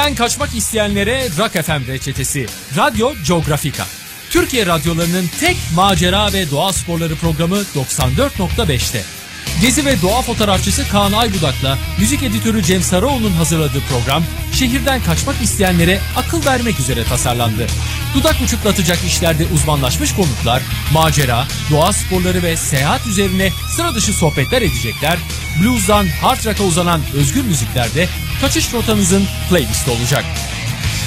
Şehirden kaçmak isteyenlere Rock FM reçetesi. Radyo Geografika. Türkiye radyolarının tek macera ve doğa sporları programı 94.5'te. Gezi ve doğa fotoğrafçısı Kaan Aybudak'la müzik editörü Cem Sarıoğlu'nun hazırladığı program şehirden kaçmak isteyenlere akıl vermek üzere tasarlandı. Dudak uçuklatacak işlerde uzmanlaşmış konuklar, macera, doğa sporları ve seyahat üzerine sıra dışı sohbetler edecekler. Blues'dan hard rock'a uzanan özgür müziklerde kaçış rotanızın playlisti olacak.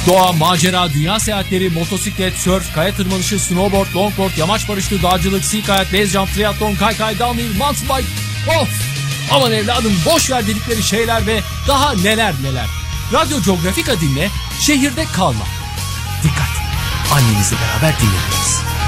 Doğa, macera, dünya seyahatleri, motosiklet, sörf, kaya tırmanışı, snowboard, longboard, yamaç paraşütü, dağcılık, sea kayak, base jump, triatlon, kaykay, downhill, mountain bike. Of! Aman evladım boş ver dedikleri şeyler ve daha neler neler. Radyo Geografika dinle, şehirde kalma. Dikkat! Annenizle beraber dinlemeliyiz.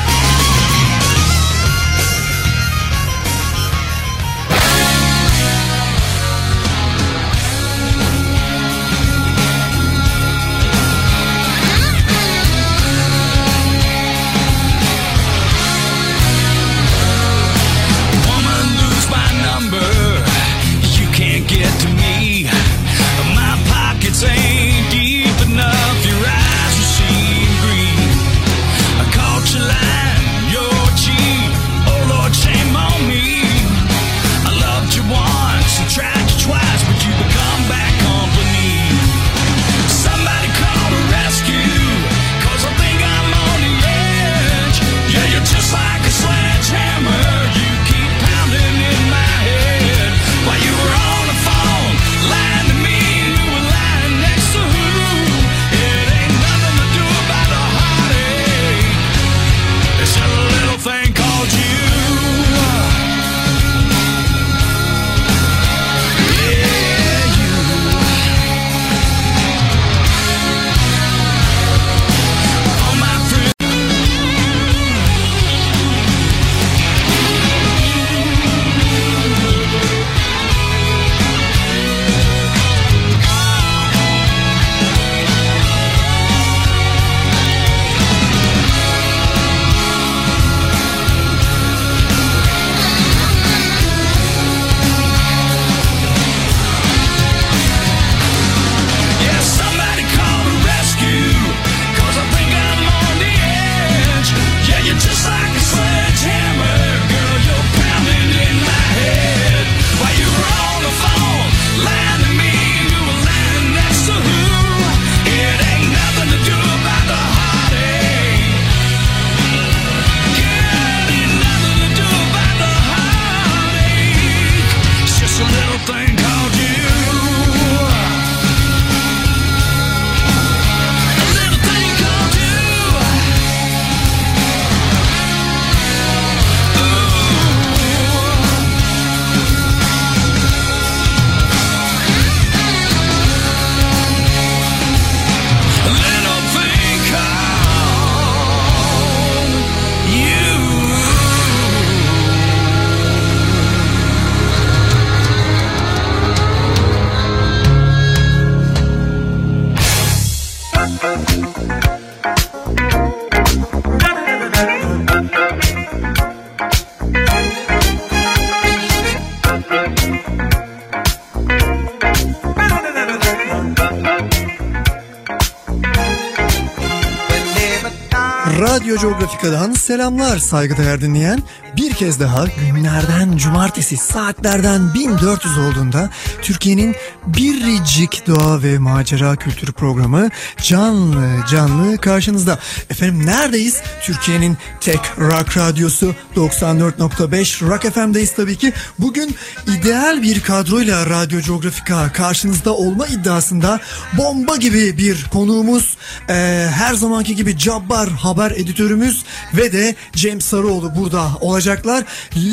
Radyo Geografika'dan selamlar saygıdeğer dinleyen. Bir kez daha günlerden cumartesi saatlerden 1400 olduğunda Türkiye'nin biricik doğa ve macera kültürü programı canlı canlı karşınızda. Efendim neredeyiz? Türkiye'nin tek rock radyosu 94.5 Rock FM'deyiz tabii ki. Bugün ideal bir kadroyla Radyo Geografika karşınızda olma iddiasında bomba gibi bir konuğumuz eee, her zamanki gibi Cabbar haber editörümüz ve de Cem Sarıoğlu burada olacaklar.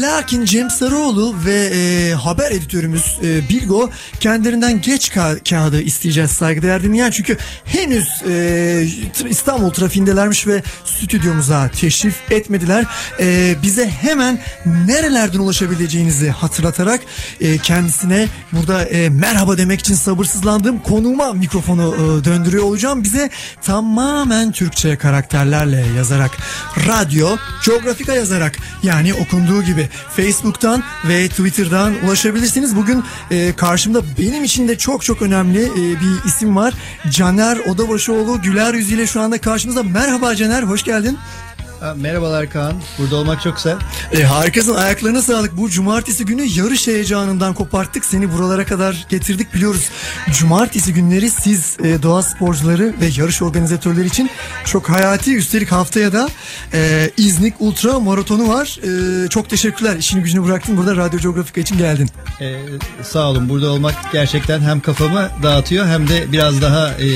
Lakin Cem Sarıoğlu ve eee, haber editörümüz eee, Bilgo kendilerinden geç ka- kağıdı isteyeceğiz saygıdeğer dinleyen. Çünkü henüz tra- İstanbul trafiğindelermiş ve stüdyomuza teşrif etmediler. Eee, bize hemen nerelerden ulaşabileceğinizi hatırlatarak eee, kendisine burada eee, merhaba demek için sabırsızlandığım konuğuma mikrofonu eee, döndürüyor olacağım. Bize tamamen Türkçe karakterlerle yazarak, radyo Geografika yazarak yani okunduğu gibi Facebook'tan ve Twitter'dan ulaşabilirsiniz. Bugün e, karşımda benim için de çok çok önemli e, bir isim var. Caner Odabaşıoğlu güler yüzüyle şu anda karşımızda. Merhaba Caner, hoş geldin. Merhabalar Kaan. Burada olmak çok güzel. E, harikasın. Ayaklarına sağlık. Bu cumartesi günü yarış heyecanından koparttık. Seni buralara kadar getirdik biliyoruz. Cumartesi günleri siz e, doğa sporcuları ve yarış organizatörleri için çok hayati. Üstelik haftaya da e, İznik Ultra Maratonu var. E, çok teşekkürler. İşini gücünü bıraktın. Burada Radyo Geografika için geldin. Ee, sağ olun. Burada olmak gerçekten hem kafamı dağıtıyor hem de biraz daha e,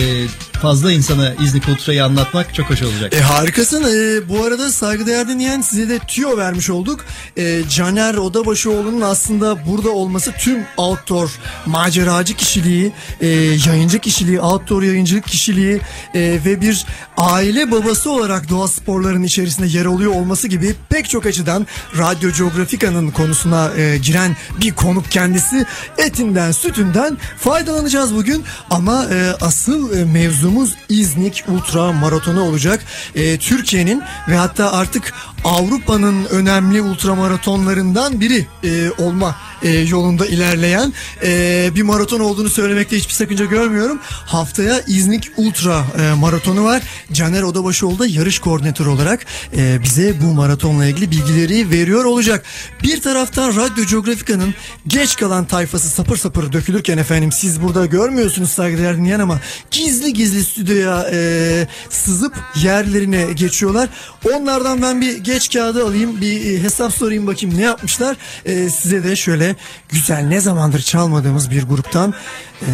fazla insana İznik Ultra'yı anlatmak çok hoş olacak. E, harikasın. E, bu arada saygıdeğer dinleyen size de tüyo vermiş olduk. E, Caner Odabaşıoğlu'nun aslında burada olması tüm outdoor maceracı kişiliği, e, yayıncı kişiliği, outdoor yayıncılık kişiliği e, ve bir aile babası olarak doğa sporlarının içerisinde yer alıyor olması gibi pek çok açıdan Radyo Geografika'nın konusuna e, giren bir konuk kendisi. Etinden, sütünden faydalanacağız bugün ama e, asıl e, mevzumuz İznik Ultra Maratonu olacak. E, Türkiye'nin ve hatta artık Avrupa'nın önemli ultramaratonlarından biri e, olma e, yolunda ilerleyen e, bir maraton olduğunu söylemekte hiçbir sakınca görmüyorum. Haftaya İznik Ultra e, maratonu var. Caner Odabaşıoğlu da yarış koordinatörü olarak e, bize bu maratonla ilgili bilgileri veriyor olacak. Bir taraftan Radyo Geografika'nın geç kalan tayfası sapır sapır dökülürken efendim siz burada görmüyorsunuz saygıdeğer dinleyen ama gizli gizli stüdyoya e, sızıp yerlerine geçiyorlar. Onlardan ben bir geç kağıdı alayım bir e, hesap sorayım bakayım ne yapmışlar. E, size de şöyle güzel ne zamandır çalmadığımız bir gruptan e,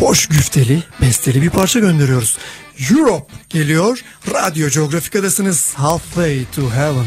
hoş güfteli besteli bir parça gönderiyoruz. Europe geliyor. Radyo Geografika'dasınız. Halfway to Heaven.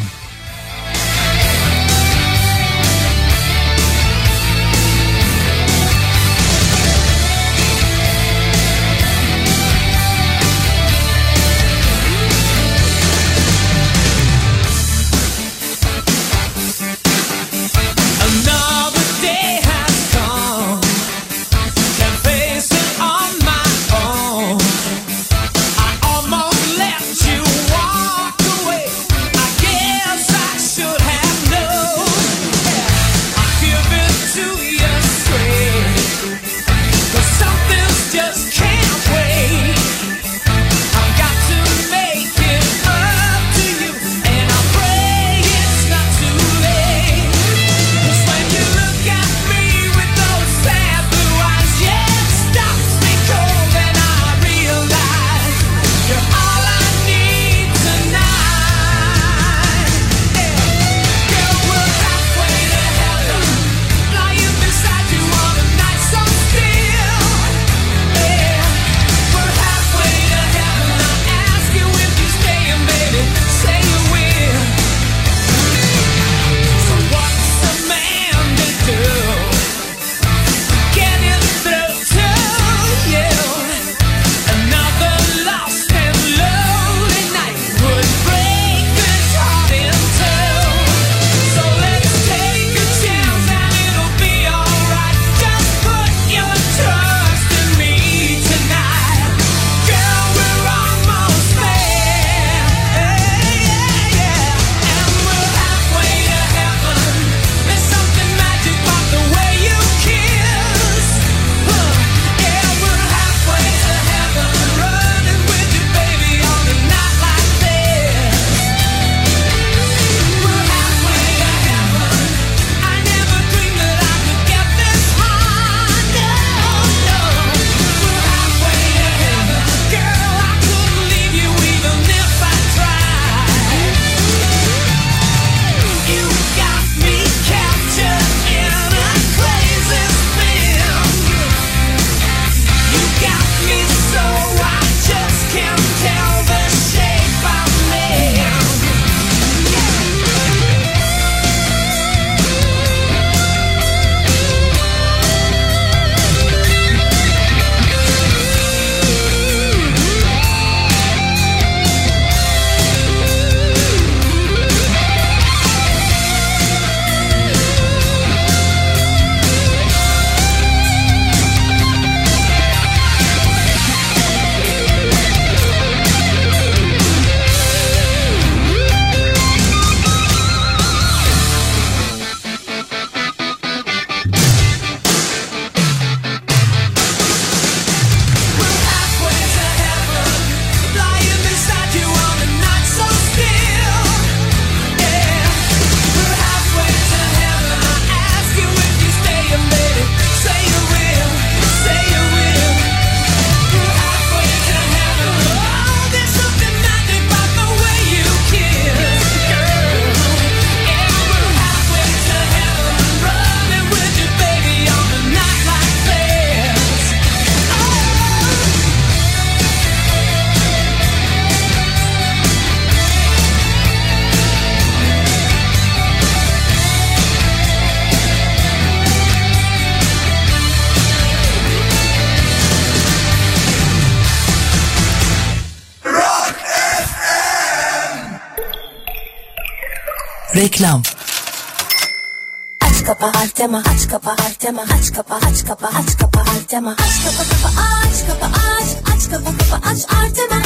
Kapa Artema aç kapa aç kapa aç kapa Artema aç kapa kapa aç kapa aç aç kapa kapa aç Artema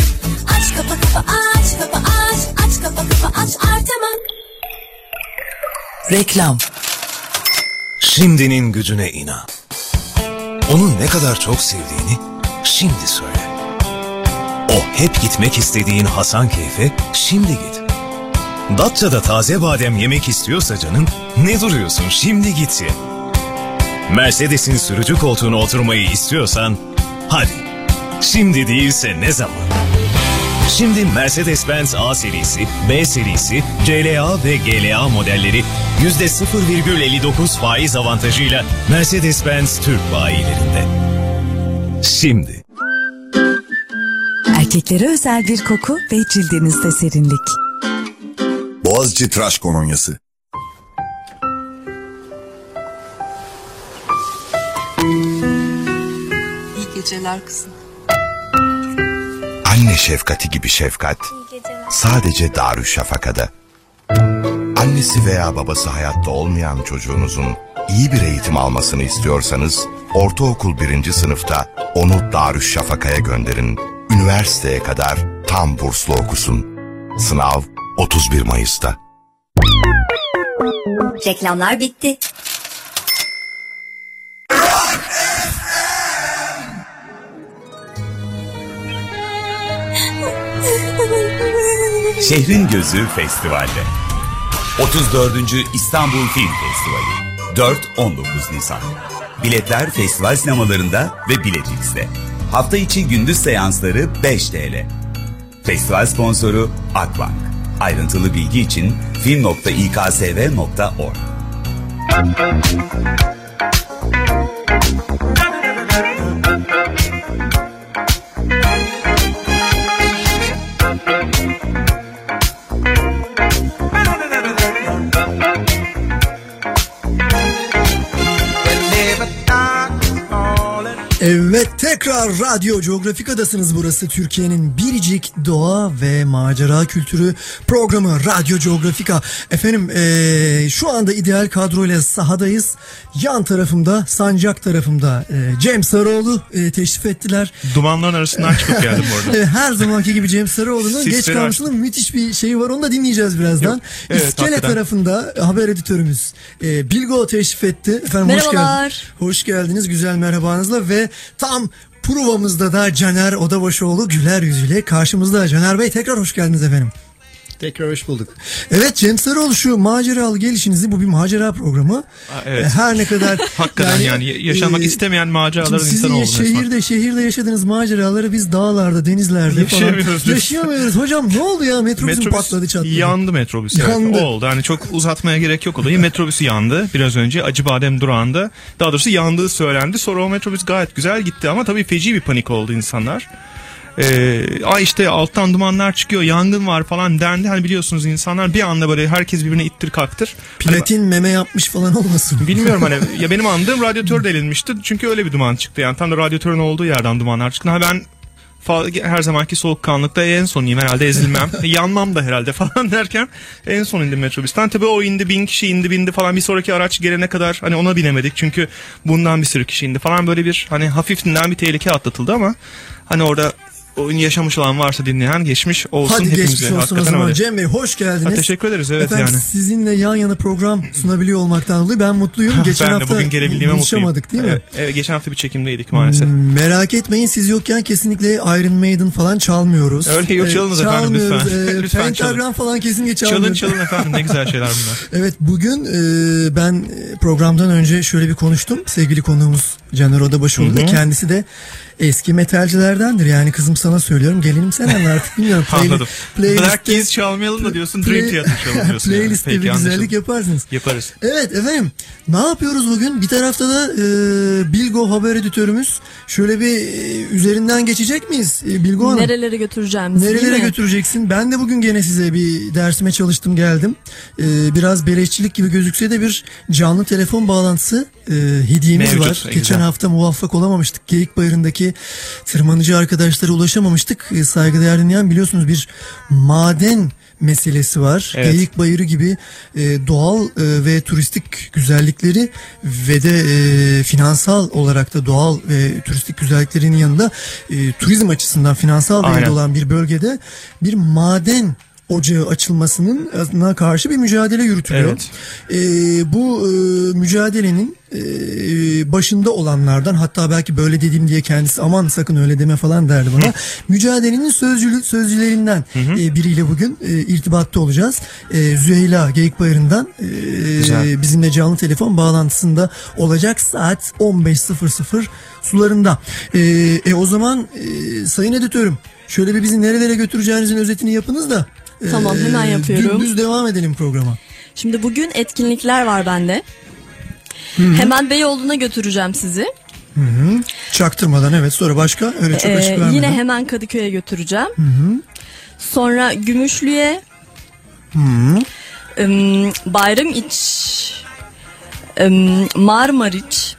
aç kapa kapa aç kapa aç aç kapa kapa aç Artema Reklam Şimdinin gücüne inan. Onu ne kadar çok sevdiğini şimdi söyle. O hep gitmek istediğin Hasan Keyfe şimdi git. Datça'da taze badem yemek istiyorsa canın ne duruyorsun şimdi git ye. Mercedes'in sürücü koltuğuna oturmayı istiyorsan hadi. Şimdi değilse ne zaman? Şimdi Mercedes-Benz A serisi, B serisi, CLA ve GLA modelleri %0,59 faiz avantajıyla Mercedes-Benz Türk bayilerinde. Şimdi. Erkeklere özel bir koku ve cildinizde serinlik. Boğaziçi Tıraş Kolonyası. Geceler kızım. Anne şefkati gibi şefkat sadece Darüşşafaka'da. Annesi veya babası hayatta olmayan çocuğunuzun iyi bir eğitim almasını istiyorsanız ortaokul birinci sınıfta onu Darüşşafaka'ya gönderin. Üniversiteye kadar tam burslu okusun. Sınav 31 Mayıs'ta. Reklamlar bitti. Şehrin Gözü Festival'de. 34. İstanbul Film Festivali. 4-19 Nisan. Biletler festival sinemalarında ve Biletix'te. Hafta içi gündüz seansları 5 TL. Festival sponsoru Akbank. Ayrıntılı bilgi için film.iksv.org. Evet tekrar Radyo Coğrafika'dasınız burası Türkiye'nin biricik doğa ve macera kültürü programı Radyo Coğrafika. Efendim eee, şu anda ideal kadroyla sahadayız. Yan tarafımda Sancak tarafımda eee, Cem Sarıoğlu eee, teşrif ettiler. Dumanların arasından çıkıp geldim bu arada. Her zamanki gibi Cem Sarıoğlu'nun geç kalmasının müthiş bir şeyi var. Onu da dinleyeceğiz birazdan. Yok, evet, İskele hakikaten. tarafında haber editörümüz e, Bilgo teşrif etti. Efendim hoş Merhabalar. geldiniz. Hoş geldiniz güzel merhabanızla ve tam provamızda da Caner Odabaşoğlu güler yüzüyle karşımızda. Caner Bey tekrar hoş geldiniz efendim. Tekrar hoş bulduk. Evet Cem Sarıoğlu şu maceralı gelişinizi bu bir macera programı. Aa, evet. E, Her ne kadar Hakikaten yani, yaşamak e, istemeyen maceraların insanı oldu Sizin şehirde şehirde yaşadığınız maceraları biz dağlarda, denizlerde Yaşayamıyoruz falan yaşayamıyoruz. Hocam ne oldu ya metrobüsün patladı çatladı. yandı metrobüs. Evet. Yandı. O oldu. Hani çok uzatmaya gerek yok olayı. Metrobüs yandı biraz önce Acıbadem durağında. Daha doğrusu yandığı söylendi. Sonra o metrobüs gayet güzel gitti ama tabii feci bir panik oldu insanlar. Ee, ay işte alttan dumanlar çıkıyor yangın var falan dendi. Hani biliyorsunuz insanlar bir anda böyle herkes birbirine ittir kaktır. Hani Platin meme yapmış falan olmasın. Bilmiyorum hani ya benim andığım radyatör delinmişti çünkü öyle bir duman çıktı. Yani tam da radyatörün olduğu yerden dumanlar çıktı. Ha ben her zamanki soğukkanlıkta en sonuyum herhalde ezilmem. Yanmam da herhalde falan derken en son indim metrobüsten. Tabii o indi bin kişi indi bindi falan. Bir sonraki araç gelene kadar hani ona binemedik. Çünkü bundan bir sürü kişi indi falan. Böyle bir hani hafiftinden bir tehlike atlatıldı ama hani orada oyunu yaşamış olan varsa dinleyen geçmiş olsun Hadi hepimize. geçmiş olsun o Hakikaten zaman. öyle. Cem Bey hoş geldiniz. Ha, teşekkür ederiz evet Efendim yani. sizinle yan yana program sunabiliyor olmaktan dolayı ben mutluyum. Geçen ben de hafta bugün gelebildiğime mutluyum. değil mi? Evet, evet, geçen hafta bir çekimdeydik maalesef. Merak etmeyin siz yokken kesinlikle Iron Maiden falan çalmıyoruz. Öyle yok, çalınız efendim, çalmıyoruz. lütfen. Ee, Lütfen Pentagram çalın. falan kesinlikle Çalın çalmıyoruz. çalın efendim ne güzel şeyler bunlar. Evet bugün e, ben e, programdan önce şöyle bir konuştum. Sevgili konuğumuz Caner Odabaşoğlu da kendisi de eski metalcilerdendir. Yani kızım sana söylüyorum gelinim sen anla artık bilmiyorum. Play- Anladım. Black Keys çalmayalım da diyorsun Dream Play- Theater çalalım diyorsun. yani. Playlistte Peki, bir güzellik anlaşıldı. yaparsınız. Yaparız. Evet efendim ne yapıyoruz bugün? Bir tarafta da e, Bilgo haber editörümüz. Şöyle bir e, üzerinden geçecek miyiz e, Bilgo Hanım? Nerelere götüreceğimizi Nerelere götüreceksin? Ben de bugün gene size bir dersime çalıştım geldim. Ee, biraz beleşçilik gibi gözükse de bir canlı telefon bağlantısı e, hediyemiz Mevcut, var. e, Geçen güzel. hafta muvaffak olamamıştık. Geyik Bayırı'ndaki tırmanıcı arkadaşlara ulaşamamıştık. E, saygıdeğer dinleyen biliyorsunuz bir maden meselesi var. Evet. Geyik Bayırı gibi e, doğal e, ve turistik güzellikleri ve de e, finansal olarak da doğal ve turistik güzelliklerinin yanında e, turizm açısından finansal değeri olan bir bölgede bir maden ocağı açılmasına karşı bir mücadele yürütülüyor. Evet. E, bu e, mücadelenin e, başında olanlardan hatta belki böyle dedim diye kendisi aman sakın öyle deme falan derdi bana. Mücadelenin sözcülü, sözcülerinden e, biriyle bugün e, irtibatta olacağız. E, Züheyla Geyikbayırı'ndan e, Güzel. bizimle canlı telefon bağlantısında olacak saat 15.00 sularında. E, e, o zaman e, sayın editörüm şöyle bir bizi nerelere götüreceğinizin özetini yapınız da. e, Tamam, hemen yapıyorum. Dümdüz devam edelim programa. Şimdi bugün etkinlikler var bende. Hemen Beyoğlu'na götüreceğim sizi. Hı hı. Çaktırmadan evet sonra başka öyle çok Ee, açık vermeden. yine hemen Kadıköy'e götüreceğim. Hı hı. Sonra Gümüşlü'ye, Hı hı. ım, Bayramiç, ım, Marmariç.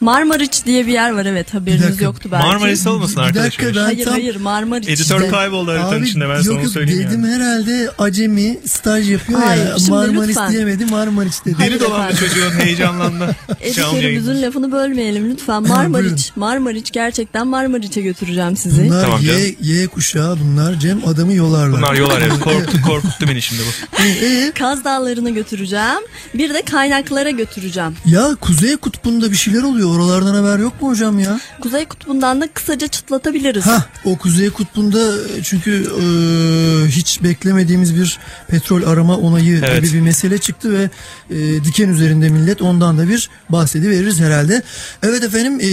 Marmariç diye bir yer var evet haberiniz yoktu belki. Marmaris olmasın Bir arkadaşım? dakika ben Hayır tam... hayır Marmariç. Editör kayboldu haritanın içinde ben yok, sana onu yok, söyleyeyim dedim yani. herhalde acemi staj yapıyor Hayır, ya. Marmaris lütfen. diyemedi Marmaris dedi. Deli dolandı çocuğun heyecanlandı. Editörümüzün lafını bölmeyelim lütfen. Marmariç, Marmariç gerçekten Marmariç'e götüreceğim sizi. Bunlar Tamam. Y, y kuşağı bunlar Cem adamı yolarlar. Bunlar yol arıyor. Korktu, korkuttu beni şimdi bu. Kaz Dağları'na götüreceğim. Bir de kaynaklara götüreceğim. ya Kuzey Kutbu'nda bir şeyler oluyor. Oralardan haber yok mu hocam ya? Kuzey Kutbu'ndan da kısaca çıtlatabiliriz. Ha o Kuzey Kutbu'nda çünkü e, hiç beklemediğimiz bir petrol arama onayı Evet. gibi bir mesele çıktı ve e, diken üzerinde millet ondan da bir bahsediveririz herhalde. Evet efendim e,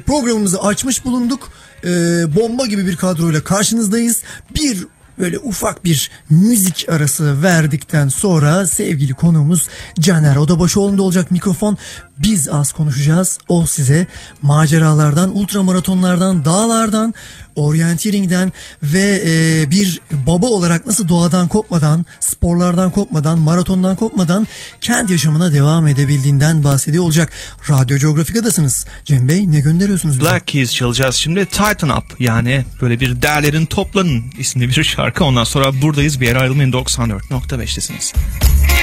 programımızı açmış bulunduk. E, bomba gibi bir kadroyla karşınızdayız. Bir böyle ufak bir müzik arası verdikten sonra sevgili konuğumuz Caner Odabaşıoğlu'nda olacak mikrofon. Biz az konuşacağız. O size maceralardan, ultramaratonlardan, dağlardan, orienteering'den ve e, bir baba olarak nasıl doğadan kopmadan, sporlardan kopmadan, maratondan kopmadan kent yaşamına devam edebildiğinden bahsediyor olacak. Radyo Geografika'dasınız. Cem Bey ne gönderiyorsunuz bize? Black Keys çalacağız şimdi. Tighten Up yani böyle bir değerlerin toplanın isimli bir şarkı. Ondan sonra buradayız bir yere ayrılmayın 94.5'tesiniz. I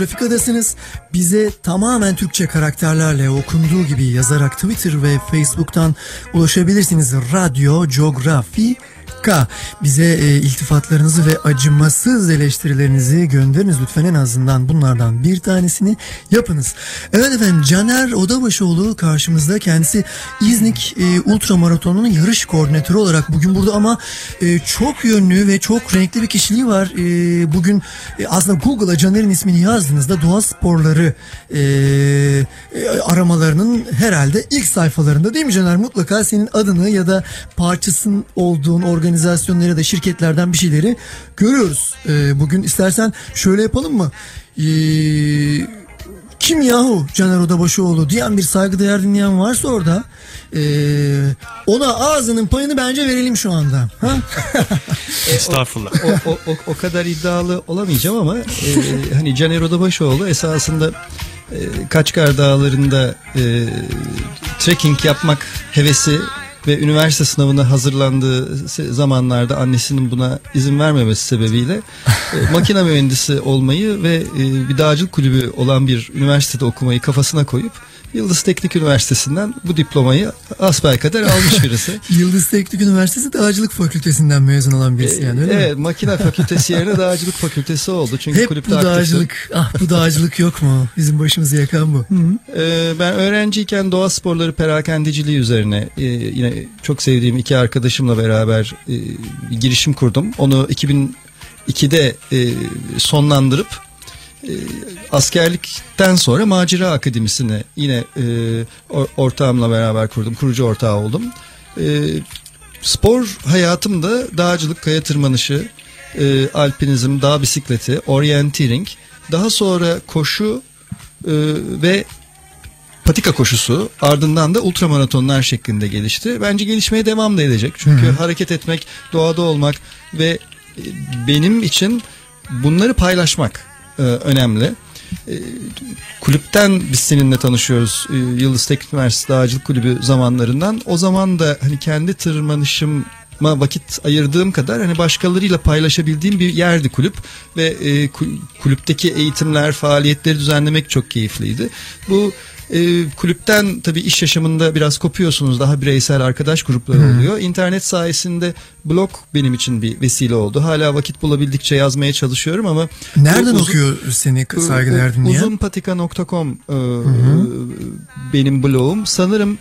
Radyo Coğrafika'dasınız. Bize tamamen Türkçe karakterlerle okunduğu gibi yazarak Twitter ve Facebook'tan ulaşabilirsiniz. Radyo Coğrafika. Bize e, iltifatlarınızı ve acımasız eleştirilerinizi gönderiniz lütfen en azından bunlardan bir tanesini yapınız. Evet efendim Caner Odabaşoğlu karşımızda kendisi İznik e, Ultramaraton'un yarış koordinatörü olarak bugün burada ama e, çok yönlü ve çok renkli bir kişiliği var. E, bugün e, aslında Google'a Caner'in ismini yazdığınızda doğa sporları e, e, aramalarının herhalde ilk sayfalarında değil mi Caner? Mutlaka senin adını ya da parçasın olduğun organizasyonları ya da şirketlerden bir şeyleri görüyoruz. E, bugün istersen şöyle yapalım mı? E, kim yahu Caner Odabaşıoğlu diyen bir saygıdeğer dinleyen varsa orada e, ona ağzının payını bence verelim şu anda. Ha? Estağfurullah. o, o, o, o kadar iddialı olamayacağım ama e, hani Caner Odabaşoğlu esasında e, Kaçkar Dağları'nda e, trekking yapmak hevesi ve üniversite sınavına hazırlandığı zamanlarda annesinin buna izin vermemesi sebebiyle e, makine mühendisi olmayı ve e, bir dağcılık kulübü olan bir üniversitede okumayı kafasına koyup Yıldız Teknik Üniversitesi'nden bu diplomayı asbelkader almış birisi. Yıldız Teknik Üniversitesi Dağcılık Fakültesinden mezun olan birisi yani öyle mi? Evet makine fakültesi yerine dağcılık fakültesi oldu. Çünkü Hep kulüpte bu aktifti. dağcılık, ah bu dağcılık yok mu? Bizim başımızı yakan bu. Ee, ben öğrenciyken doğa sporları perakendeciliği üzerine e, yine çok sevdiğim iki arkadaşımla beraber e, bir girişim kurdum. Onu 2002'de e, sonlandırıp e, askerlikten sonra Macera Akademisi'ni yine e, or- ortağımla beraber kurdum. Kurucu ortağı oldum. E, spor hayatımda dağcılık, kaya tırmanışı, e, alpinizm, dağ bisikleti, orienteering, daha sonra koşu e, ve patika koşusu ardından da ultramaratonlar şeklinde gelişti. Bence gelişmeye devam da edecek. Çünkü hareket etmek, doğada olmak ve e, benim için bunları paylaşmak e, önemli. E, kulüpten biz seninle tanışıyoruz. E, Yıldız Teknik Üniversitesi Dağcılık Kulübü zamanlarından. O zaman da hani kendi tırmanışım vakit ayırdığım kadar hani başkalarıyla paylaşabildiğim bir yerdi kulüp ve e, kul- kulüpteki eğitimler, faaliyetleri düzenlemek çok keyifliydi. Bu e, kulüpten tabii iş yaşamında biraz kopuyorsunuz. Daha bireysel arkadaş grupları Hı. oluyor. İnternet sayesinde blog benim için bir vesile oldu. Hala vakit bulabildikçe yazmaya çalışıyorum ama Nereden uzun- okuyor seni saygıdeğer dinleyen? Uzunpatika.com e, benim blogum. Sanırım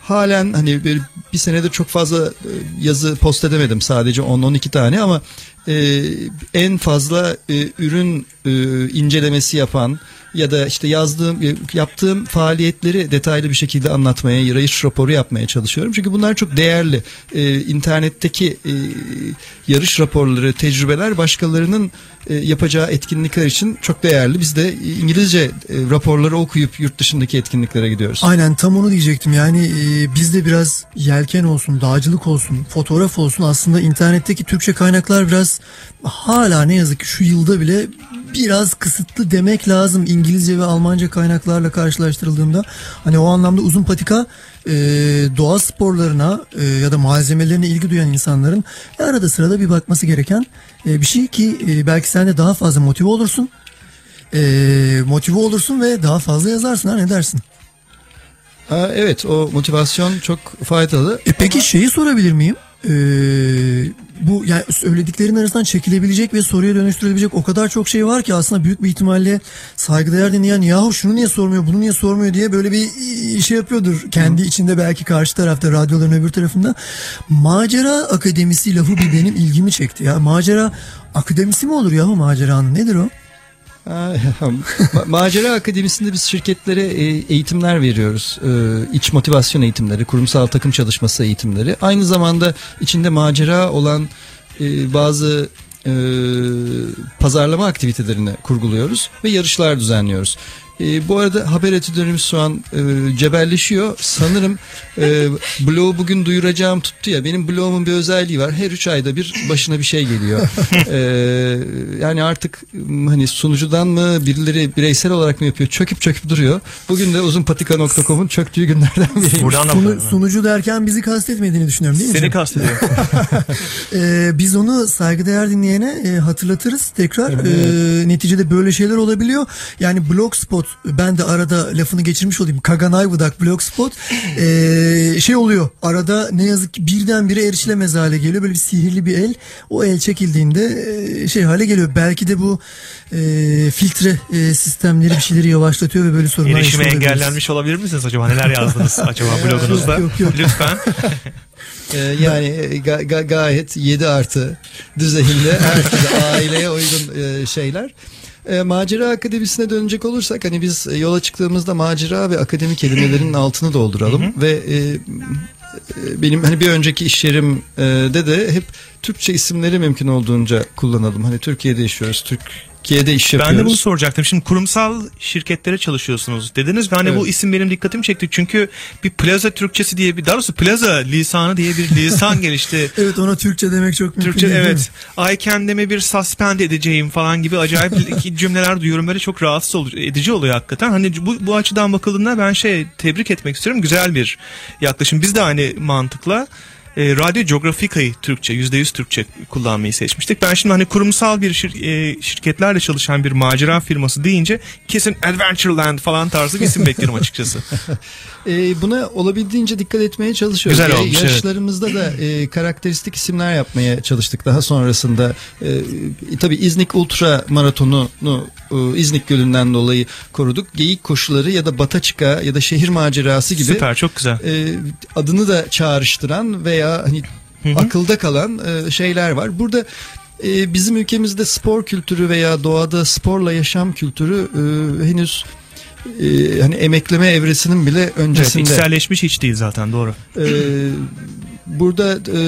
halen hani bir, bir senedir çok fazla e, yazı post edemedim. Sadece 10-12 tane ama e, en fazla e, ürün e, incelemesi yapan ya da işte yazdığım e, yaptığım faaliyetleri detaylı bir şekilde anlatmaya, yarış raporu yapmaya çalışıyorum. Çünkü bunlar çok değerli. E, internetteki e, yarış raporları, tecrübeler başkalarının yapacağı etkinlikler için çok değerli. Biz de İngilizce e, raporları okuyup yurt dışındaki etkinliklere gidiyoruz. Aynen tam onu diyecektim yani e, bizde biraz yelken olsun, dağcılık olsun, fotoğraf olsun aslında internetteki Türkçe kaynaklar biraz hala ne yazık ki şu yılda bile biraz kısıtlı demek lazım İngilizce ve Almanca kaynaklarla karşılaştırıldığında. Hani o anlamda uzun patika e, doğa sporlarına e, ya da malzemelerine ilgi duyan insanların arada sırada bir bakması gereken e, bir şey ki e, belki sen de daha fazla motive olursun. E, motive olursun ve daha fazla yazarsın ha ne dersin? Ha, evet o motivasyon çok faydalı. E peki şeyi sorabilir miyim? Ee, bu yani söylediklerin arasından çekilebilecek ve soruya dönüştürülebilecek o kadar çok şey var ki aslında büyük bir ihtimalle saygıdeğer dinleyen yahu şunu niye sormuyor bunu niye sormuyor diye böyle bir şey yapıyordur kendi içinde belki karşı tarafta radyoların öbür tarafında. Macera akademisi lafı bir benim ilgimi çekti ya. Macera akademisi mi olur yahu maceranın nedir o? Macera Akademisi'nde biz şirketlere e, eğitimler veriyoruz. E, İç motivasyon eğitimleri, kurumsal takım çalışması eğitimleri. Aynı zamanda içinde macera olan e, bazı pazarlama aktivitelerini kurguluyoruz ve yarışlar düzenliyoruz. E, bu arada haber etüdlerimiz şu an e, cebelleşiyor. Sanırım e, bloğu bugün duyuracağım tuttu ya. Benim bloğumun bir özelliği var. Her üç ayda bir başına bir şey geliyor. E, yani artık hani sunucudan mı birileri bireysel olarak mı yapıyor? Çöküp çöküp duruyor. Bugün de uzunpatika.com'un çöktüğü günlerden biriymiş. Sunu- sunucu derken bizi kastetmediğini düşünüyorum değil mi? Seni kastediyor. Ee, biz onu saygıdeğer dinleyene e, hatırlatırız tekrar. Ee, neticede böyle şeyler olabiliyor. Yani Blogspot ben de arada lafını geçirmiş olayım. Kaganayvıdak Blogspot ee, şey oluyor. Arada ne yazık ki birdenbire erişilemez hale geliyor. Böyle bir sihirli bir el. O el çekildiğinde e, şey hale geliyor. Belki de bu e, filtre e, sistemleri bir şeyleri yavaşlatıyor ve böyle sorunlar Erişime engellenmiş olabilir misiniz acaba? Neler yazdınız acaba blogunuzda? Yok, yok, yok. Lütfen. Ee, yani e, ga- ga- gayet 7 artı düzeyinde herkese aileye uygun e, şeyler. E, macera akademisine dönecek olursak hani biz e, yola çıktığımızda macera ve akademi kelimelerinin altını dolduralım ve e, e, benim hani bir önceki iş yerimde de hep Türkçe isimleri mümkün olduğunca kullanalım. Hani Türkiye'de yaşıyoruz, Türkiye'de iş yapıyoruz. Ben de bunu soracaktım. Şimdi kurumsal şirketlere çalışıyorsunuz dediniz ve hani Evet. bu isim benim dikkatimi çekti. Çünkü bir plaza Türkçesi diye bir daha doğrusu plaza lisanı diye bir lisan gelişti. Evet ona Türkçe demek çok mümkün Türkçe değil, evet. I kendime bir suspend edeceğim falan gibi acayip cümleler duyuyorum. Böyle çok rahatsız ol- edici oluyor hakikaten. Hani bu, bu açıdan bakıldığında ben şey tebrik etmek istiyorum. Güzel bir yaklaşım. Biz de aynı mantıkla e, Radyo Geografika'yı Türkçe, %100 Türkçe kullanmayı seçmiştik. Ben şimdi hani kurumsal bir şir- e, şirketlerle çalışan bir macera firması deyince kesin Adventureland falan tarzı bir isim bekliyorum açıkçası. E, buna olabildiğince dikkat etmeye çalışıyoruz. Güzel Ya- olmuş, evet. Yarışlarımızda da e, karakteristik isimler yapmaya çalıştık daha sonrasında. E, tabii İznik Ultra Maratonunu e, İznik Gölü'nden dolayı koruduk. Geyik koşuları ya da Bataçıka ya da şehir macerası gibi Süper çok güzel. e, adını da çağrıştıran veya hani akılda kalan e, şeyler var. Burada e, bizim ülkemizde spor kültürü veya doğada sporla yaşam kültürü e, henüz e, hani emekleme evresinin bile Evet, öncesinde. içselleşmiş hiç değil zaten doğru. Ee, burada e,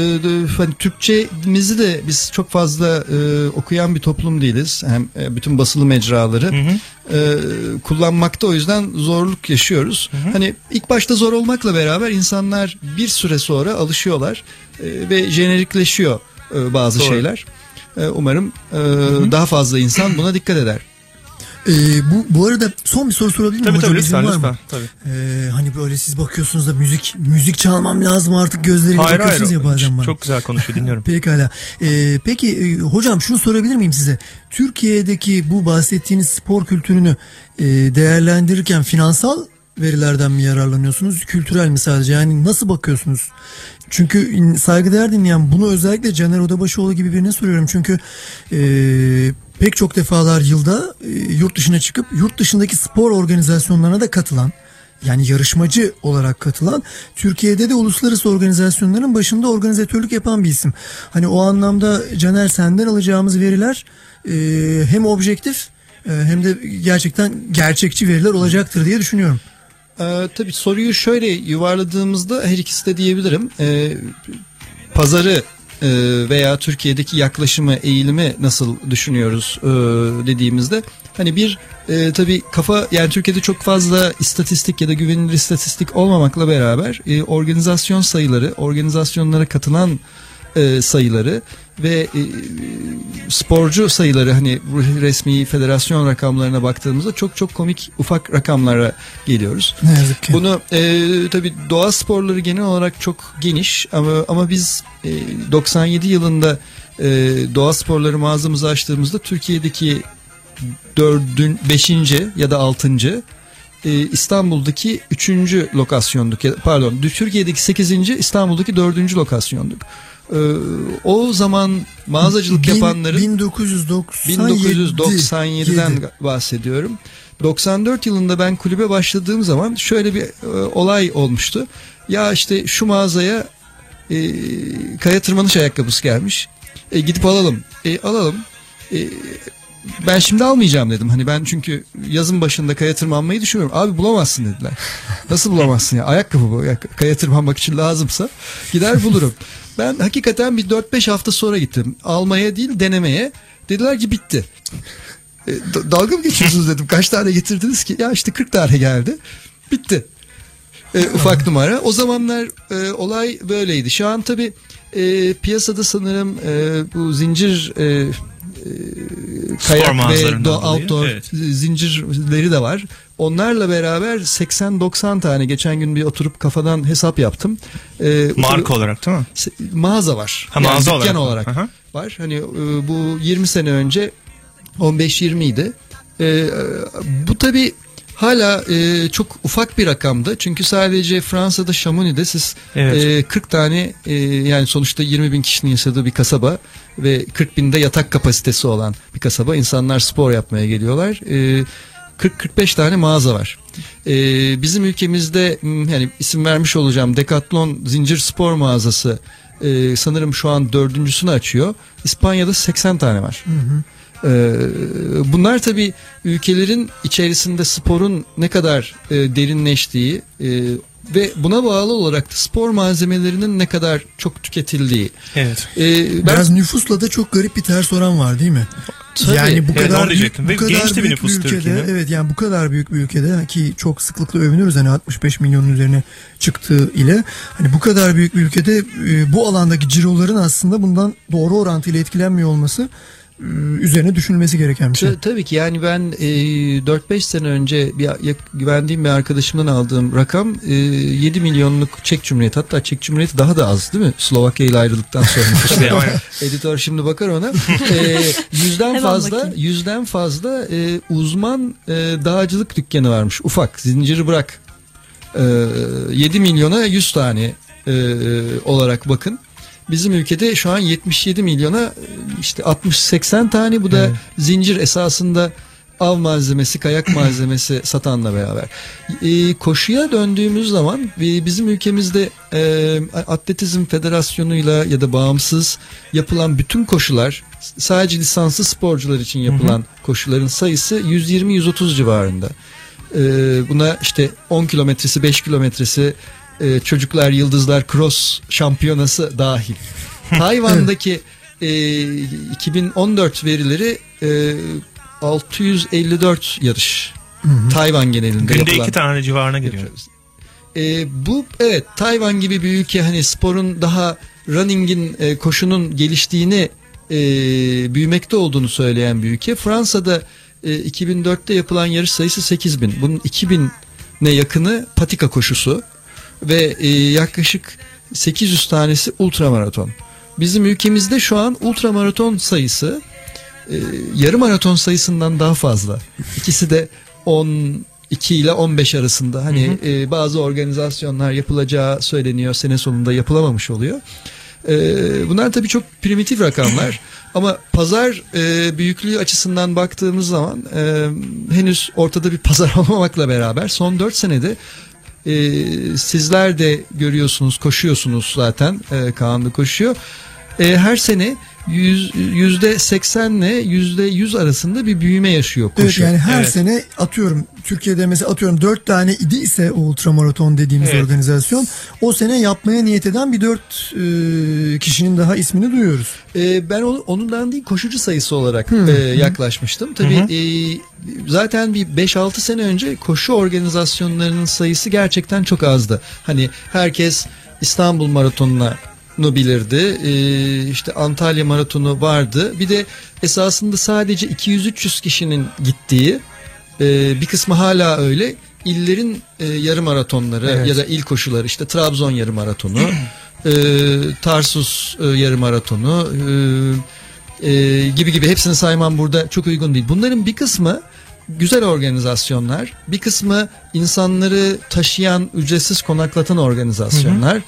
hani Türkçemizi de biz çok fazla e, okuyan bir toplum değiliz. Hem e, bütün basılı mecraları e, kullanmakta o yüzden zorluk yaşıyoruz. Hani ilk başta zor olmakla beraber insanlar bir süre sonra alışıyorlar e, ve jenerikleşiyor e, bazı Doğru. şeyler. E, umarım e, daha fazla insan buna dikkat eder. Ee, bu bu arada son bir soru sorabilir miyim Tabii hocam? tabii lütfen mı? lütfen. Tabii. Ee, hani böyle siz bakıyorsunuz da müzik müzik çalmam lazım artık gözleriyle Hayır hayır. bakıyorsunuz ya bazen bana. Çok güzel konuşuyor dinliyorum. Pekala. Ee, peki e, hocam şunu sorabilir miyim size? Türkiye'deki bu bahsettiğiniz spor kültürünü e, değerlendirirken finansal verilerden mi yararlanıyorsunuz? Kültürel mi sadece? Yani nasıl bakıyorsunuz? Çünkü saygıdeğer dinleyen bunu özellikle Caner Odabaşıoğlu gibi birine soruyorum. Çünkü e, pek çok defalar yılda e, yurt dışına çıkıp yurt dışındaki spor organizasyonlarına da katılan yani yarışmacı olarak katılan Türkiye'de de uluslararası organizasyonların başında organizatörlük yapan bir isim. Hani o anlamda Caner senden alacağımız veriler e, hem objektif e, hem de gerçekten gerçekçi veriler olacaktır diye düşünüyorum. Ee, tabii soruyu şöyle yuvarladığımızda her ikisi de diyebilirim. Ee, pazarı e, veya Türkiye'deki yaklaşımı, eğilimi nasıl düşünüyoruz e, dediğimizde hani bir e, tabii kafa yani Türkiye'de çok fazla istatistik ya da güvenilir istatistik olmamakla beraber e, organizasyon sayıları, organizasyonlara katılan e, sayıları ve e, sporcu sayıları hani resmi federasyon rakamlarına baktığımızda çok çok komik ufak rakamlara geliyoruz. Ne yazık ki. Bunu e, tabii doğa sporları genel olarak çok geniş ama ama biz e, 97 yılında e, doğa sporları mağazamızı açtığımızda Türkiye'deki dördün, beşinci ya da altıncı e, İstanbul'daki üçüncü lokasyonduk. Pardon, Türkiye'deki sekizinci, İstanbul'daki dördüncü lokasyonduk. E, o zaman mağazacılık Bin- yapanların 1997 1997'den bahsediyorum. 94 yılında ben kulübe başladığım zaman şöyle bir e, olay olmuştu. Ya işte şu mağazaya e, kaya tırmanış ayakkabısı gelmiş. E, gidip alalım. E, alalım. E, ben şimdi almayacağım dedim. Hani ben çünkü yazın başında kaya tırmanmayı düşünüyorum. Abi bulamazsın dediler. Nasıl bulamazsın ya? Ayakkabı bu. Ya, kaya tırmanmak için lazımsa gider bulurum. Ben hakikaten bir 4-5 hafta sonra gittim. Almaya değil denemeye. Dediler ki bitti. E, da- dalga mı geçiyorsunuz dedim. Kaç tane getirdiniz ki? Ya işte 40 tane geldi. Bitti. E, ufak numara. O zamanlar e, olay böyleydi. Şu an tabi piyasada sanırım e, bu zincir e, e, kayak ve do- outdoor evet. zincirleri de var. Onlarla beraber 80-90 tane geçen gün bir oturup kafadan hesap yaptım. E, Marka olarak değil mi? Mağaza var. Ha, mağaza dükkan olarak. olarak Aha. var. Hani e, bu 20 sene önce 15-20 idi. E, e, bu tabi hala e, çok ufak bir rakamdı. Çünkü sadece Fransa'da Chamonix'de siz Evet. e, 40 tane e, yani sonuçta 20 bin kişinin yaşadığı bir kasaba ve 40 binde yatak kapasitesi olan bir kasaba. İnsanlar spor yapmaya geliyorlar. E, 40-45 tane mağaza var. E, bizim ülkemizde yani isim vermiş olacağım Decathlon zincir spor mağazası e, sanırım şu an dördüncüsünü açıyor. İspanya'da 80 tane var. Ee, bunlar tabii ülkelerin içerisinde sporun ne kadar e, derinleştiği e, ve buna bağlı olarak da spor malzemelerinin ne kadar çok tüketildiği. Evet. Ee, ben Biraz nüfusla da çok garip bir ters oran var değil mi? Tabii. Yani bu Evet, kadar büyük, bu kadar genç de bir büyük nüfus ülkede Türkiye'nin. evet yani bu kadar büyük bir ülkede ki çok sıklıkla övünürüz hani 65 milyonun üzerine çıktığı ile hani bu kadar büyük bir ülkede e, bu alandaki ciroların aslında bundan doğru orantıyla etkilenmiyor olması üzerine düşünülmesi gereken bir şey. Ta- tabii ki yani ben e, 4-5 sene önce bir güvendiğim bir arkadaşımdan aldığım rakam e, 7 milyonluk Çek Cumhuriyeti hatta Çek Cumhuriyeti daha da az değil mi? Slovakya ile ayrıldıktan sonra. İşte. Editör şimdi bakar ona. E, yüzden fazla yüzden fazla e, uzman e, dağcılık dükkanı varmış. Ufak zinciri bırak. E, 7 milyona 100 tane e, olarak bakın. Bizim ülkede şu an 77 milyona işte 60-80 tane bu da Evet. zincir esasında av malzemesi, kayak malzemesi satanla beraber. E, koşuya döndüğümüz zaman e, bizim ülkemizde e, atletizm federasyonuyla ya da bağımsız yapılan bütün koşular sadece lisanslı sporcular için yapılan koşuların sayısı 120-130 civarında. E, buna işte 10 kilometresi 5 kilometresi e, çocuklar yıldızlar cross şampiyonası dahil. Tayvan'daki e, 2014 verileri e, 654 yarış. Tayvan genelinde Günde yapılan. iki tane civarına geliyor. E, bu evet Tayvan gibi bir ülke hani sporun daha running'in e, koşunun geliştiğini e, büyümekte olduğunu söyleyen bir ülke. Fransa'da e, 2004'te yapılan yarış sayısı 8000. Bunun 2000'ne yakını patika koşusu ve e, yaklaşık 800 tanesi ultramaraton. Bizim ülkemizde şu an ultramaraton sayısı e, yarı maraton sayısından daha fazla. İkisi de 12 ile 15 arasında. Hani e, bazı organizasyonlar yapılacağı söyleniyor. Sene sonunda yapılamamış oluyor. E, bunlar tabii çok primitif rakamlar. Ama pazar e, büyüklüğü açısından baktığımız zaman e, henüz ortada bir pazar olmamakla beraber son 4 senede e, sizler de görüyorsunuz, koşuyorsunuz zaten. E, Kaan da koşuyor. E, her sene yüz- yüzde seksenle yüzde yüz arasında bir büyüme yaşıyor Evet koşu. yani her Evet. sene atıyorum Türkiye'de mesela atıyorum 4 tane idi ise o ultramaraton dediğimiz Evet. organizasyon o sene yapmaya niyet eden bir 4 kişinin daha ismini duyuyoruz. E, ben onu, onundan değil koşucu sayısı olarak e, yaklaşmıştım. Tabii e, zaten bir 5-6 sene önce koşu organizasyonlarının sayısı gerçekten çok azdı. Hani herkes İstanbul Maratonu'na nu bilirdi. E, işte Antalya Maratonu vardı. Bir de esasında sadece 200-300 kişinin gittiği e, bir kısmı hala öyle illerin e, yarı maratonları Evet. ya da il koşuları işte Trabzon yarı maratonu, e, Tarsus e, yarı maratonu e, e, gibi gibi hepsini saymam burada çok uygun değil. Bunların bir kısmı güzel organizasyonlar, bir kısmı insanları taşıyan, ücretsiz konaklatan organizasyonlar.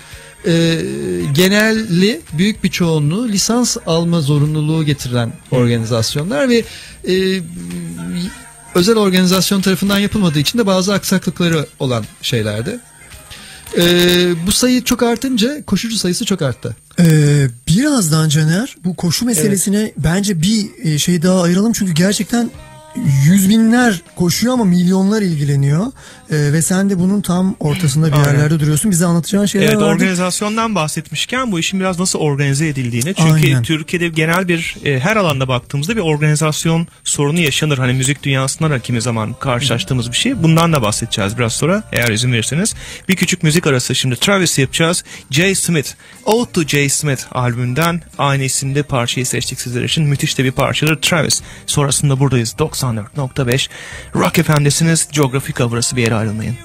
E, genelli büyük bir çoğunluğu lisans alma zorunluluğu getiren organizasyonlar ve e, özel organizasyon tarafından yapılmadığı için de bazı aksaklıkları olan şeylerdi. Ee, bu sayı çok artınca koşucu sayısı çok arttı. Ee, birazdan Caner bu koşu meselesine bence bir e, şey daha ayıralım çünkü gerçekten yüz binler koşuyor ama milyonlar ilgileniyor. Ee, ve sen de bunun tam ortasında bir Aynen. yerlerde duruyorsun. Bize anlatacağın şeyler Evet vardı. organizasyondan bahsetmişken bu işin biraz nasıl organize edildiğini. Çünkü Aynen. Türkiye'de genel bir e, her alanda baktığımızda bir organizasyon sorunu yaşanır. Hani müzik dünyasında da kimi zaman karşılaştığımız bir şey. Bundan da bahsedeceğiz biraz sonra eğer izin verirseniz. Bir küçük müzik arası şimdi Travis yapacağız. Jay Smith, Ode to Jay Smith albümünden aynı isimli parçayı seçtik sizler için. Müthiş de bir parçadır Travis. Sonrasında buradayız 94.5 Rock FM'desiniz. Geografika burası bir yere ayrılmayın.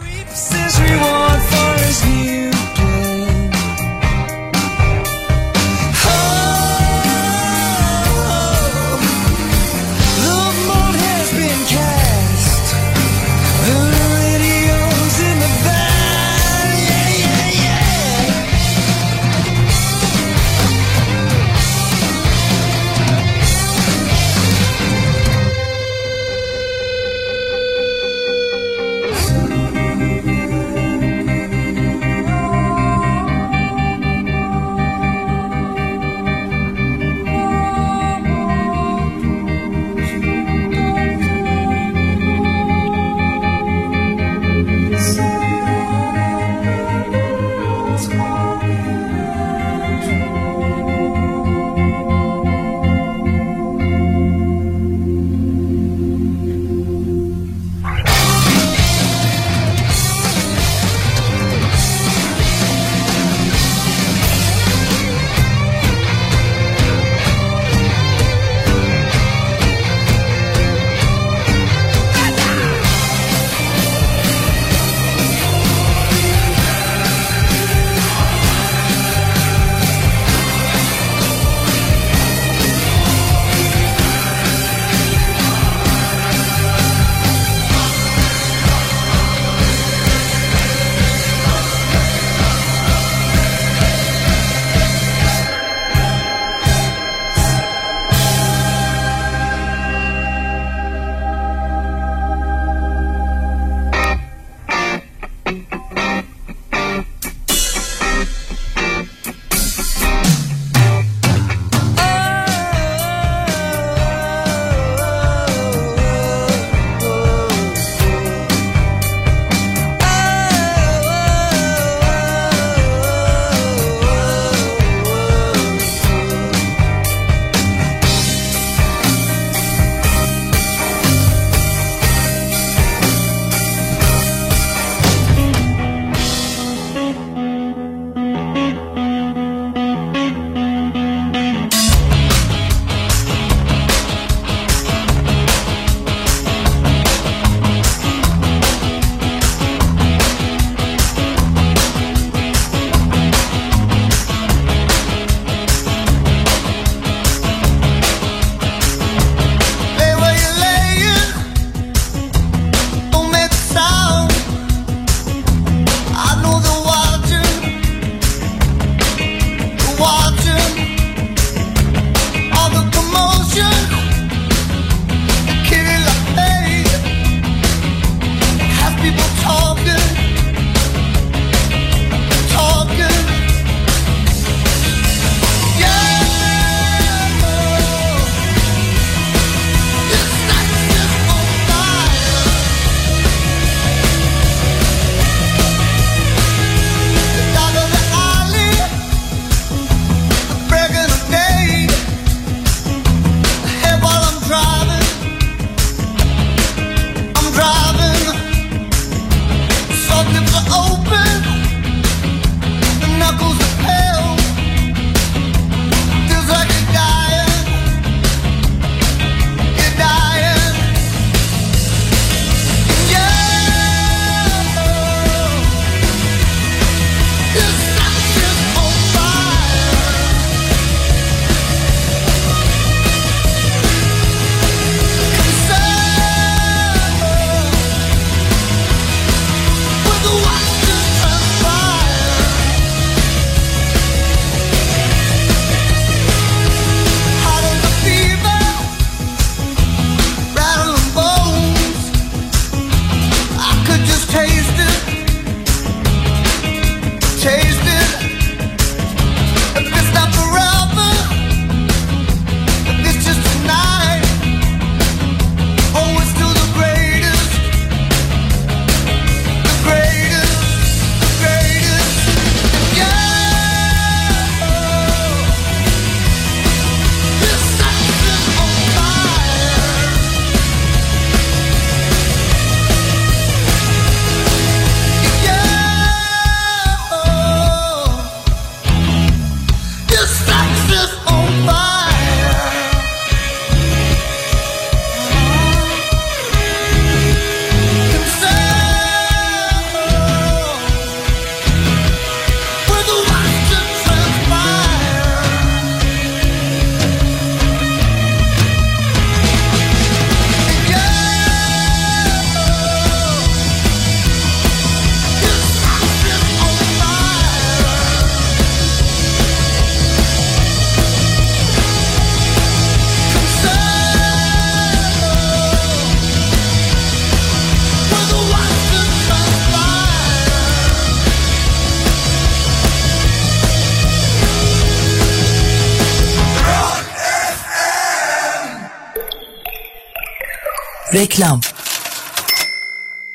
Reklam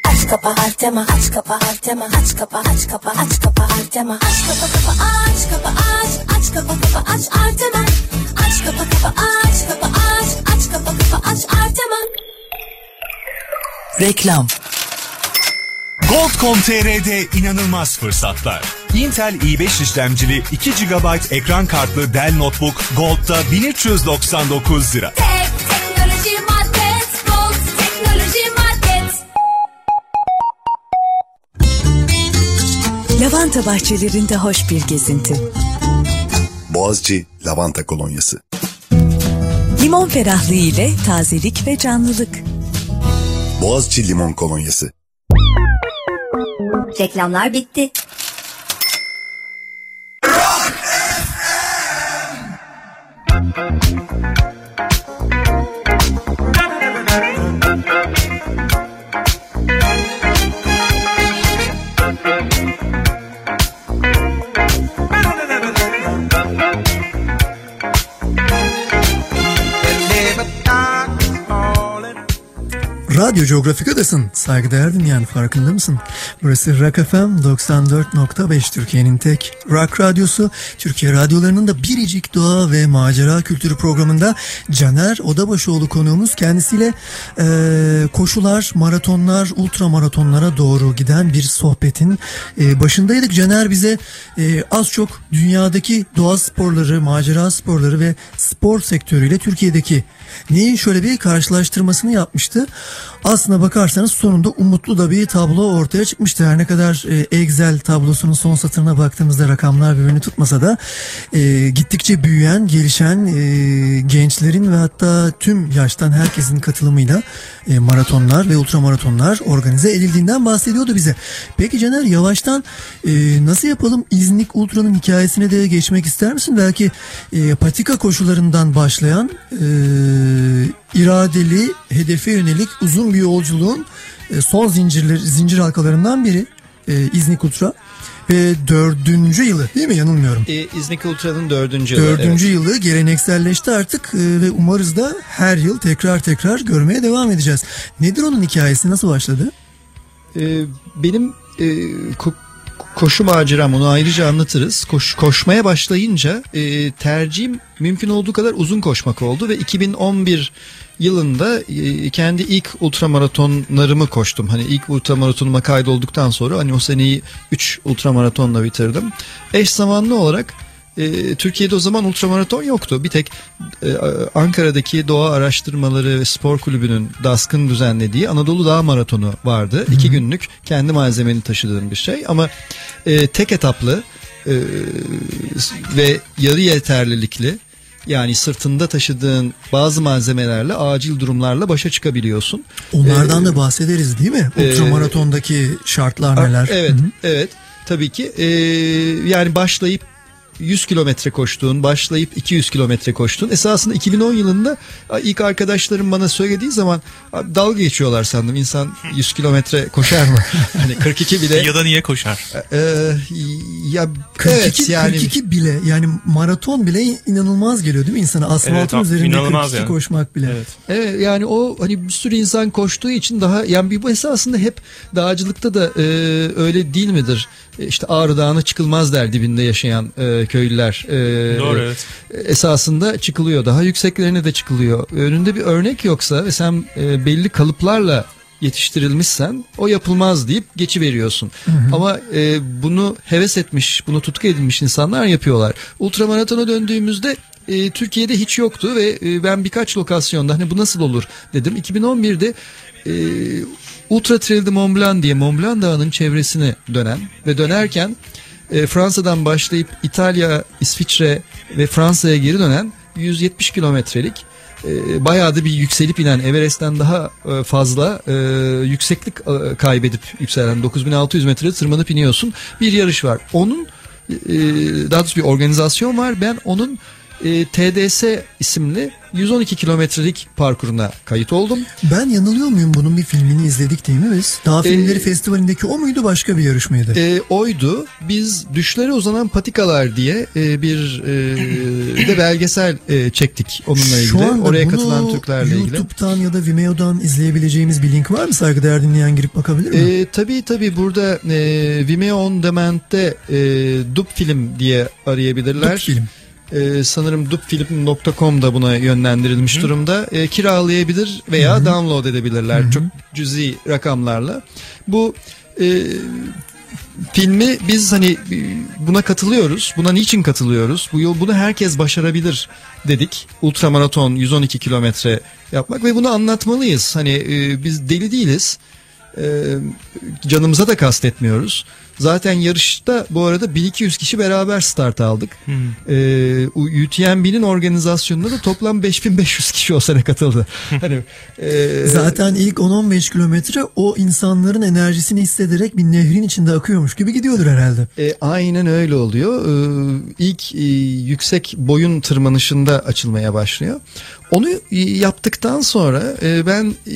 Aç kapa Artema aç kapa Artema aç kapa aç kapa aç kapa Artema aç kapa kapa aç kapa aç aç kapa kapa aç Artema aç kapa kapa aç kapa aç aç kapa kapa aç Artema Reklam Gold.com.tr'de inanılmaz fırsatlar. Intel i5 işlemcili 2 GB ekran kartlı Dell Notebook Gold'da 1399 lira. Lavanta bahçelerinde hoş bir gezinti. Boğaziçi Lavanta Kolonyası. Limon ferahlığı ile tazelik ve canlılık. Boğaziçi Limon Kolonyası. Reklamlar bitti. Radyo Coğrafika'dasın. Saygıdeğer dinleyen farkında mısın? Burası Rock FM 94.5 Türkiye'nin tek rock radyosu. Türkiye radyolarının da biricik doğa ve macera kültürü programında Caner Odabaşıoğlu konuğumuz. Kendisiyle eee, koşular, maratonlar, ultra maratonlara doğru giden bir sohbetin eee, başındaydık. Caner bize eee, az çok dünyadaki doğa sporları, macera sporları ve spor sektörüyle Türkiye'deki neyin şöyle bir karşılaştırmasını yapmıştı. Aslına bakarsanız sonunda umutlu da bir tablo ortaya çıkmıştı. Her ne kadar e, Excel tablosunun son satırına baktığımızda rakamlar birbirini tutmasa da e, gittikçe büyüyen, gelişen e, gençlerin ve hatta tüm yaştan herkesin katılımıyla e, maratonlar ve ultramaratonlar organize edildiğinden bahsediyordu bize. Peki Caner yavaştan e, nasıl yapalım İznik Ultra'nın hikayesine de geçmek ister misin? Belki e, patika koşularından başlayan e, iradeli, hedefe yönelik uzun bir yolculuğun e, son zincirler, zincir halkalarından biri e, İznik Ultra. Ve dördüncü yılı değil mi yanılmıyorum. E, İznik Ultra'nın dördüncü yılı. Dördüncü evet. yılı gelenekselleşti artık e, ve umarız da her yıl tekrar tekrar görmeye devam edeceğiz. Nedir onun hikayesi nasıl başladı? E, benim e, koşu maceram onu ayrıca anlatırız. Koş, koşmaya başlayınca e, tercihim mümkün olduğu kadar uzun koşmak oldu ve 2011 yılında e, kendi ilk ultramaratonlarımı koştum. Hani ilk ultramaratonuma kaydolduktan sonra hani o seneyi 3 ultramaratonla bitirdim. Eş zamanlı olarak e, Türkiye'de o zaman ultramaraton yoktu. Bir tek e, Ankara'daki Doğa Araştırmaları ve Spor Kulübü'nün DASK'ın düzenlediği Anadolu Dağ Maratonu vardı. İki günlük kendi malzemeni taşıdığın bir şey ama e, tek etaplı e, ve yarı yeterlilikli yani sırtında taşıdığın bazı malzemelerle acil durumlarla başa çıkabiliyorsun. Onlardan Ee, da bahsederiz değil mi? e, Ultramaratondaki şartlar A- neler? Evet, Hı hı. evet. Tabii ki. Ee, yani başlayıp 100 kilometre koştuğun, başlayıp 200 kilometre koştuğun. Esasında 2010 yılında ilk arkadaşlarım bana söylediği zaman abi dalga geçiyorlar sandım. İnsan 100 kilometre koşar mı? hani 42 bile. Ya da niye koşar? Ee, ya 42, evet yani 42 bile yani maraton bile inanılmaz geliyor değil mi insana? Asfaltın Evet, üzerinde inanılmaz 42 yani. koşmak bile. Evet. Evet yani o hani bir sürü insan koştuğu için daha yani bir bu esasında hep dağcılıkta da e, öyle değil midir? E, İşte Ağrı Dağı'na çıkılmaz der dibinde yaşayan e, köylüler. E, Doğru, evet. Esasında çıkılıyor daha yükseklerine de çıkılıyor. Önünde bir örnek yoksa ve sen e, belli kalıplarla yetiştirilmişsen o yapılmaz deyip geçi veriyorsun. Ama e, bunu heves etmiş, bunu tutku edinmiş insanlar yapıyorlar. Ultramaratona döndüğümüzde e, Türkiye'de hiç yoktu ve e, ben birkaç lokasyonda hani bu nasıl olur dedim. 2011'de e, Ultra Trail de Mont Blanc diye Mont Blanc Dağı'nın çevresine dönen ve dönerken e, Fransa'dan başlayıp İtalya, İsviçre ve Fransa'ya geri dönen 170 kilometrelik e, bayağı da bir yükselip inen Everest'ten daha e, fazla yükseklik kaybedip yükselen 9600 metre tırmanıp iniyorsun bir yarış var. Onun daha doğrusu bir organizasyon var. Ben onun e, TDS isimli 112 kilometrelik parkuruna kayıt oldum. Ben yanılıyor muyum bunun bir filmini izledik değil mi biz? Daha filmleri Ee, festivalindeki o muydu başka bir yarışmaydı? E, oydu. Biz düşlere uzanan patikalar diye e, bir e, de belgesel e, çektik onunla ilgili. Şu anda Oraya katılan Türklerle ilgili. YouTube'dan ya da Vimeo'dan izleyebileceğimiz bir link var mı? Saygıdeğer dinleyen girip bakabilir mi? E, tabii tabii burada e, Vimeo On Demand'de e, Dub Film diye arayabilirler. Dub Film. E, sanırım dubfilm.com da buna yönlendirilmiş durumda. E, kiralayabilir veya download edebilirler çok cüzi rakamlarla. Bu e, filmi biz hani e, buna katılıyoruz. Buna niçin katılıyoruz? Bu yol bunu herkes başarabilir dedik. Ultramaraton 112 kilometre yapmak ve bunu anlatmalıyız. Hani e, biz deli değiliz. E, canımıza da kastetmiyoruz. Zaten yarışta bu arada 1200 kişi beraber start aldık. E, UTMB'nin organizasyonunda da toplam 5500 kişi o sene katıldı. hani e, Zaten ilk 10-15 kilometre o insanların enerjisini hissederek bir nehrin içinde akıyormuş gibi gidiyordur herhalde. E, aynen öyle oluyor. E, ilk e, yüksek boyun tırmanışında açılmaya başlıyor. Onu e, yaptıktan sonra e, ben e,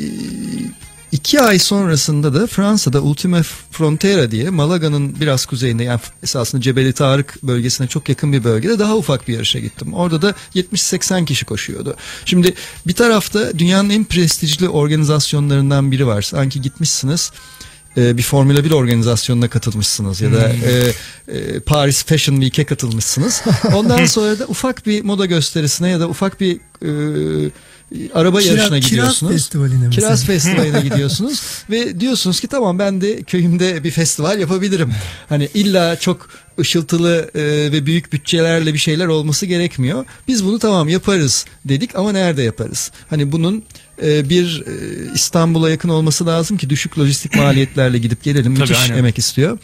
iki ay sonrasında da Fransa'da Ultima Frontera diye Malaga'nın biraz kuzeyinde yani esasında Cebeli Tarık bölgesine çok yakın bir bölgede daha ufak bir yarışa gittim. Orada da 70-80 kişi koşuyordu. Şimdi bir tarafta dünyanın en prestijli organizasyonlarından biri var. Sanki gitmişsiniz e, bir Formula 1 organizasyonuna katılmışsınız ya da e, e, Paris Fashion Week'e katılmışsınız. Ondan sonra da ufak bir moda gösterisine ya da ufak bir e, araba Kira- yarışına Kiraz gidiyorsunuz. Festivali'ne mesela. Kiraz Festivali'ne gidiyorsunuz ve diyorsunuz ki tamam ben de köyümde bir festival yapabilirim. Hani illa çok ışıltılı e, ve büyük bütçelerle bir şeyler olması gerekmiyor. Biz bunu tamam yaparız dedik ama nerede yaparız? Hani bunun e, bir e, İstanbul'a yakın olması lazım ki düşük lojistik maliyetlerle gidip gelelim. Tabii, Müthiş aynen. emek istiyor.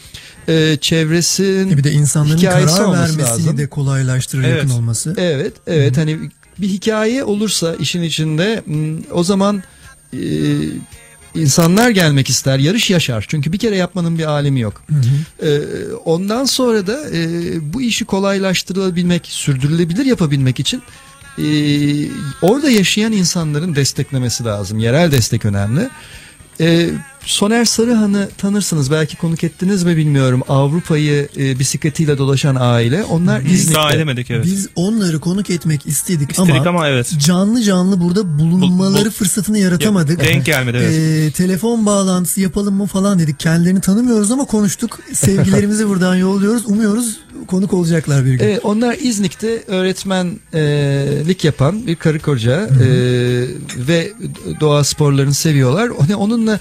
E, çevresin E bir de insanların karar vermesini lazım. de kolaylaştırır Evet. yakın olması. Evet, evet hani bir hikaye olursa işin içinde m, o zaman e, insanlar gelmek ister, yarış yaşar. Çünkü bir kere yapmanın bir alemi yok. E, ondan sonra da e, bu işi kolaylaştırılabilmek, sürdürülebilir yapabilmek için e, orada yaşayan insanların desteklemesi lazım. Yerel destek önemli. E, Soner Sarıhan'ı tanırsınız belki konuk ettiniz mi bilmiyorum. Avrupa'yı e, bisikletiyle dolaşan aile. Onlar Biz İznik'te. daha edemedik evet. Biz onları konuk etmek istedik, İstedik ama, ama evet. canlı canlı burada bulunmaları Bu- bu- fırsatını yaratamadık. Denk gelmedi, evet. Ee, telefon bağlantısı yapalım mı falan dedik. Kendilerini tanımıyoruz ama konuştuk. Sevgilerimizi buradan yolluyoruz. Umuyoruz konuk olacaklar bir gün. Evet, onlar İznik'te öğretmenlik yapan bir karı koca e, ve doğa sporlarını seviyorlar. Hani onunla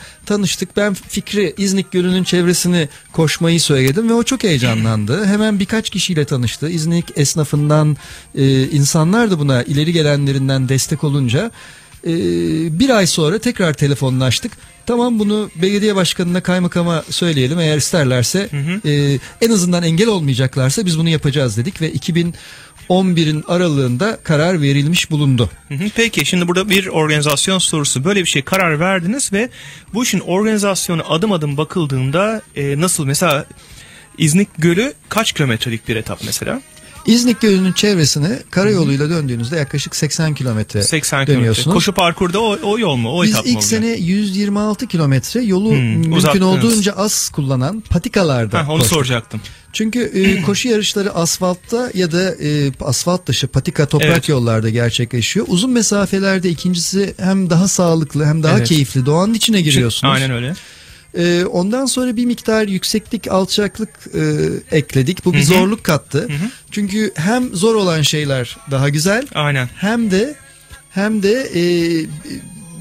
tanıştık. Ben Fikri İznik Gölü'nün çevresini koşmayı söyledim ve o çok heyecanlandı. Hemen birkaç kişiyle tanıştı. İznik esnafından e, insanlar da buna ileri gelenlerinden destek olunca e, bir ay sonra tekrar telefonlaştık. Tamam bunu belediye başkanına kaymakama söyleyelim eğer isterlerse e, en azından engel olmayacaklarsa biz bunu yapacağız dedik ve 2011'in aralığında karar verilmiş bulundu. Peki şimdi burada bir organizasyon sorusu. Böyle bir şey karar verdiniz ve bu işin organizasyonu adım adım bakıldığında e, nasıl mesela İznik Gölü kaç kilometrelik bir etap mesela? İznik Gölü'nün çevresine karayoluyla döndüğünüzde yaklaşık 80 kilometre 80 kilometre. dönüyorsunuz. Koşu parkurda o, o yol mu? O Biz etap mı ilk oluyor? sene 126 kilometre yolu Hmm, mümkün uzattınız. olduğunca az kullanan patikalarda Heh, onu koştuk. soracaktım. Çünkü e, koşu yarışları asfaltta ya da e, asfalt dışı patika toprak Evet. yollarda gerçekleşiyor. Uzun mesafelerde ikincisi hem daha sağlıklı hem daha Evet. keyifli doğanın içine giriyorsunuz. Aynen öyle. E, ondan sonra bir miktar yükseklik alçaklık e, ekledik. Bu bir Hı hı. zorluk kattı. Çünkü hem zor olan şeyler daha güzel Aynen. hem de hem de e,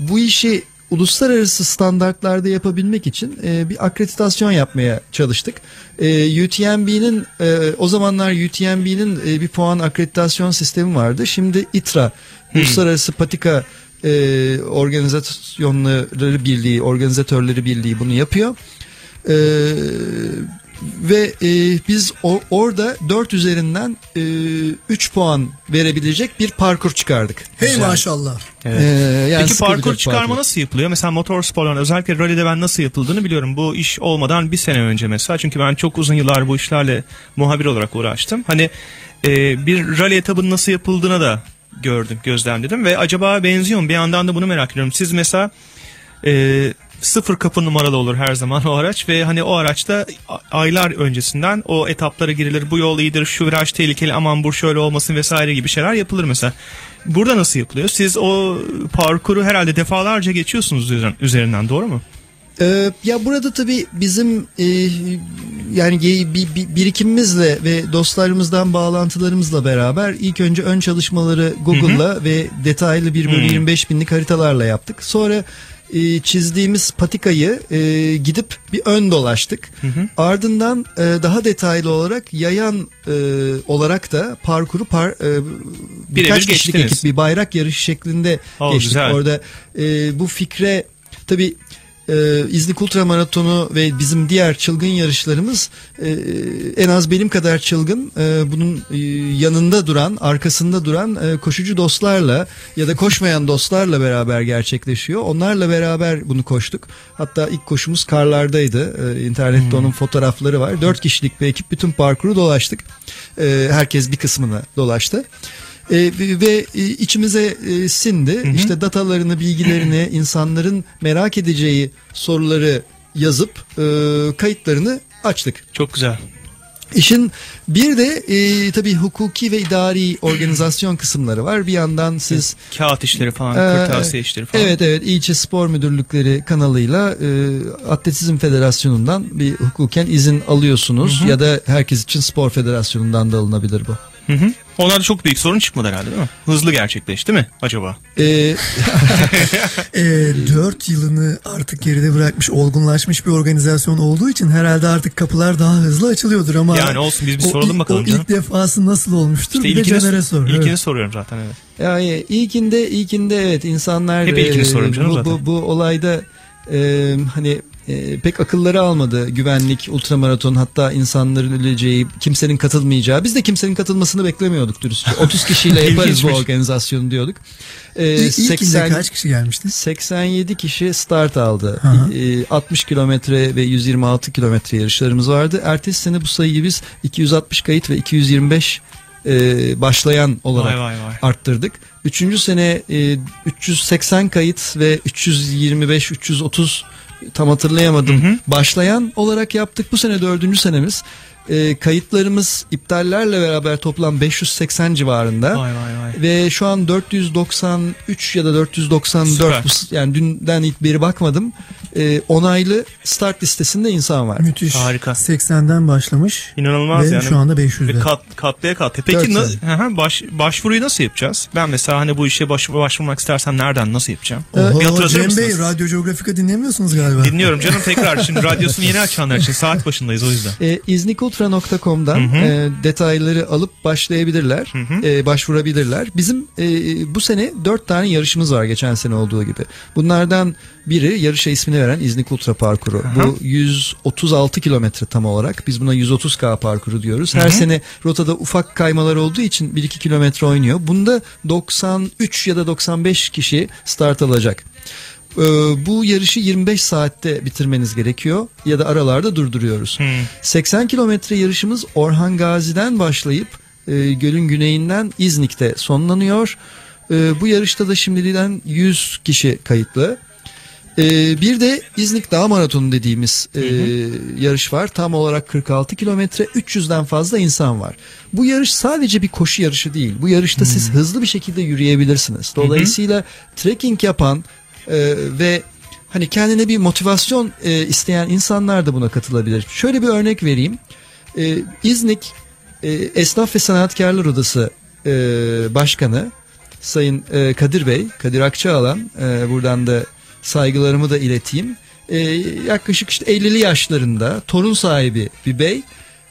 bu işi uluslararası standartlarda yapabilmek için e, bir akreditasyon yapmaya çalıştık. E, UTMB'nin e, o zamanlar UTMB'nin e, bir puan akreditasyon sistemi vardı. Şimdi ITRA Uluslararası Patika e, Organizasyonları Birliği, Organizatörleri Birliği bunu yapıyor. E, ve e, biz o- orada 4 üzerinden e, 3 puan verebilecek bir parkur çıkardık. Hey maşallah. Evet. Ee, yani Peki parkur çıkarma parkur. nasıl yapılıyor? Mesela motor sporlarında özellikle rallide ben nasıl yapıldığını biliyorum. Bu iş olmadan bir sene önce mesela. Çünkü ben çok uzun yıllar bu işlerle muhabir olarak uğraştım. Hani e, bir rally etabının nasıl yapıldığına da gördüm, gözlemledim ve acaba benziyor mu? Bir yandan da bunu merak ediyorum. Siz mesela e, sıfır kapı numaralı olur her zaman o araç ve hani o araçta aylar öncesinden o etaplara girilir. Bu yol iyidir, şu viraj tehlikeli, aman bu şöyle olmasın vesaire gibi şeyler yapılır mesela. Burada nasıl yapılıyor? Siz o parkuru herhalde defalarca geçiyorsunuz üzerinden doğru mu? Ee, ya burada tabii bizim e, yani ge- bi- bi- birikimimizle ve dostlarımızdan bağlantılarımızla beraber ilk önce ön çalışmaları Google'la ve detaylı 1 bölü Hı. 25 binlik haritalarla yaptık. Sonra e, çizdiğimiz patikayı e, gidip bir ön dolaştık. Ardından e, daha detaylı olarak yayan e, olarak da parkuru par, e, birkaç kişilik geçtiniz. ekip bir bayrak yarışı şeklinde Oo, geçtik. güzel. Orada e, bu fikre tabii e, İznik Ultra Maratonu ve bizim diğer çılgın yarışlarımız e, en az benim kadar çılgın e, bunun e, yanında duran arkasında duran e, koşucu dostlarla ya da koşmayan dostlarla beraber gerçekleşiyor. Onlarla beraber bunu koştuk. Hatta ilk koşumuz karlardaydı. E, internette onun fotoğrafları var. Dört kişilik bir ekip bütün parkuru dolaştık. E, herkes bir kısmını dolaştı. E, ve e, içimize e, sindi. İşte datalarını, bilgilerini, insanların merak edeceği soruları yazıp e, kayıtlarını açtık. Çok güzel. İşin bir de e, tabii hukuki ve idari organizasyon kısımları var. Bir yandan siz Kağıt işleri falan, Ee, kırtasiye işleri falan. Evet evet İlçe Spor Müdürlükleri kanalıyla e, Atletizm Federasyonu'ndan bir hukuken izin alıyorsunuz Hı hı. ya da herkes için Spor Federasyonu'ndan da alınabilir bu. Hı hı. Onlarda çok büyük sorun çıkmadı herhalde değil mi? Hızlı gerçekleşti mi acaba? Ee, e, 4 yılını artık geride bırakmış, olgunlaşmış bir organizasyon olduğu için herhalde artık kapılar daha hızlı açılıyordur ama Yani olsun, biz bir soralım ilk- bakalım O canım. ilk defası nasıl olmuştur? İşte bir de ilkini, Caner'e sor. ilkini evet. soruyorum zaten evet. Yani ilkinde ilkinde evet insanlar Hep ilkini e, soruyorum canım bu, zaten. bu, bu olayda e, hani e, pek akılları almadı güvenlik ultramaraton hatta insanların öleceği kimsenin katılmayacağı biz de kimsenin katılmasını beklemiyorduk dürüstçe 30 kişiyle yaparız bu organizasyonu diyorduk. E, İlk- ilkinde kaç kişi gelmişti? 87 kişi start aldı. E, 60 kilometre ve 126 kilometre yarışlarımız vardı. Ertesi sene bu sayıyı biz 260 kayıt ve 225 e, başlayan olarak Vay vay vay. arttırdık. Üçüncü sene e, 380 kayıt ve 325-330 tam hatırlayamadım başlayan olarak yaptık. Bu sene dördüncü senemiz. E, kayıtlarımız iptallerle beraber toplam 580 civarında. Vay vay vay. Ve şu an 493 ya da 494 Süper. yani dünden ilk beri bakmadım. E, onaylı start listesinde insan var. Müthiş. Harika. 80'den başlamış. İnanılmaz Ve yani. şu anda 500'de. Ve kat, katlaya katlaya. Peki na- hı, baş, başvuruyu nasıl yapacağız? Ben mesela hani bu işe baş, başvurmak istersem nereden nasıl yapacağım? bir Oho, hatırlatır Cem mısınız? Bey, Radyo Geografika dinlemiyorsunuz galiba. Dinliyorum canım tekrar. Şimdi radyosunu yeni açanlar için saat başındayız o yüzden. E, iznikultra.com'dan Hı hı. e, detayları alıp başlayabilirler, e, başvurabilirler. Bizim e, bu sene dört tane yarışımız var geçen sene olduğu gibi. Bunlardan biri yarışa ismini veren İznik Ultra parkuru. Bu 136 kilometre tam olarak. Biz buna 130K parkuru diyoruz. Her Hı hı. sene rotada ufak kaymalar olduğu için 1-2 kilometre oynuyor. Bunda 93 ya da 95 kişi start alacak. Ee, bu yarışı 25 saatte bitirmeniz gerekiyor ya da aralarda durduruyoruz. 80 kilometre yarışımız Orhan Gazi'den başlayıp e, gölün güneyinden İznik'te sonlanıyor. E, bu yarışta da şimdiden 100 kişi kayıtlı. E, bir de İznik Dağ Maratonu dediğimiz e, yarış var. Tam olarak 46 kilometre 300'den fazla insan var. Bu yarış sadece bir koşu yarışı değil. Bu yarışta siz hızlı bir şekilde yürüyebilirsiniz. Dolayısıyla trekking yapan e, ve hani kendine bir motivasyon e, isteyen insanlar da buna katılabilir. Şöyle bir örnek vereyim. E, İznik e, Esnaf ve Sanatkarlar Odası e, Başkanı Sayın e, Kadir Bey, Kadir Akçaalan e, buradan da saygılarımı da ileteyim. E, yaklaşık işte 50'li yaşlarında torun sahibi bir bey.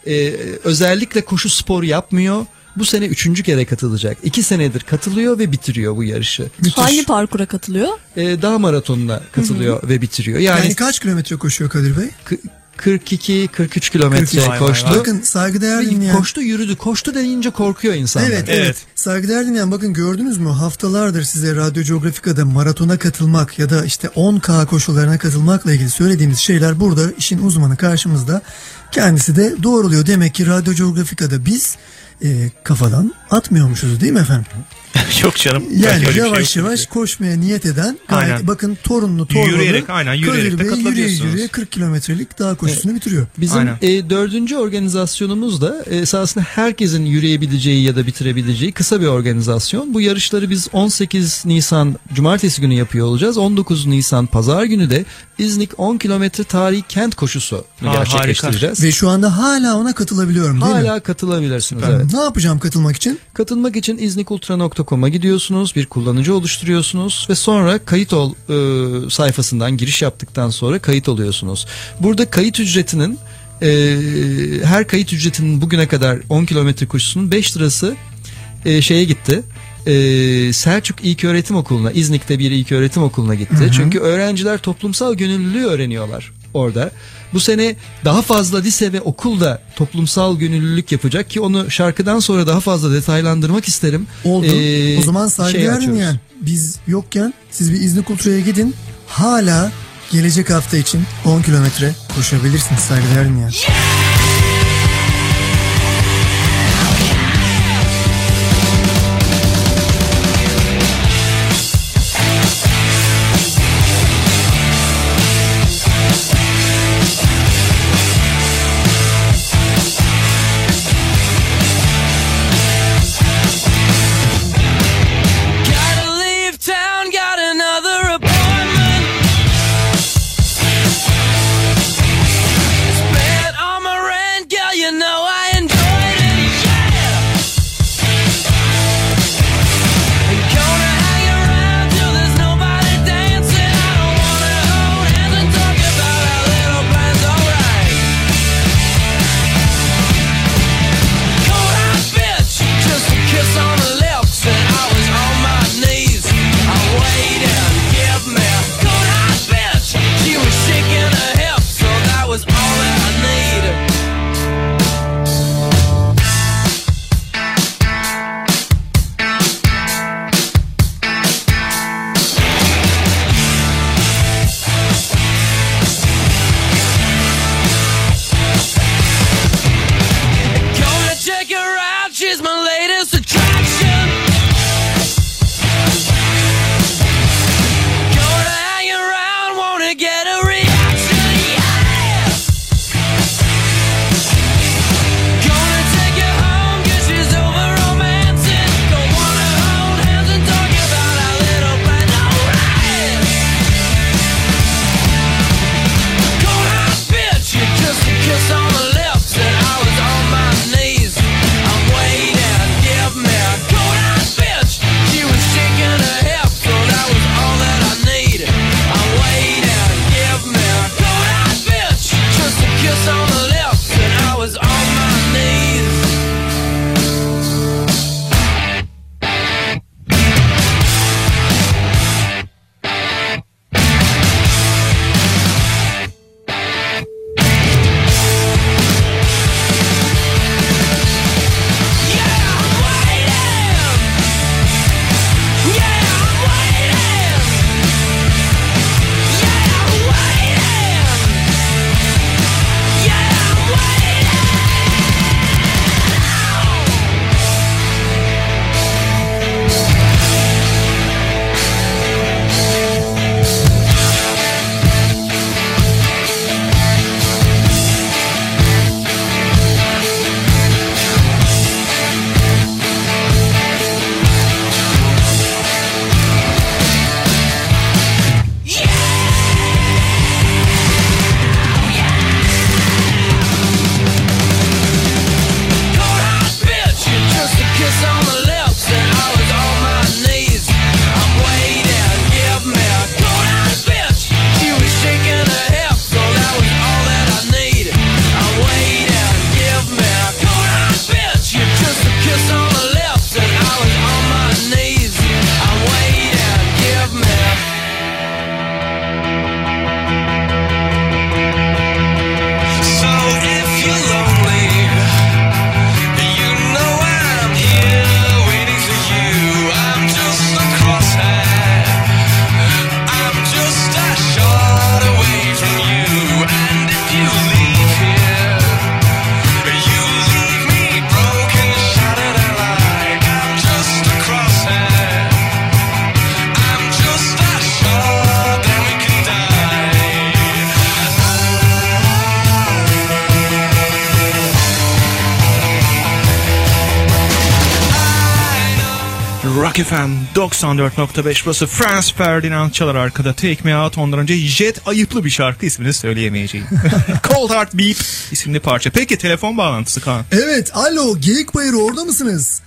E, özellikle koşu sporu yapmıyor. Bu sene üçüncü kere katılacak. İki senedir katılıyor ve bitiriyor bu yarışı. Hangi parkura katılıyor? E, dağ maratonuna katılıyor ve bitiriyor. Yani, Yani, kaç kilometre koşuyor Kadir Bey? 42-43 kilometre 42. koştu. Bakın saygıdeğer dinleyen. Koştu yürüdü. Koştu deyince korkuyor insanlar. Evet, evet Saygıdeğer dinleyen bakın gördünüz mü haftalardır size Radyo Geografika'da maratona katılmak ya da işte 10K koşularına katılmakla ilgili söylediğimiz şeyler burada işin uzmanı karşımızda. Kendisi de doğruluyor. Demek ki Radyo Geografika'da biz e, kafadan atmıyormuşuz değil mi efendim? Yok canım. Yani öyle bir şey yavaş yavaş koşmaya niyet eden gayet Aynen. bakın torunlu torbalı Yürüyerek, aynen, yürüyerek de yürüye katılabiliyorsunuz. yürüye 40 kilometrelik dağ koşusunu bitiriyor. Bizim Aynen. e, dördüncü organizasyonumuz da e, esasında herkesin yürüyebileceği ya da bitirebileceği kısa bir organizasyon. Bu yarışları biz 18 Nisan Cumartesi günü yapıyor olacağız. 19 Nisan Pazar günü de İznik 10 kilometre tarihi kent koşusu Aa, gerçekleştireceğiz. Ve şu anda hala ona katılabiliyorum değil mi? Hala katılabilirsiniz evet. Ne yapacağım katılmak için? Katılmak için iznikultra.com'a gidiyorsunuz, bir kullanıcı oluşturuyorsunuz ve sonra kayıt ol e, sayfasından giriş yaptıktan sonra kayıt oluyorsunuz. Burada kayıt ücretinin e, her kayıt ücretinin bugüne kadar 10 kilometre koşusunun 5 lirası e, şeye gitti. E, Selçuk İlköğretim Okulu'na, İznik'te bir ilköğretim okuluna gitti. Hı hı. Çünkü öğrenciler toplumsal gönüllülüğü öğreniyorlar orada. Bu sene daha fazla lise ve okulda toplumsal gönüllülük yapacak ki onu şarkıdan sonra daha fazla detaylandırmak isterim. Oldu. Ee, o zaman şey saygıdeğer açıyoruz. dinleyen biz yokken siz bir İznik Ultra'ya gidin. Hala gelecek hafta için 10 kilometre koşabilirsiniz saygıdeğer dinleyen. Gotta 94.5 burası Franz Ferdinand çalar arkada Take Me Out ondan önce Jet ayıplı bir şarkı ismini söyleyemeyeceğim. Cold Heart Beat isimli parça. Peki telefon bağlantısı Kaan. Evet alo Geyik Bayırı orada mısınız?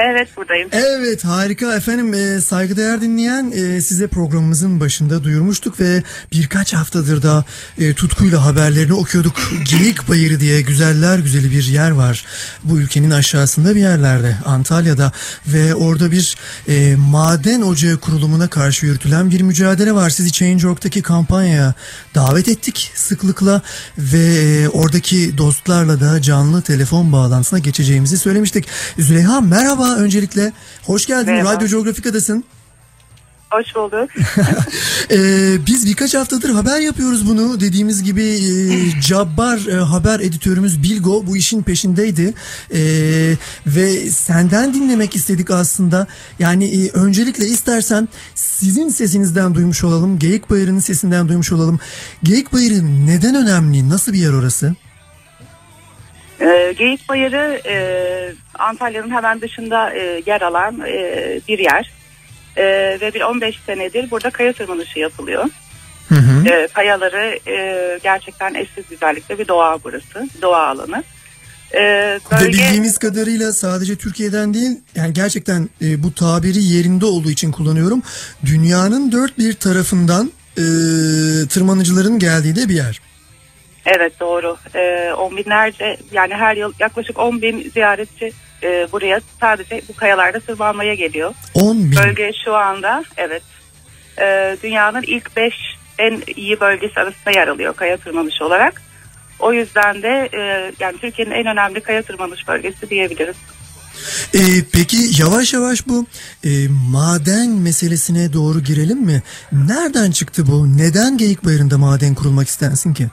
Evet buradayım. Evet harika efendim e, saygıdeğer dinleyen e, size programımızın başında duyurmuştuk ve birkaç haftadır da e, tutkuyla haberlerini okuyorduk. Geyik Bayırı diye güzeller güzeli bir yer var. Bu ülkenin aşağısında bir yerlerde Antalya'da ve orada bir e, maden ocağı kurulumuna karşı yürütülen bir mücadele var. Sizi Change.org'daki kampanyaya davet ettik sıklıkla ve e, oradaki dostlarla da canlı telefon bağlantısına geçeceğimizi söylemiştik. Züleyha merhaba öncelikle. Hoş geldin. Merhaba. Radyo Coğrafika'dasın. Hoş bulduk. Ee, biz birkaç haftadır haber yapıyoruz bunu. Dediğimiz gibi e, Cabbar e, haber editörümüz Bilgo bu işin peşindeydi. Ee, ve senden dinlemek istedik aslında. Yani e, öncelikle istersen sizin sesinizden duymuş olalım. Geyik Bayırı'nın sesinden duymuş olalım. Geyik Bayırı neden önemli? Nasıl bir yer orası? Ee, Geyik Bayırı e, Antalya'nın hemen dışında e, yer alan e, bir yer. E, ve bir 15 senedir burada kaya tırmanışı yapılıyor. E, kayaları e, gerçekten eşsiz güzellikte bir doğa burası. Doğa alanı. E, Ve bölge bildiğimiz kadarıyla sadece Türkiye'den değil yani gerçekten e, bu tabiri yerinde olduğu için kullanıyorum. Dünyanın dört bir tarafından e, tırmanıcıların geldiği de bir yer. Evet doğru. Ee, on binlerce yani her yıl yaklaşık 10 bin ziyaretçi e, buraya sadece bu kayalarda tırmanmaya geliyor. 10 bin. Bölge şu anda evet e, dünyanın ilk 5 en iyi bölgesi arasında yer alıyor kaya tırmanışı olarak. O yüzden de e, yani Türkiye'nin en önemli kaya tırmanış bölgesi diyebiliriz. E, peki yavaş yavaş bu e, maden meselesine doğru girelim mi? Nereden çıktı bu? Neden Geyik Bayırı'nda maden kurulmak istensin ki?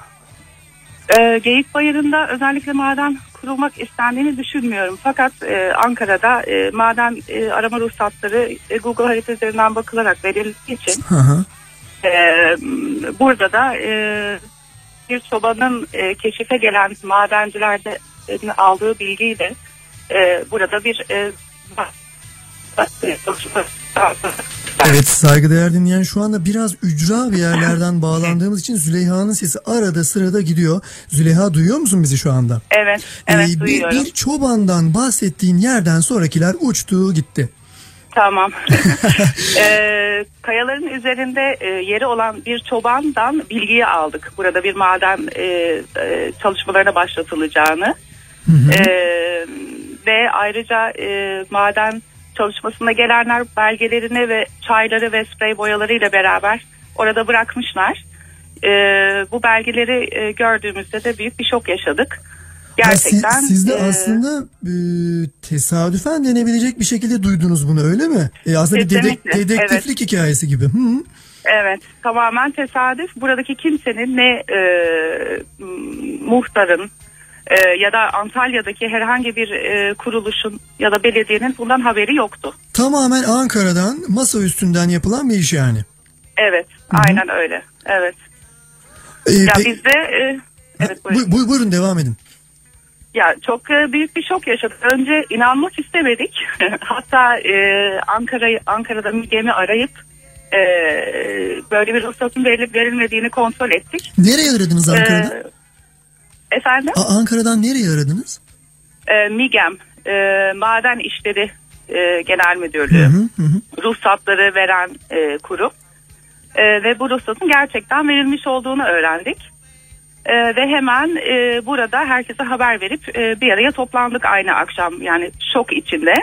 E, Geyik Bayırı'nda özellikle maden kurulmak istendiğini düşünmüyorum. Fakat e, Ankara'da e, maden e, arama ruhsatları e, Google harita üzerinden bakılarak verildiği için Hı hı. e, burada da e, bir çobanın e, keşife gelen madencilerde e, aldığı bilgiyle e, burada bir e, Evet saygıdeğer dinleyen şu anda biraz ücra bir yerlerden bağlandığımız için Züleyha'nın sesi arada sırada gidiyor. Züleyha duyuyor musun bizi şu anda? Evet, evet Ee, bir, duyuyorum. bir çobandan bahsettiğin yerden sonrakiler uçtu gitti. Tamam. Ee, kayaların üzerinde e, yeri olan bir çobandan bilgiyi aldık. Burada bir maden e, e, çalışmalarına başlatılacağını. Ee, ve ayrıca e, maden çalışmasına gelenler belgelerini ve çayları ve sprey boyalarıyla beraber orada bırakmışlar. Ee, bu belgeleri e, gördüğümüzde de büyük bir şok yaşadık. Ha, siz- Gerçekten. siz de e, aslında e, tesadüfen denebilecek bir şekilde duydunuz bunu öyle mi? E, aslında bir dedek- dedektiflik hikayesi gibi. Hı. Evet tamamen tesadüf. Buradaki kimsenin ne e, muhtarın e, ya da Antalya'daki herhangi bir e, kuruluşun ya da belediyenin bundan haberi yoktu. Tamamen Ankara'dan masa üstünden yapılan bir iş yani. Evet aynen öyle. Evet. E, ya pe- biz de e, evet buyurun. Bu- bu- buyurun devam edin. Ya çok e, büyük bir şok yaşadık. Önce inanmak istemedik. Hatta e, Ankara'yı Ankara'da müdemi arayıp e, böyle bir ruhsatın verilip verilmediğini kontrol ettik. Nereye aradınız Ankara'da? E, efendim? A- Ankara'dan nereye aradınız? e, MİGEM e, Maden İşleri e, Genel Müdürlüğü Hı hı hı. ruhsatları veren e, kurum E, ve bu ruhsatın gerçekten verilmiş olduğunu öğrendik. E, ve hemen e, burada herkese haber verip e, bir araya toplandık aynı akşam yani şok içinde.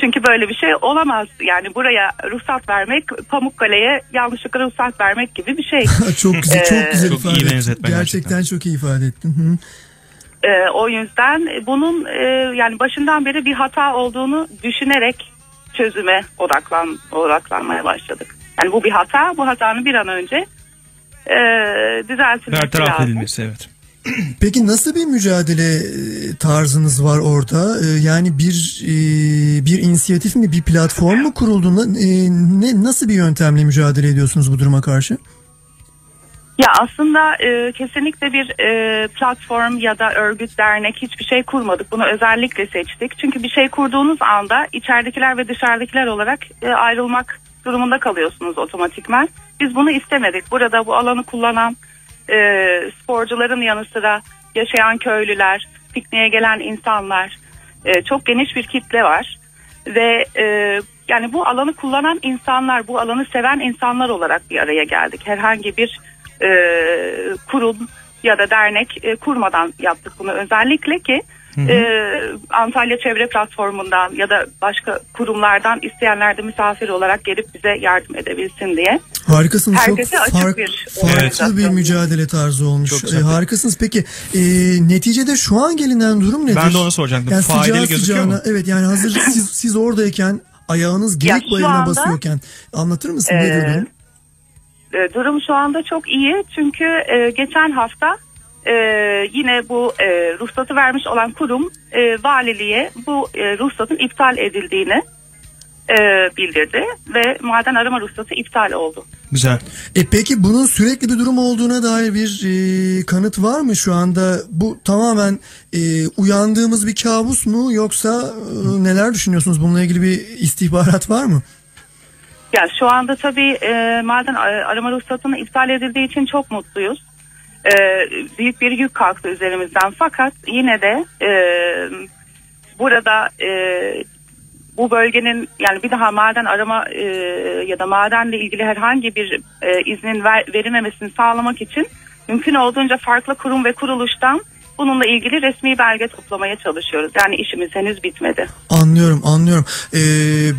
Çünkü böyle bir şey olamaz. Yani buraya ruhsat vermek Pamukkale'ye yanlışlıkla ruhsat vermek gibi bir şey. çok güzel, Ee, çok güzel Çok ifade iyi ettin. benzetme Gerçekten, çok iyi ifade ettin. Hı. Ee, o yüzden bunun e, yani başından beri bir hata olduğunu düşünerek çözüme odaklan odaklanmaya başladık. Yani bu bir hata, bu hatanın bir an önce e, düzeltilmesi Bertaraf lazım. edilmesi evet. Peki nasıl bir mücadele e, tarzınız var orada? E, Yani bir e, bir inisiyatif mi, bir platform mu kuruldu? Ne nasıl bir yöntemle mücadele ediyorsunuz bu duruma karşı? Ya aslında e, kesinlikle bir e, platform ya da örgüt, dernek hiçbir şey kurmadık. Bunu özellikle seçtik. Çünkü bir şey kurduğunuz anda içeridekiler ve dışarıdakiler olarak e, ayrılmak durumunda kalıyorsunuz otomatikman. Biz bunu istemedik. Burada bu alanı kullanan e, sporcuların yanı sıra yaşayan köylüler, pikniğe gelen insanlar, e, çok geniş bir kitle var. Ve e, yani bu alanı kullanan insanlar, bu alanı seven insanlar olarak bir araya geldik. Herhangi bir e, kurum ya da dernek e, kurmadan yaptık bunu özellikle ki e, Antalya Çevre Platformu'ndan ya da başka kurumlardan isteyenler de misafir olarak gelip bize yardım edebilsin diye. Harikasınız. Herkese çok açık fark- bir farklı bir mücadele tarzı olmuş. Çok güzel. E, harikasınız. Peki e, neticede şu an gelinen durum nedir? Ben de onu soracaktım. Yani Faydalı sıcağı gözüküyor sıcağına, mu? evet yani hazır siz, siz oradayken ayağınız Ya şu bayırına anda- basıyorken anlatır mısın Ee, nedir durum? E, durum şu anda çok iyi çünkü e, geçen hafta e, yine bu e, ruhsatı vermiş olan kurum e, valiliğe bu e, ruhsatın iptal edildiğini e, bildirdi ve maden arama ruhsatı iptal oldu. Güzel. E peki bunun sürekli bir durum olduğuna dair bir e, kanıt var mı şu anda? Bu tamamen e, uyandığımız bir kabus mu yoksa e, neler düşünüyorsunuz? Bununla ilgili bir istihbarat var mı? Ya şu anda tabii e, maden a- arama ruhsatının iptal edildiği için çok mutluyuz. E, büyük bir yük kalktı üzerimizden. Fakat yine de e, burada e, bu bölgenin yani bir daha maden arama e, ya da madenle ilgili herhangi bir e, iznin ver, verilmemesini sağlamak için mümkün olduğunca farklı kurum ve kuruluştan bununla ilgili resmi belge toplamaya çalışıyoruz. Yani işimiz henüz bitmedi. Anlıyorum, anlıyorum. Ee,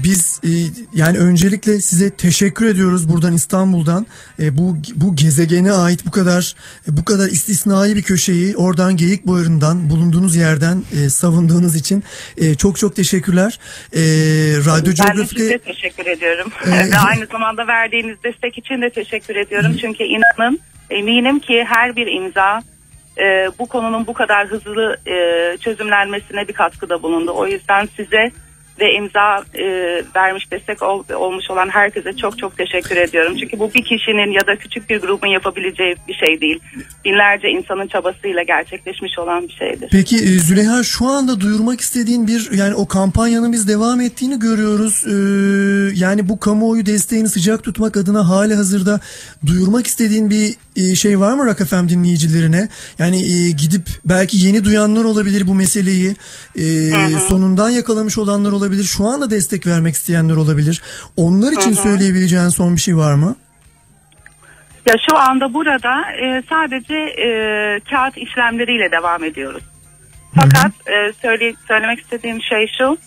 biz e, yani öncelikle size teşekkür ediyoruz buradan İstanbul'dan. E, bu bu gezegene ait bu kadar e, bu kadar istisnai bir köşeyi oradan Geyik Boyarı'ndan bulunduğunuz yerden e, savunduğunuz için e, çok çok teşekkürler. E, Radyo Ben de size teşekkür ediyorum. Ee, Ve aynı zamanda verdiğiniz destek için de teşekkür ediyorum. Çünkü inanın eminim ki her bir imza e, bu konunun bu kadar hızlı e, çözümlenmesine bir katkıda bulundu. O yüzden size ve imza e, vermiş destek ol- olmuş olan herkese çok çok teşekkür ediyorum. Çünkü bu bir kişinin ya da küçük bir grubun yapabileceği bir şey değil. Binlerce insanın çabasıyla gerçekleşmiş olan bir şeydir. Peki e, Züleyha şu anda duyurmak istediğin bir yani o kampanyanın biz devam ettiğini görüyoruz. Ee, yani bu kamuoyu desteğini sıcak tutmak adına hali hazırda duyurmak istediğin bir e, şey var mı Rock FM dinleyicilerine? Yani e, gidip belki yeni duyanlar olabilir bu meseleyi. E, sonundan yakalamış olanlar olabilir. Şu anda destek vermek isteyenler olabilir. Onlar için söyleyebileceğin son bir şey var mı? Ya şu anda burada e, sadece e, kağıt işlemleriyle devam ediyoruz. Fakat e, söyle, söylemek istediğim şey şu.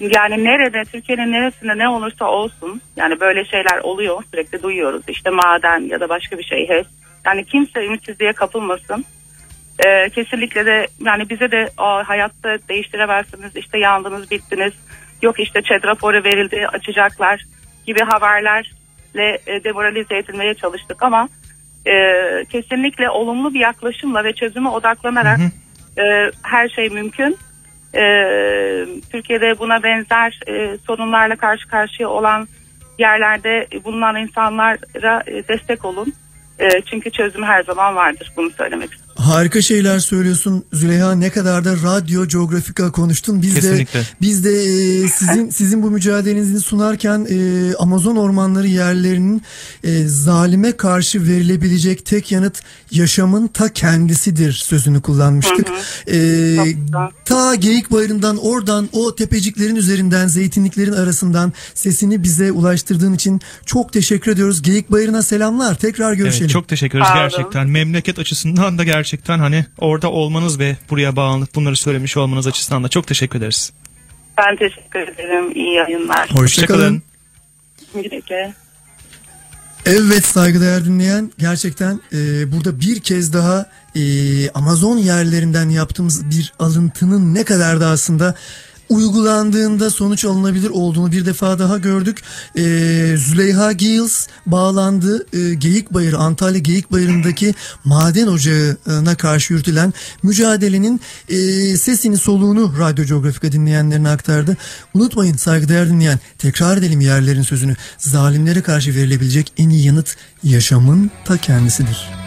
Yani nerede Türkiye'nin neresinde ne olursa olsun yani böyle şeyler oluyor sürekli duyuyoruz işte maden ya da başka bir şey HES. Yani kimse ümitsizliğe kapılmasın. E, kesinlikle de yani bize de "Aa, hayatta değiştiremezsiniz işte yandınız bittiniz yok işte ÇED raporu verildi açacaklar gibi haberlerle e, demoralize edilmeye çalıştık ama e, kesinlikle olumlu bir yaklaşımla ve çözüme odaklanarak e, her şey mümkün. E, Türkiye'de buna benzer e, sorunlarla karşı karşıya olan yerlerde bulunan insanlara e, destek olun. E, çünkü çözüm her zaman vardır. Bunu söylemek istiyorum. Harika şeyler söylüyorsun Züleyha. Ne kadar da radyo coğrafika konuştun. Biz Kesinlikle. de biz de e, sizin sizin bu mücadelenizi sunarken e, Amazon ormanları yerlerinin e, zalime karşı verilebilecek tek yanıt yaşamın ta kendisidir sözünü kullanmıştık. E, ta Geyik Bayırı'ndan oradan o tepeciklerin üzerinden zeytinliklerin arasından sesini bize ulaştırdığın için çok teşekkür ediyoruz. Geyik Bayırı'na selamlar. Tekrar görüşelim. Evet, çok teşekkür ederiz gerçekten. Memleket açısından da gerçekten hani orada olmanız ve buraya bağlanıp bunları söylemiş olmanız açısından da çok teşekkür ederiz. Ben teşekkür ederim. İyi yayınlar. Hoşçakalın. Güle. Evet saygıdeğer dinleyen gerçekten e, burada bir kez daha e, Amazon yerlerinden yaptığımız bir alıntının ne kadar da aslında uygulandığında sonuç alınabilir olduğunu bir defa daha gördük. E, Züleyha Giles bağlandı. E, Geyikbayır, Antalya Geyikbayırı'ndaki maden ocağına karşı yürütülen mücadelenin e, sesini soluğunu Radyo Coğrafika dinleyenlerine aktardı. Unutmayın saygıdeğer dinleyen tekrar edelim yerlerin sözünü. Zalimlere karşı verilebilecek en iyi yanıt yaşamın ta kendisidir.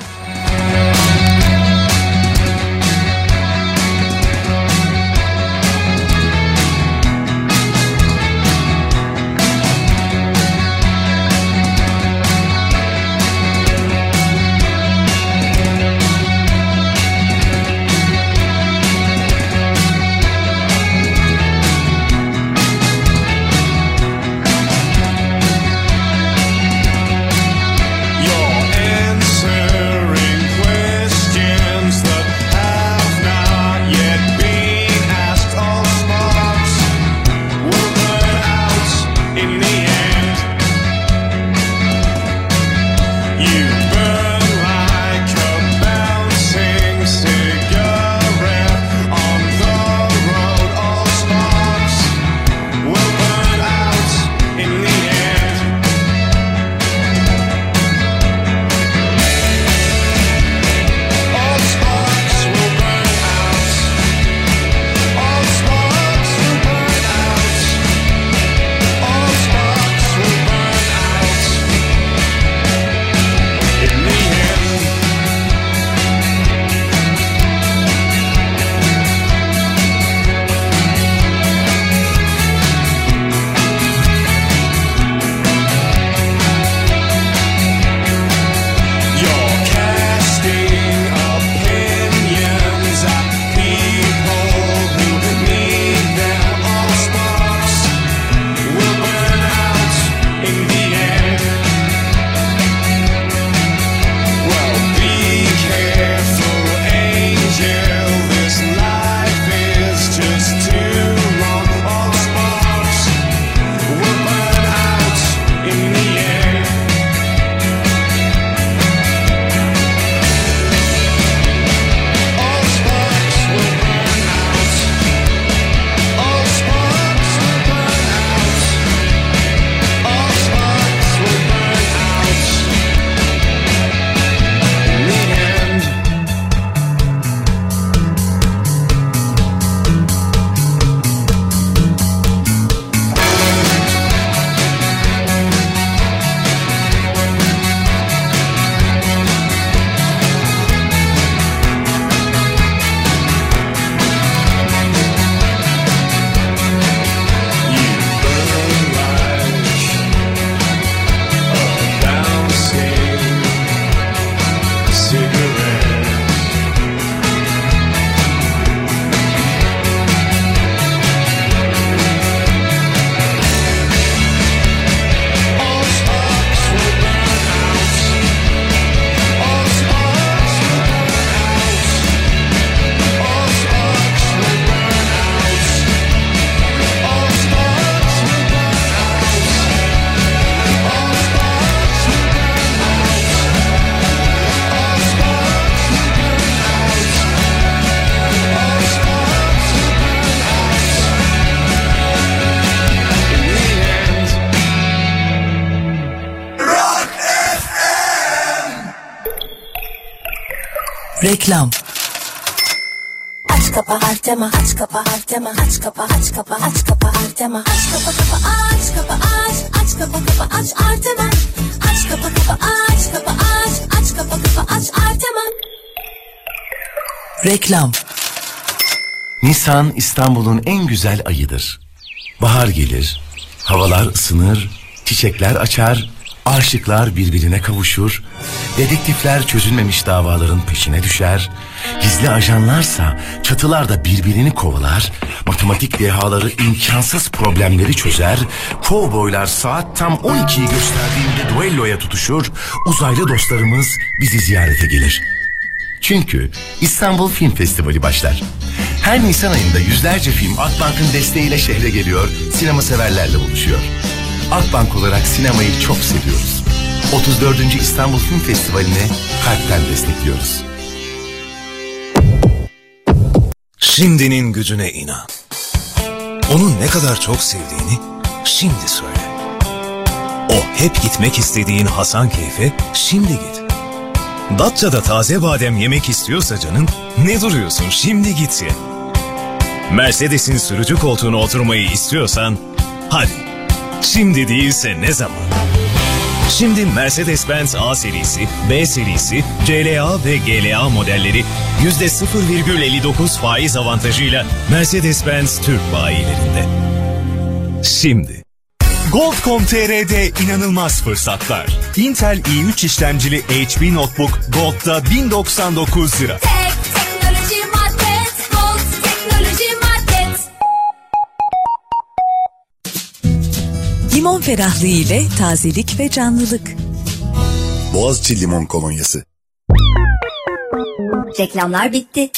Harcama aç kapa aç kapa aç kapa harcama aç kapa kapa aç kapa aç. Aç kapa kapa aç harcama aç kapa kapa aç kapa aç. Aç kapa kapa aç harcama Reklam. Nisan İstanbul'un en güzel ayıdır. Bahar gelir, havalar ısınır, çiçekler açar, aşıklar birbirine kavuşur, dedektifler çözülmemiş davaların peşine düşer, gizli ajanlarsa çatılarda birbirini kovalar, matematik dehaları imkansız problemleri çözer, kovboylar saat tam 12'yi gösterdiğinde duelloya tutuşur, uzaylı dostlarımız bizi ziyarete gelir. Çünkü İstanbul Film Festivali başlar. Her Nisan ayında yüzlerce film Akbank'ın desteğiyle şehre geliyor, sinema severlerle buluşuyor. Akbank olarak sinemayı çok seviyoruz. 34. İstanbul Film Festivali'ne kalpten destekliyoruz. Şimdinin gücüne inan. Onu ne kadar çok sevdiğini şimdi söyle. O hep gitmek istediğin Hasankeyf'e şimdi git. Datça'da taze badem yemek istiyorsa canın ne duruyorsun şimdi git ye. Mercedes'in sürücü koltuğuna oturmayı istiyorsan hadi. Şimdi değilse ne zaman? Şimdi Mercedes-Benz A serisi, B serisi, CLA ve GLA modelleri %0,59 faiz avantajıyla Mercedes-Benz Türk bayilerinde. Şimdi. Gold.com.tr'de inanılmaz fırsatlar. Intel i3 işlemcili HP Notebook Gold'da 1099 lira. Teknoloji Limon ferahlığı ile tazelik ve canlılık. Boğaziçi Limon Kolonyası. Reklamlar bitti.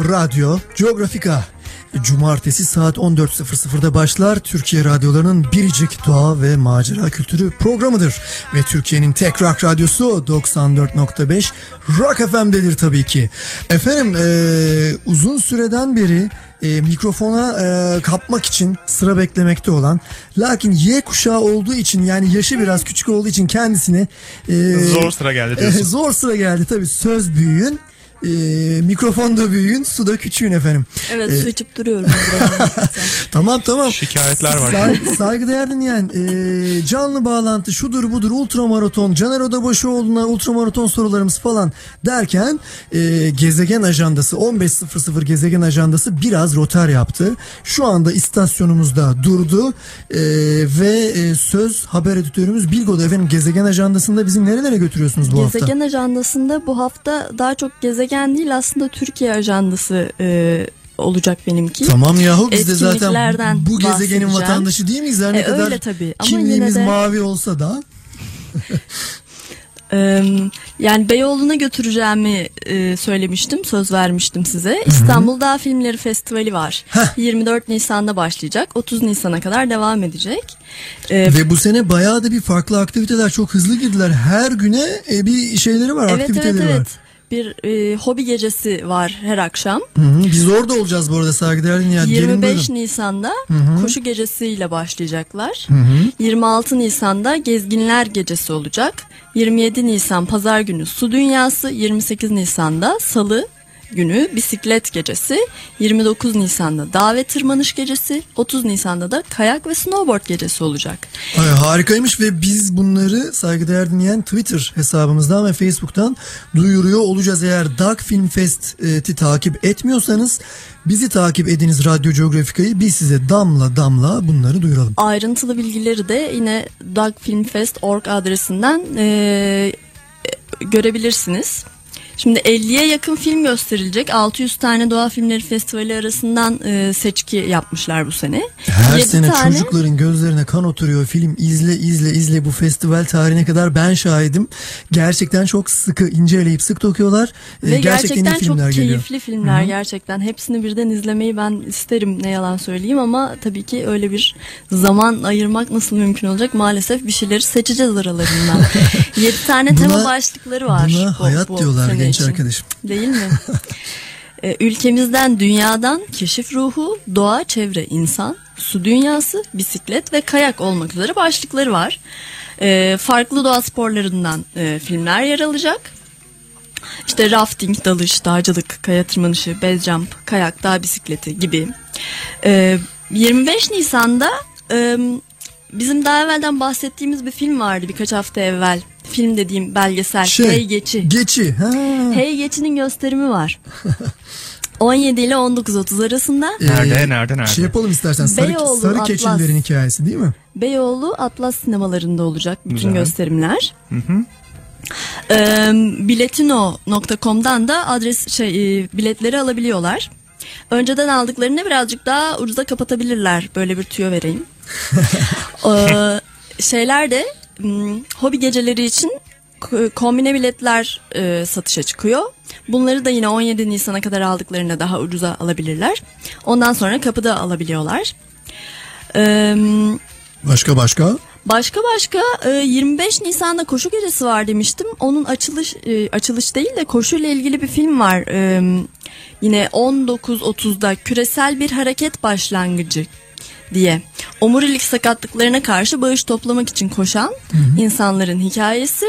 Radyo Geografika. Cumartesi saat 14.00'da başlar Türkiye radyolarının biricik doğa ve macera kültürü programıdır. Ve Türkiye'nin tek rock radyosu 94.5 Rock FM'dedir tabii ki. Efendim eee, uzun süreden beri e, mikrofona e, kapmak için sıra beklemekte olan lakin Y kuşağı olduğu için yani yaşı biraz küçük olduğu için kendisine e, Zor sıra geldi diyorsun. e, zor sıra geldi tabii söz büyüğün e, mikrofonda büyüğün suda küçüğün efendim. Evet E, su içip duruyorum. Tamam tamam. Şikayetler var. Say, saygıdeğer dinleyen e, canlı bağlantı şudur budur ultramaraton Caner Odabaşıoğlu'na ultramaraton sorularımız falan derken e, gezegen ajandası 15.00 gezegen ajandası biraz rotar yaptı. Şu anda istasyonumuzda durdu e, ve e, söz haber editörümüz Bilgo'da efendim gezegen ajandasında bizi nerelere götürüyorsunuz bu hafta? gezegen ajandasında bu hafta daha çok gezegen değil aslında Türkiye ajandası e, olacak benimki. Tamam yahu biz de zaten bu gezegenin vatandaşı değil miyiz? Her ne E, kadar öyle tabii ama kimliğimiz yine de mavi olsa da. Ee, yani Beyoğlu'na götüreceğimi e, söylemiştim, söz vermiştim size. İstanbul Dağ Filmleri Festivali var. 24 Nisan'da başlayacak, 30 Nisan'a kadar devam edecek. Ee, Ve bu sene bayağı da bir farklı aktiviteler çok hızlı girdiler. Her güne e, bir şeyleri var, evet evet aktiviteleri var. Bir e, hobi gecesi var her akşam. Hı hı. Biz orada olacağız bu arada saygıdeğer dinleyen. Gelin 25 buyurun. Nisan'da Hı hı. koşu gecesiyle başlayacaklar. Hı hı. 26 Nisan'da gezginler gecesi olacak. 27 Nisan pazar günü su dünyası, 28 Nisan'da salı günü bisiklet gecesi, 29 Nisan'da dağ ve tırmanış gecesi, 30 Nisan'da da kayak ve snowboard gecesi olacak. Ay, harikaymış ve biz bunları saygıdeğer dinleyen Twitter hesabımızdan ve Facebook'tan duyuruyor olacağız. Eğer Dark Film Fest'i takip etmiyorsanız bizi takip ediniz Radyo Geografika'yı. Biz size damla damla bunları duyuralım. Ayrıntılı bilgileri de yine dagfilmfest.org adresinden eee, görebilirsiniz. Şimdi 50'ye yakın film gösterilecek. 600 tane doğa filmleri festivali arasından eee, seçki yapmışlar bu sene. Her Yedi sene tane- çocukların gözlerine kan oturuyor. Film izle izle izle bu festival tarihine kadar ben şahidim. Gerçekten çok sıkı inceleyip sık dokuyorlar. Ee, Ve gerçekten, gerçekten, iyi filmler çok geliyor. keyifli filmler Hı hı. gerçekten. Hepsini birden izlemeyi ben isterim ne yalan söyleyeyim ama tabii ki öyle bir zaman ayırmak nasıl mümkün olacak? Maalesef bir şeyleri seçeceğiz aralarından. 7 tane tema Buna- başlıkları var. Buna bu- hayat bu diyorlar sene genç için. arkadaşım. Değil mi? Ee, Ülkemizden dünyadan keşif ruhu, doğa, çevre, insan, su dünyası, bisiklet ve kayak olmak üzere başlıkları var. Ee, farklı doğa sporlarından e, filmler yer alacak. İşte rafting, dalış, dağcılık, kaya tırmanışı, base jump, kayak, dağ bisikleti gibi. Ee, 25 Nisan'da e, bizim daha evvelden bahsettiğimiz bir film vardı birkaç hafta evvel. Film dediğim belgesel. Şey, hey Geçi. Geçi. Ha. Hey Geçi'nin gösterimi var. 17 ile 19.30 arasında. Nerede, nerede, nerede? Şey yapalım istersen sarı, Beyoğlu, sarı Atlas. keçilerin hikayesi değil mi? Beyoğlu Atlas sinemalarında olacak bütün Güzel. gösterimler. Hı hı. Ee, biletino.com'dan da adres şey e, biletleri alabiliyorlar. Önceden aldıklarını birazcık daha ucuza kapatabilirler. Böyle bir tüyo vereyim. ee, şeyler de hmm, hobi geceleri için kombine biletler e, satışa çıkıyor. Bunları da yine 17 Nisan'a kadar aldıklarında daha ucuza alabilirler. Ondan sonra kapıda alabiliyorlar. Ee, Başka başka? Başka başka e, 25 Nisan'da koşu gecesi var demiştim. Onun açılış e, açılış değil de koşuyla ilgili bir film var. E, Yine 19.30'da küresel bir hareket başlangıcı diye. Omurilik sakatlıklarına karşı bağış toplamak için koşan insanların hikayesi.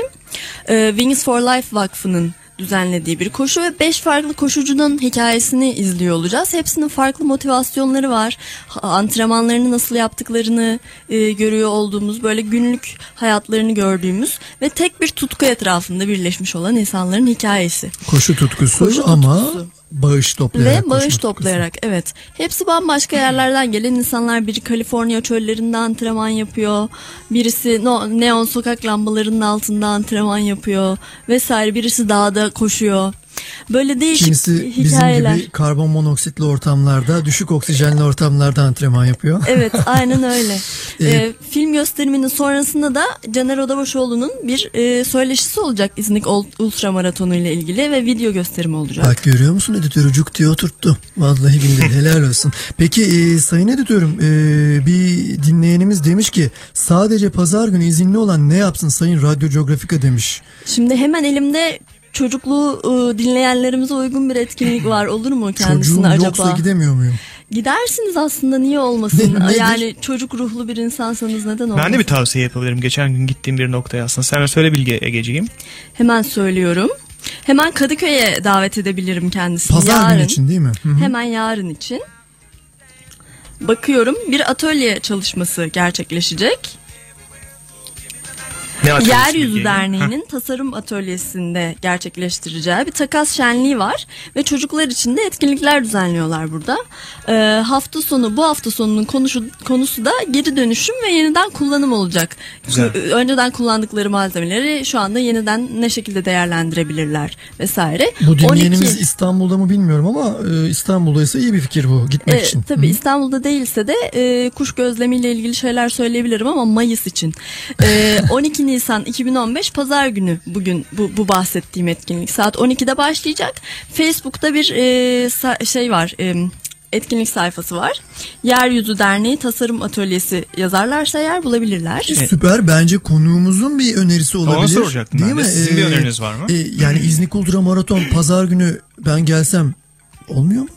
E, Wings for Life Vakfı'nın düzenlediği bir koşu ve 5 farklı koşucunun hikayesini izliyor olacağız. Hepsinin farklı motivasyonları var. Antrenmanlarını nasıl yaptıklarını e, görüyor olduğumuz böyle günlük hayatlarını gördüğümüz ve tek bir tutku etrafında birleşmiş olan insanların hikayesi. Koşu tutkusu Koşu ama tutkusu. Bağış toplayarak. Ve bağış toplayarak evet. Hepsi bambaşka yerlerden gelen insanlar. Biri Kaliforniya çöllerinde antrenman yapıyor. Birisi no, neon sokak lambalarının altında antrenman yapıyor. Vesaire. Birisi dağda koşuyor. Böyle değişik Kimisi bizim hikayeler. gibi karbon monoksitli ortamlarda, düşük oksijenli ortamlarda antrenman yapıyor. Evet aynen öyle. Ee, Ee, film gösteriminin sonrasında da Caner Odabaşoğlu'nun bir e, söyleşisi olacak İznik Ul- Ultra Maratonu ile ilgili ve video gösterimi olacak. Bak görüyor musun editörü cuk diye oturttu. Vallahi billahi helal olsun. Peki e, sayın editörüm e, bir dinleyenimiz demiş ki sadece pazar günü izinli olan ne yapsın sayın Radyo Geografika demiş. Şimdi hemen elimde çocukluğu e, dinleyenlerimize uygun bir etkinlik var. Olur mu kendisine Çocuğum acaba? yoksa gidemiyor muyum? Gidersiniz aslında niye olmasın? Ne- nedir? yani çocuk ruhlu bir insansanız neden olmasın? Ben de bir tavsiye yapabilirim. Geçen gün gittiğim bir noktaya aslında. Sen söyle Bilge Egeciğim. Hemen söylüyorum. Hemen Kadıköy'e davet edebilirim kendisini. Pazar yarın. günü için değil mi? Hı hı. Hemen yarın için. Bakıyorum bir atölye çalışması gerçekleşecek. Ne Yeryüzü? Derneği'nin tasarım atölyesinde gerçekleştireceği bir takas şenliği var ve çocuklar için de etkinlikler düzenliyorlar burada. Ee, hafta sonu bu hafta sonunun konusu, konusu da geri dönüşüm ve yeniden kullanım olacak. Güzel. Ee, Önceden kullandıkları malzemeleri şu anda yeniden ne şekilde değerlendirebilirler vesaire. Bu dinleyenimiz 12 İstanbul'da mı bilmiyorum ama e, İstanbul'daysa iyi bir fikir bu gitmek e, için. tabii İstanbul'da değilse de e, kuş gözlemiyle ilgili şeyler söyleyebilirim ama Mayıs için. E, 12 Nisan 2015 Pazar günü bugün bu, bu bahsettiğim etkinlik saat 12'de başlayacak. Facebook'ta bir e, şey var. e, etkinlik sayfası var. Yeryüzü Derneği Tasarım Atölyesi yazarlarsa eğer bulabilirler. E, Süper. Bence konuğumuzun bir önerisi Onu olabilir. soracaktım Değil ben de. mi? Sizin bir Ee, öneriniz var mı? e, yani İznik Ultra Maraton pazar günü ben gelsem olmuyor mu?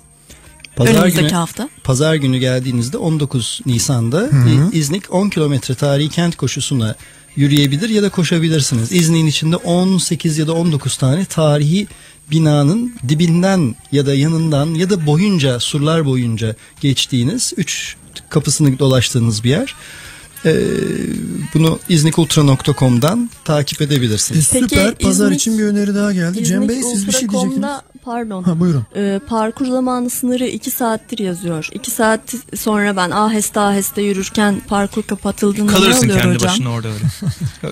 Pazar Önümüzdeki günü, hafta. Pazar günü geldiğinizde 19 Nisan'da hı. e, İznik 10 kilometre tarihi kent koşusuna yürüyebilir ya da koşabilirsiniz. İznik'in içinde 18 ya da 19 tane tarihi binanın dibinden ya da yanından ya da boyunca surlar boyunca geçtiğiniz 3 kapısını dolaştığınız bir yer. Ee, bunu iznikultra.com'dan takip edebilirsiniz. E, süper. Pazar İznik- için bir öneri daha geldi. Cem Bey siz bir şey diyecektiniz. Pardon. Ha, buyurun. Ee, parkur zamanı sınırı 2 saattir yazıyor. 2 saat sonra ben aheste aheste yürürken parkur kapatıldığında ne Kalırsın oluyor kendi hocam? başına orada öyle.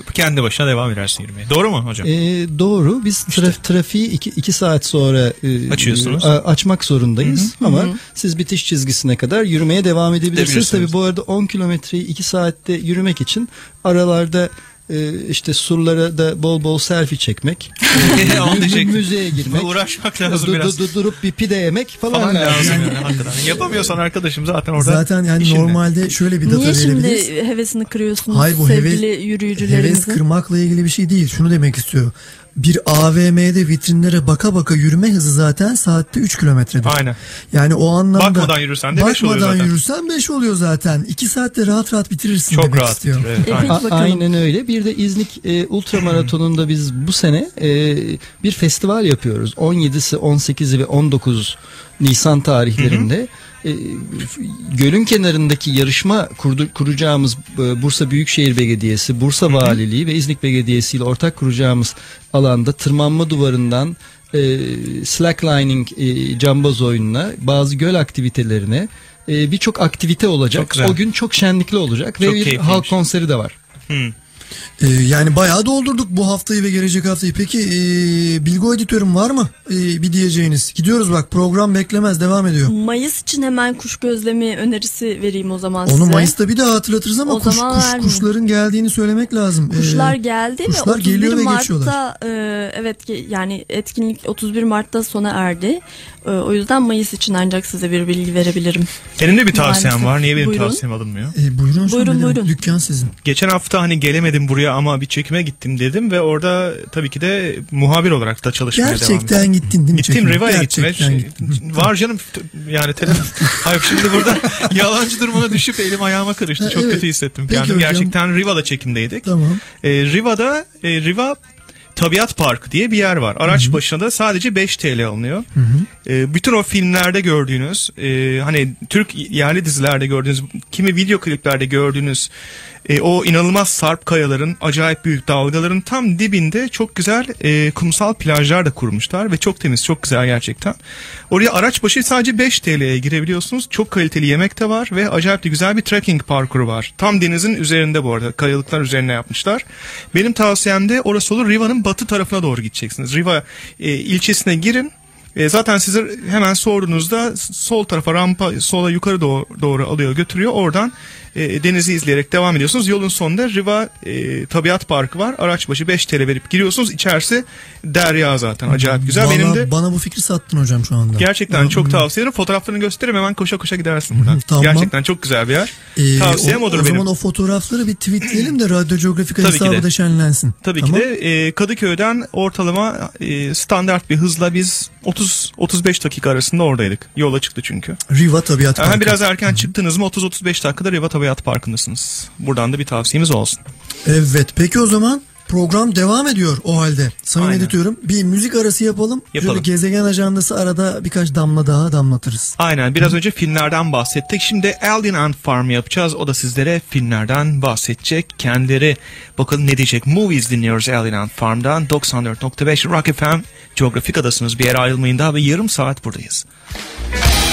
kendi başına devam edersin yürümeye. Doğru mu hocam? Ee, doğru. Biz traf- trafiği 2 saat sonra e, Açıyorsunuz. a- açmak zorundayız. Hı hı. Ama Hı hı. siz bitiş çizgisine kadar yürümeye devam edebilirsiniz. Tabii bu arada 10 kilometreyi 2 saatte yürümek için aralarda e, işte surlara da bol bol selfie çekmek. e, Onu müzeye girmek. Uğraşmak lazım du- biraz. du- durup bir pide yemek falan, Falan lazım lazım. yani. Yapamıyorsan arkadaşım zaten orada. Zaten yani işinde. normalde şöyle bir data Niye verebiliriz. şimdi hevesini kırıyorsunuz Hayır bu sevgili heves, yürüyücülerimizin? heves kırmakla ilgili bir şey değil. Şunu demek istiyor. Bir AVM'de vitrinlere baka baka yürüme hızı zaten saatte 3 kilometredir. Aynen. Yani o anlamda Bakmadan yürürsen de beş oluyor bakmadan zaten. yürürsen 5 oluyor zaten. 2 saatte rahat rahat bitirirsin Çok demek rahat istiyor. bitirir, evet, E, peki A-. Aynen öyle. Bir de İznik e, Ultramaraton'unda biz bu sene e, bir festival yapıyoruz. 17'si, 18'i ve 19 Nisan tarihlerinde e, gölün kenarındaki yarışma kurdu, kuracağımız e, Bursa Büyükşehir Belediyesi, Bursa Valiliği ve İznik Belediyesi ile ortak kuracağımız alanda tırmanma duvarından e, slacklining e, cambaz oyununa, bazı göl aktivitelerine e, birçok aktivite olacak. O gün çok şenlikli olacak Çok ve bir keyifliymiş. halk konseri de var. Hmm. Ee, yani bayağı doldurduk bu haftayı ve gelecek haftayı. Peki e, Bilgo editörüm var mı e, bir diyeceğiniz? Gidiyoruz bak program beklemez devam ediyor. Mayıs için hemen kuş gözlemi önerisi vereyim o zaman Onu size. Mayıs'ta bir daha hatırlatırız ama O kuş, kuş, vermeyeyim. kuşların geldiğini söylemek lazım. Kuşlar Ee, geldi kuşlar ve 31 geliyor ve Mart'ta geçiyorlar. e, evet yani etkinlik 31 Mart'ta sona erdi. E, o yüzden Mayıs için ancak size bir bilgi verebilirim. Senin de bir tavsiyen Maalesef. var. Niye benim Buyurun. tavsiyem alınmıyor? E, buyurun, Buyurun, buyurun, buyurun. Dükkan sizin. Geçen hafta hani gelemedim buraya ama bir çekime gittim dedim ve orada tabii ki de muhabir olarak da çalışmaya devam ettim. Gerçekten gittin değil mi? Gittim çekime? Riva'ya gittim. Gerçekten Ve- gittin. Var canım yani telefon. Hayır şimdi burada yalancı durumuna düşüp elim ayağıma karıştı. Ha, Çok evet. kötü hissettim. Peki Yani hocam. gerçekten Riva'da çekimdeydik. Tamam. E, Riva'da e, Riva Tabiat Parkı diye bir yer var. Araç başına da sadece 5 TL alınıyor. E, bütün o filmlerde gördüğünüz, e, hani Türk yerli dizilerde gördüğünüz, kimi video kliplerde gördüğünüz e, o inanılmaz sarp kayaların, acayip büyük dalgaların tam dibinde çok güzel e, kumsal plajlar da kurmuşlar ve çok temiz, çok güzel gerçekten. Oraya araç başı sadece 5 TL'ye girebiliyorsunuz. Çok kaliteli yemek de var ve acayip de güzel bir trekking parkuru var. Tam denizin üzerinde bu arada. Kayalıklar üzerine yapmışlar. Benim tavsiyem de orası olur. Riva'nın batı tarafına doğru gideceksiniz. Riva e, ilçesine girin. E, zaten size hemen sorduğunuzda sol tarafa rampa sola yukarı doğru, doğru alıyor götürüyor. Oradan e, denizi izleyerek devam ediyorsunuz. Yolun sonunda Riva e, Tabiat Parkı var. Araç başı 5 TL verip giriyorsunuz. İçerisi derya zaten. Acayip güzel. Bana, Benim de bana bu fikri sattın hocam şu anda. gerçekten çok tavsiye ederim. Fotoğraflarını gösteririm hemen koşa koşa gidersin buradan. Tamam. Gerçekten çok güzel bir yer. Ee, Tavsiyem o, odur o benim. zaman o fotoğrafları bir tweetleyelim de Radyo ki hesabı da şenlensin. Tabii Tamam. ki de e, Kadıköy'den ortalama e, standart bir hızla biz 30 35 dakika arasında oradaydık. Yola çıktı çünkü. Riva Tabiat Parkı. biraz erken çıktınız mı 30-35 dakikada Riva Tabiat Parkı'ndasınız. Buradan da bir tavsiyemiz olsun. Evet peki o zaman program devam ediyor o halde. Sayın Aynen. editörüm bir müzik arası yapalım. Yapalım. Şöyle gezegen ajandası arada birkaç damla daha damlatırız. Aynen biraz önce filmlerden bahsettik. Şimdi Alien Ant Farm yapacağız. O da sizlere filmlerden bahsedecek. Kendileri bakalım ne diyecek. Movies dinliyoruz Alien Ant Farm'dan. 94.5 Rock FM. Coğrafik adasınız. Bir yere ayrılmayın daha ve yarım saat buradayız. Slow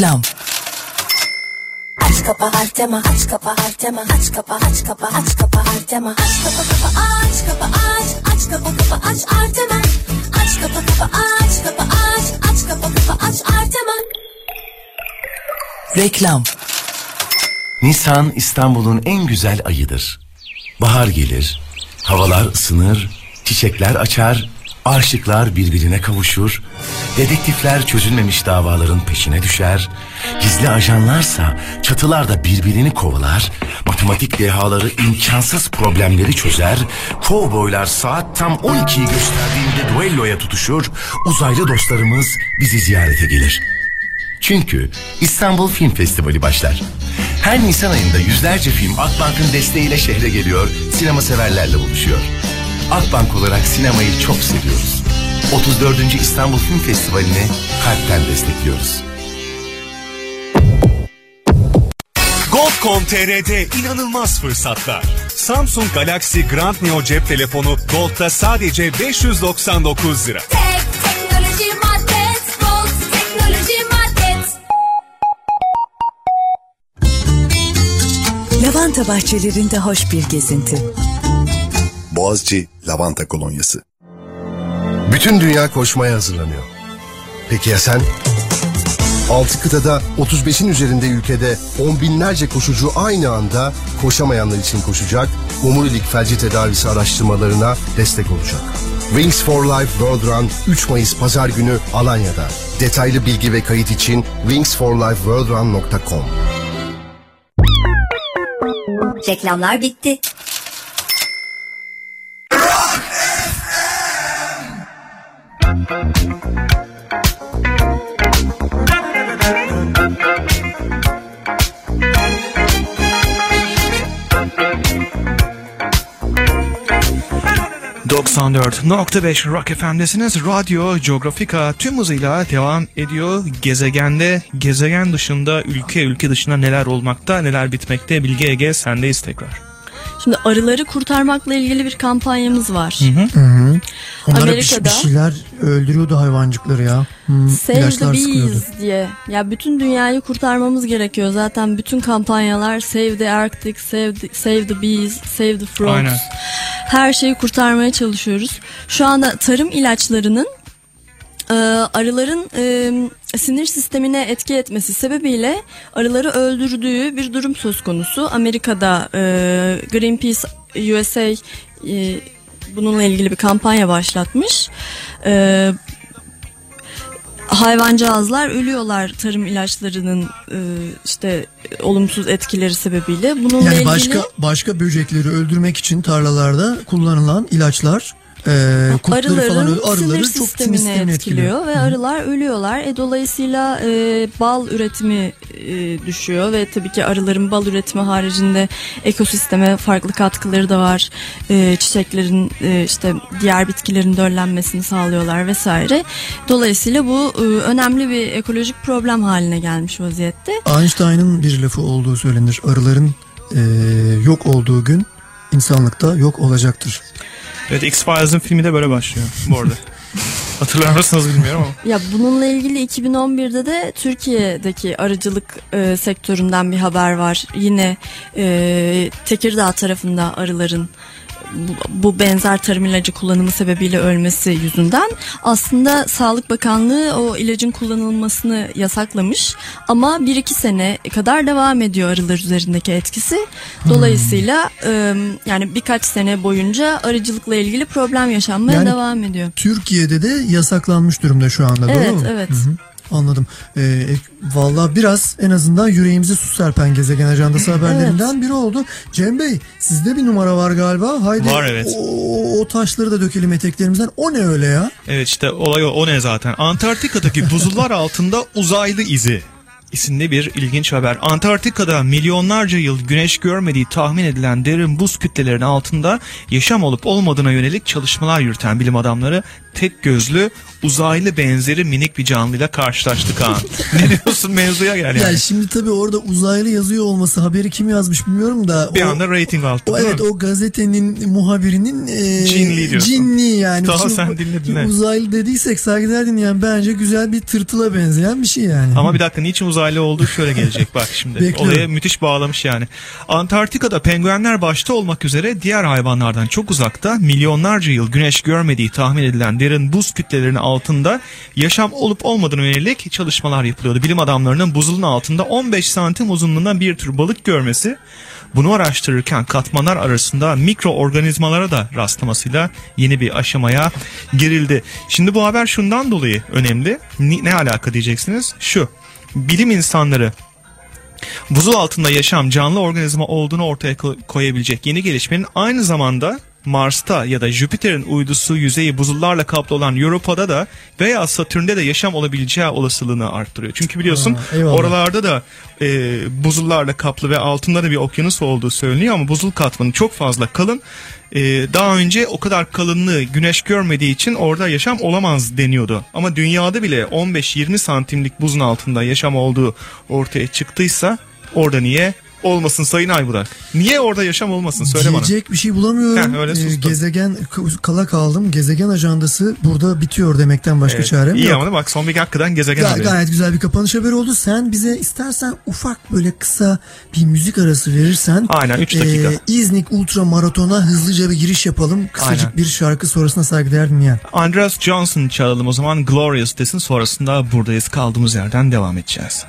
Reklam. Aç kapa Artema aç kapa Artema aç kapa aç kapa aç kapa Artema aç kapa kapa aç kapa aç aç kapa kapa aç Artema aç kapa kapa aç kapa aç aç kapa kapa aç Artema Reklam. Nisan İstanbul'un en güzel ayıdır. Bahar gelir, havalar ısınır, çiçekler açar, Aşıklar birbirine kavuşur, dedektifler çözülmemiş davaların peşine düşer, gizli ajanlarsa çatılarda birbirini kovalar, matematik dehaları imkansız problemleri çözer, kovboylar saat tam 12'yi gösterdiğinde duelloya tutuşur, uzaylı dostlarımız bizi ziyarete gelir. Çünkü İstanbul Film Festivali başlar. Her Nisan ayında yüzlerce film Akbank'ın desteğiyle şehre geliyor, sinema severlerle buluşuyor. Akbank olarak sinemayı çok seviyoruz. 34. İstanbul Film Festivali'ni kalpten destekliyoruz. Gold.com.tr'de inanılmaz fırsatlar. Samsung Galaxy Grand Neo cep telefonu Gold'da sadece 599 lira. Teknoloji Market, Gold Teknoloji Market. Lavanta bahçelerinde hoş bir gezinti. Boğaziçi Lavanta Kolonyası. Bütün dünya koşmaya hazırlanıyor. Peki ya sen? 6 kıtada 35'in üzerinde ülkede on binlerce koşucu aynı anda koşamayanlar için koşacak, omurilik felci tedavisi araştırmalarına destek olacak. Wings for Life World Run 3 Mayıs Pazar günü Alanya'da. Detaylı bilgi ve kayıt için wingsforlifeworldrun.com Reklamlar bitti. ...94.5 Rock FM'desiniz. Radyo Geografika tüm hızıyla devam ediyor. Gezegende, gezegen dışında, ülke ülke dışında neler olmakta, neler bitmekte. Bilge Ege sendeyiz tekrar. Şimdi arıları kurtarmakla ilgili bir kampanyamız var. Hı hı. Onlara bir, Amerika'da- bir şeyler öldürüyordu hayvancıkları ya. Save the. Bees diye. Ya bütün dünyayı kurtarmamız gerekiyor. Zaten bütün kampanyalar Save the Arctic, Save the, save the Bees, Save the Frogs. Aynen. Her şeyi kurtarmaya çalışıyoruz. Şu anda tarım ilaçlarının e, arıların e, sinir sistemine etki etmesi sebebiyle arıları öldürdüğü bir durum söz konusu. Amerika'da e, Greenpeace USA e, bununla ilgili bir kampanya başlatmış. E, hayvancağızlar ölüyorlar tarım ilaçlarının e, işte olumsuz etkileri sebebiyle. Bununla Yani ilgili başka başka böcekleri öldürmek için tarlalarda kullanılan ilaçlar e, kurtları falan arıların öl- arıları sinir çok sistemini etkiliyor etkiliyor. ve arılar ölüyorlar. E, dolayısıyla e, bal üretimi e, düşüyor ve tabii ki arıların bal üretimi haricinde ekosisteme farklı katkıları da var. E, çiçeklerin e, işte diğer bitkilerin döllenmesini sağlıyorlar vesaire. Dolayısıyla bu e, önemli bir ekolojik problem haline gelmiş vaziyette. Einstein'ın bir lafı olduğu söylenir. Arıların e, yok olduğu gün insanlıkta yok olacaktır. Evet X-Files'ın filmi de böyle başlıyor bu arada. Hatırlar mısınız bilmiyorum ama. Ya bununla ilgili 2011'de de Türkiye'deki arıcılık e, sektöründen bir haber var. Yine e, Tekirdağ tarafında arıların bu, benzer tarım ilacı kullanımı sebebiyle ölmesi yüzünden aslında Sağlık Bakanlığı o ilacın kullanılmasını yasaklamış ama 1-2 sene kadar devam ediyor arılar üzerindeki etkisi. Dolayısıyla e, yani birkaç sene boyunca arıcılıkla ilgili problem yaşanmaya Yani devam ediyor. Türkiye'de de yasaklanmış durumda şu anda Evet, doğru mu? evet. Hı. Anladım. Ee, Valla biraz en azından yüreğimizi su serpen gezegen ajandası haberlerinden biri oldu. Cem Bey sizde bir numara var galiba. Haydi Var, evet. o, o taşları da dökelim eteklerimizden. O ne öyle ya? Evet işte olay o, o ne zaten. Antarktika'daki buzullar altında uzaylı izi isimli bir ilginç haber. Antarktika'da milyonlarca yıl güneş görmediği tahmin edilen derin buz kütlelerinin altında yaşam olup olmadığına yönelik çalışmalar yürüten bilim adamları tek gözlü uzaylı benzeri minik bir canlıyla karşılaştık ha. ne diyorsun mevzuya gel yani. Yani şimdi tabii orada uzaylı yazıyor olması haberi kim yazmış bilmiyorum da. Bir o, anda rating alttı o, evet mi? o gazetenin muhabirinin e, Cinli diyorsun. cinli yani. Daha Şimdi sen dinledin, evet. Uzaylı dediysek saygıdeğer dinleyen bence güzel bir tırtıla benzeyen bir şey yani. Ama bir dakika niçin uzaylı olduğu şöyle gelecek bak şimdi. Bekliyorum. Olaya müthiş bağlamış yani. Antarktika'da penguenler başta olmak üzere diğer hayvanlardan çok uzakta milyonlarca yıl güneş görmediği tahmin edilen derin buz kütlelerinin altında yaşam olup olmadığına yönelik çalışmalar yapılıyordu. Bilim adamlarının buzulun altında 15 santim uzunluğunda bir tür balık görmesi Bunu araştırırken katmanlar arasında mikroorganizmalara da rastlamasıyla yeni bir aşamaya girildi. Şimdi bu haber şundan dolayı önemli. Ni- Ne alaka diyeceksiniz? Şu. Bilim insanları buzul altında yaşam canlı organizma olduğunu ortaya ko- koyabilecek yeni gelişmenin aynı zamanda Mars'ta ya da Jüpiter'in uydusu yüzeyi buzullarla kaplı olan Europa'da da veya Satürn'de de yaşam olabileceği olasılığını arttırıyor. Çünkü biliyorsun eyvallah. oralarda da e, buzullarla kaplı ve altında da bir okyanus olduğu söyleniyor ama buzul katmanı çok fazla kalın. E, daha önce o kadar kalınlığı güneş görmediği için orada yaşam olamaz deniyordu. Ama dünyada bile 15-20 santimlik buzun altında yaşam olduğu ortaya çıktıysa orada niye olmasın Sayın Aybudak? Niye orada yaşam olmasın söyle bana. Diyecek bir şey bulamıyorum. Heh, öyle Ee, sustum. gezegen kala kaldım. Gezegen ajandası burada bitiyor demekten başka Evet, çarem iyi yok. ama bak son bir hakikaten gezegen Ga- haberi. gayet güzel bir kapanış haberi oldu. Sen bize istersen ufak böyle kısa bir müzik arası verirsen. Aynen, üç dakika. e, İznik Ultra Maraton'a hızlıca bir giriş yapalım. Kısacık Aynen. bir şarkı sonrasında saygıdeğer dinleyen. Andreas Johnson çalalım o zaman Glorious desin sonrasında buradayız kaldığımız yerden devam edeceğiz.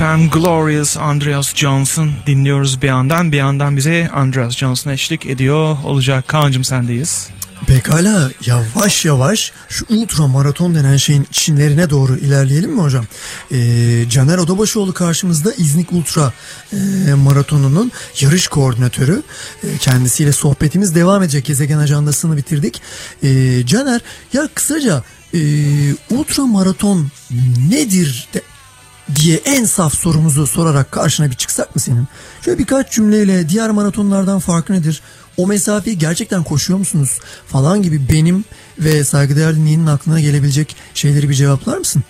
FM Glorious Andreas Johnson dinliyoruz bir yandan bir yandan bize Andreas Johnson eşlik ediyor olacak Kaan'cım sendeyiz. Pekala yavaş yavaş şu ultra maraton denen şeyin içinlerine doğru ilerleyelim mi hocam? Ee, Caner Odabaşoğlu karşımızda İznik Ultra e, maratonunun yarış koordinatörü. E, kendisiyle sohbetimiz devam edecek. Gezegen ajandasını bitirdik. E, Caner ya kısaca e, ultra maraton nedir de, diye en saf sorumuzu sorarak karşına bir çıksak mı senin? Şöyle birkaç cümleyle diğer maratonlardan farkı nedir? O mesafeyi gerçekten koşuyor musunuz? Falan gibi benim ve saygıdeğer dinleyenin aklına gelebilecek şeyleri bir cevaplar mısın?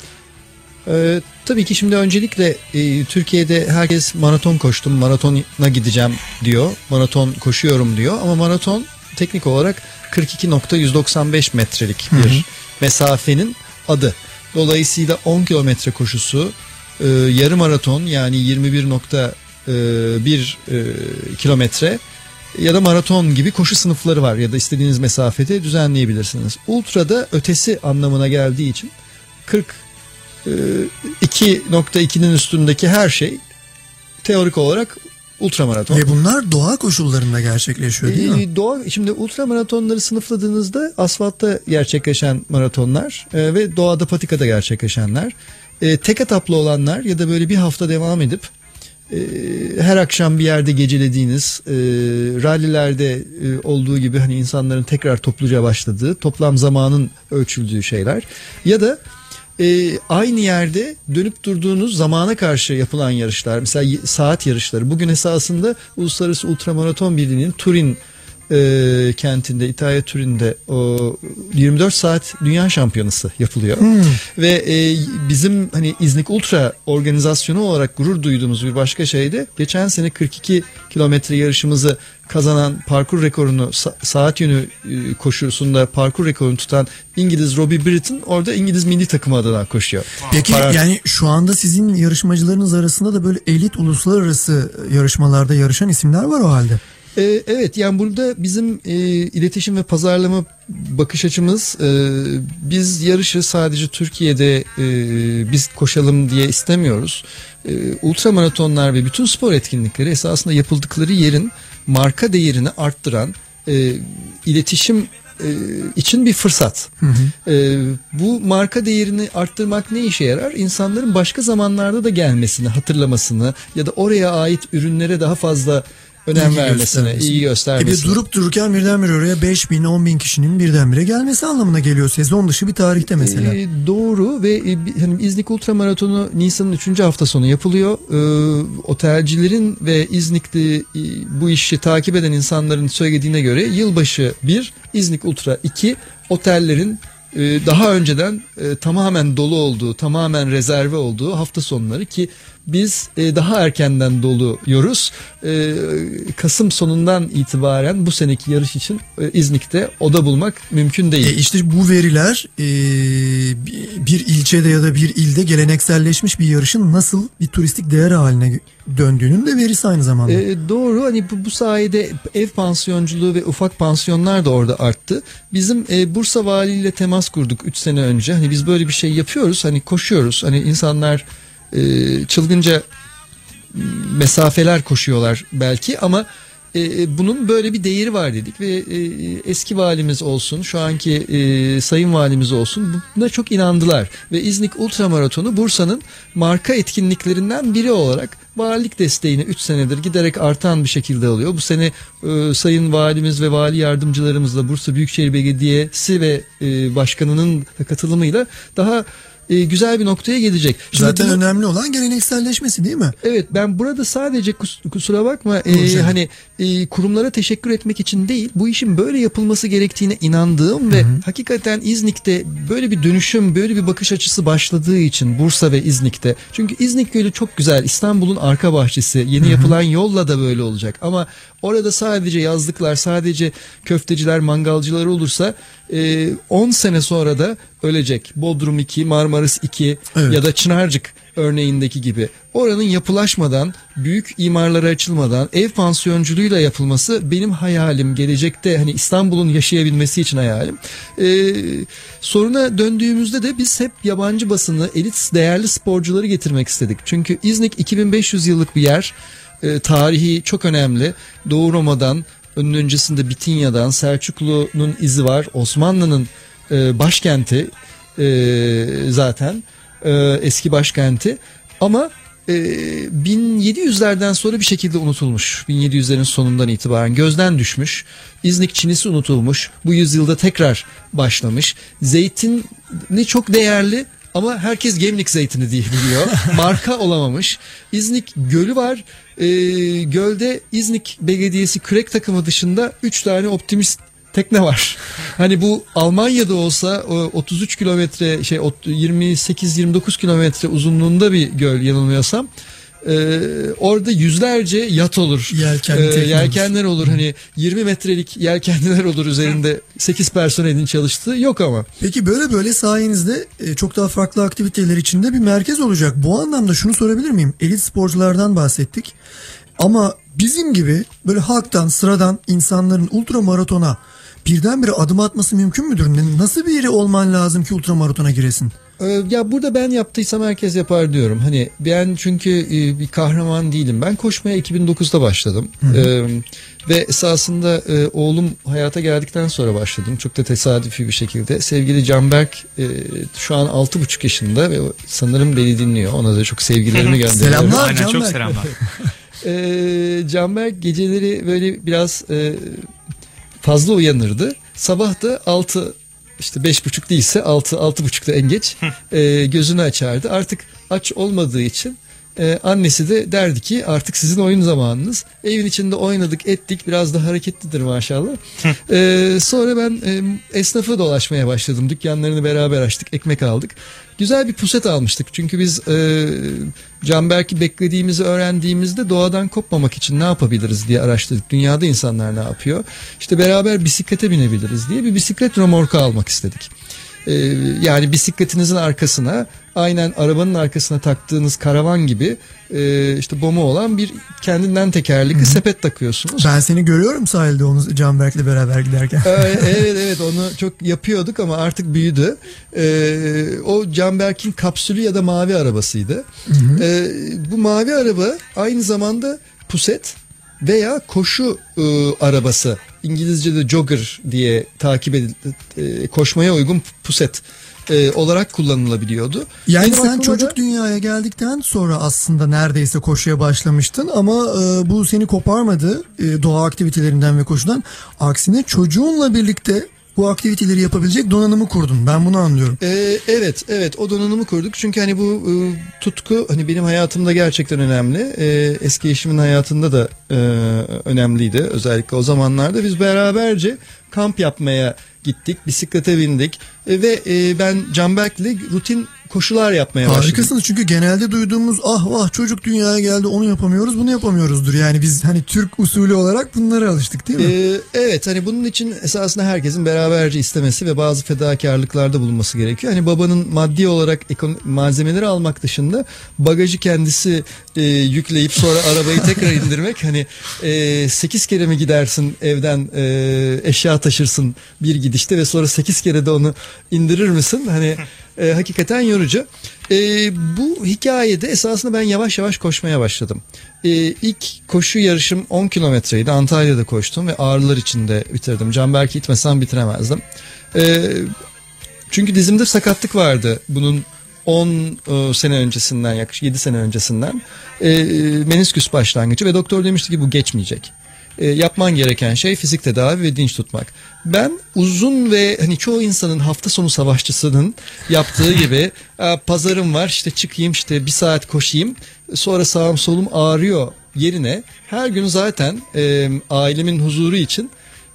Ee, tabii ki şimdi öncelikle e, Türkiye'de herkes maraton koştum, maratona gideceğim diyor. Maraton koşuyorum diyor ama maraton teknik olarak 42.195 metrelik bir mesafenin adı. Dolayısıyla 10 kilometre koşusu, e, yarı maraton yani 21.1 e, kilometre ya da maraton gibi koşu sınıfları var ya da istediğiniz mesafede düzenleyebilirsiniz. Ultra'da ötesi anlamına geldiği için 40 e, 2.2'nin üstündeki her şey teorik olarak ultramaraton. Ve bunlar doğa koşullarında gerçekleşiyor değil mi? Ee, Doğa, şimdi ultramaratonları sınıfladığınızda asfaltta gerçekleşen maratonlar e, ve doğada patikada gerçekleşenler. E, tek etaplı olanlar ya da böyle bir hafta devam edip e, her akşam bir yerde gecelediğiniz e, rallilerde e, olduğu gibi hani insanların tekrar topluca başladığı toplam zamanın ölçüldüğü şeyler ya da e, aynı yerde dönüp durduğunuz zamana karşı yapılan yarışlar. Mesela saat yarışları. Bugün esasında Uluslararası Ultramaraton Birliği'nin Turin e, kentinde İtalya Turin'de o 24 saat dünya şampiyonası yapılıyor. Hmm. Ve e, bizim hani İznik Ultra organizasyonu olarak gurur duyduğumuz bir başka şey de geçen sene 42 kilometre yarışımızı kazanan parkur rekorunu sa- saat yönü e, koşusunda parkur rekorunu tutan İngiliz Robbie Britton orada İngiliz milli takımı adına koşuyor. Peki Para- yani şu anda sizin yarışmacılarınız arasında da böyle elit uluslararası yarışmalarda yarışan isimler var o halde. Ee, evet yani burada bizim e, iletişim ve pazarlama bakış açımız e, biz yarışı sadece Türkiye'de e, biz koşalım diye istemiyoruz. E, ultramaratonlar ve bütün spor etkinlikleri esasında yapıldıkları yerin marka değerini arttıran e, iletişim e, için bir fırsat. E, bu marka değerini arttırmak ne işe yarar? İnsanların başka zamanlarda da gelmesini, hatırlamasını ya da oraya ait ürünlere daha fazla önem vermesine, E bir göstermesine. de durup dururken birdenbire oraya 5 bin 10 bin kişinin birdenbire gelmesi anlamına geliyor. Sezon dışı bir tarihte mesela. Ee, doğru ve e, hani İznik Ultramaratonu Nisan'ın 3. hafta sonu yapılıyor. Ee, otelcilerin ve İznik'te e, bu işi takip eden insanların söylediğine göre yılbaşı 1, İznik Ultra 2 otellerin e, daha önceden e, tamamen dolu olduğu, tamamen rezerve olduğu hafta sonları ki biz e, daha erkenden doluyoruz. E, Kasım sonundan itibaren bu seneki yarış için e, İznik'te oda bulmak mümkün değil. E işte bu veriler e, bir- ilçede ya da bir ilde gelenekselleşmiş bir yarışın nasıl bir turistik değer haline döndüğünün de verisi aynı zamanda. Ee, doğru hani bu, bu sayede ev pansiyonculuğu ve ufak pansiyonlar da orada arttı. Bizim e, Bursa valiyle temas kurduk 3 sene önce. Hani biz böyle bir şey yapıyoruz. Hani koşuyoruz. Hani insanlar e, çılgınca mesafeler koşuyorlar belki ama e, bunun böyle bir değeri var dedik ve e, eski valimiz olsun şu anki e, sayın valimiz olsun buna çok inandılar ve İznik Ultramaratonu Bursa'nın marka etkinliklerinden biri olarak valilik desteğini 3 senedir giderek artan bir şekilde alıyor. Bu sene e, sayın valimiz ve vali yardımcılarımızla Bursa Büyükşehir Belediyesi ve e, başkanının katılımıyla daha e, güzel bir noktaya gelecek. Şimdi Zaten bunu- önemli olan gelenekselleşmesi değil mi? Evet ben burada sadece kus- kusura bakma e, hani e, kurumlara teşekkür etmek için değil bu işin böyle yapılması gerektiğine inandığım ve hakikaten İznik'te böyle bir dönüşüm böyle bir bakış açısı başladığı için Bursa ve İznik'te. Çünkü İznik Gölü çok güzel İstanbul'un arka bahçesi yeni yapılan yolla da böyle olacak. Ama orada sadece yazlıklar sadece köfteciler mangalcılar olursa 10 sene sonra da ölecek Bodrum 2 Marmaris 2 Evet. ya da Çınarcık örneğindeki gibi oranın yapılaşmadan, büyük imarlara açılmadan ev pansiyonculuğuyla yapılması benim hayalim. Gelecekte hani İstanbul'un yaşayabilmesi için hayalim. Ee, soruna döndüğümüzde de biz hep yabancı basını, elit değerli sporcuları getirmek istedik. Çünkü İznik 2500 yıllık bir yer. Ee, tarihi çok önemli. Doğu Roma'dan, onun öncesinde Bitinya'dan, Selçuklu'nun izi var. Osmanlı'nın e, başkenti e, zaten e, eski başkenti ama e, 1700'lerden sonra bir şekilde unutulmuş. 1700'lerin sonundan itibaren gözden düşmüş. İznik çinisi unutulmuş. Bu yüzyılda tekrar başlamış. Zeytinli çok değerli ama herkes Gemlik zeytini diye biliyor. Marka olamamış. İznik Gölü var. E, gölde İznik Belediyesi kürek takımı dışında 3 tane optimist tekne var. Hani bu Almanya'da olsa o 33 kilometre şey ot- 28-29 kilometre uzunluğunda bir göl yanılmıyorsam. Ee, orada yüzlerce yat olur. Yelkenli Ee, tekne olur. yelkenler olur. Hani 20 metrelik yelkenliler olur üzerinde 8 personelin çalıştığı yok ama. Peki böyle böyle sayenizde e, çok daha farklı aktiviteler içinde bir merkez olacak. Bu anlamda şunu sorabilir miyim? Elit sporculardan bahsettik. Ama bizim gibi böyle halktan, sıradan insanların ultramaratona birdenbire adım atması mümkün müdür? Nasıl biri olman lazım ki ultramaratona giresin? Ee, Ya burada ben yaptıysam herkes yapar diyorum. Hani ben çünkü e, bir kahraman değilim. Ben koşmaya 2009'da başladım. Ee, ve esasında e, oğlum hayata geldikten sonra başladım. Çok da tesadüfi bir şekilde. Sevgili Canberk e, şu an 6,5 yaşında ve sanırım beni dinliyor. Ona da çok sevgilerimi gönderiyorum. Selamlar Aynen çok Canberk. selamlar. Ee, Canberk geceleri böyle biraz fazla uyanırdı. Sabah da 6 işte beş buçuk değilse altı altı buçukta en geç e, gözünü açardı. Artık aç olmadığı için e, annesi de derdi ki artık sizin oyun zamanınız. Evin içinde oynadık ettik biraz da hareketlidir maşallah. E, sonra ben e, esnafı dolaşmaya başladım. Dükkanlarını beraber açtık ekmek aldık. Güzel bir puset almıştık çünkü biz e, Canberk'i beklediğimizi öğrendiğimizde doğadan kopmamak için ne yapabiliriz diye araştırdık. Dünyada insanlar ne yapıyor? İşte beraber bisiklete binebiliriz diye bir bisiklet romorku almak istedik. Ee, yani bisikletinizin arkasına aynen arabanın arkasına taktığınız karavan gibi e, işte bomu olan bir kendinden tekerlekli sepet takıyorsunuz. Ben seni görüyorum sahilde onu Canberk'le beraber giderken. Ee, evet evet onu çok yapıyorduk ama artık büyüdü. Ee, o Canberk'in kapsülü ya da mavi arabasıydı. Ee, bu mavi araba aynı zamanda puset veya koşu e, arabası. İngilizce'de jogger diye takip edil e, koşmaya uygun puset e, olarak kullanılabiliyordu. Yani Benim sen çocuk da- dünyaya geldikten sonra aslında neredeyse koşuya başlamıştın ama e, bu seni koparmadı e, doğa aktivitelerinden ve koşudan. Aksine çocuğunla birlikte bu aktiviteleri yapabilecek donanımı kurdun. Ben bunu anlıyorum. Ee, evet evet. O donanımı kurduk. Çünkü hani bu e, tutku hani benim hayatımda gerçekten önemli. Ee, eski eşimin hayatında da e, önemliydi. Özellikle o zamanlarda biz beraberce kamp yapmaya gittik bisiklete bindik. E, ve e, ben Canberk'le rutin koşular yapmaya başladık. Harikasınız çünkü genelde duyduğumuz ah vah çocuk dünyaya geldi onu yapamıyoruz bunu yapamıyoruzdur. Yani biz hani Türk usulü olarak bunlara alıştık değil mi? Ee, evet hani bunun için esasında herkesin beraberce istemesi ve bazı fedakarlıklarda bulunması gerekiyor. Hani babanın maddi olarak malzemeleri almak dışında bagajı kendisi e, yükleyip sonra arabayı tekrar indirmek hani e, 8 kere mi gidersin evden e, eşya taşırsın bir gidişte ve sonra 8 kere de onu indirir misin? Hani e, hakikaten yorucu. E, bu hikayede esasında ben yavaş yavaş koşmaya başladım. E, ilk koşu yarışım 10 kilometreydi. Antalya'da koştum ve ağrılar içinde bitirdim. Canberk'i itmesem bitiremezdim. E, çünkü dizimde sakatlık vardı. Bunun 10 e, sene öncesinden yaklaşık 7 sene öncesinden e, menisküs başlangıcı ve doktor demişti ki bu geçmeyecek. E, yapman gereken şey fizik tedavi ve dinç tutmak. Ben uzun ve hani çoğu insanın hafta sonu savaşçısının yaptığı gibi "Aa, pazarım var işte çıkayım işte bir saat koşayım sonra sağım solum ağrıyor yerine her gün zaten e, ailemin huzuru için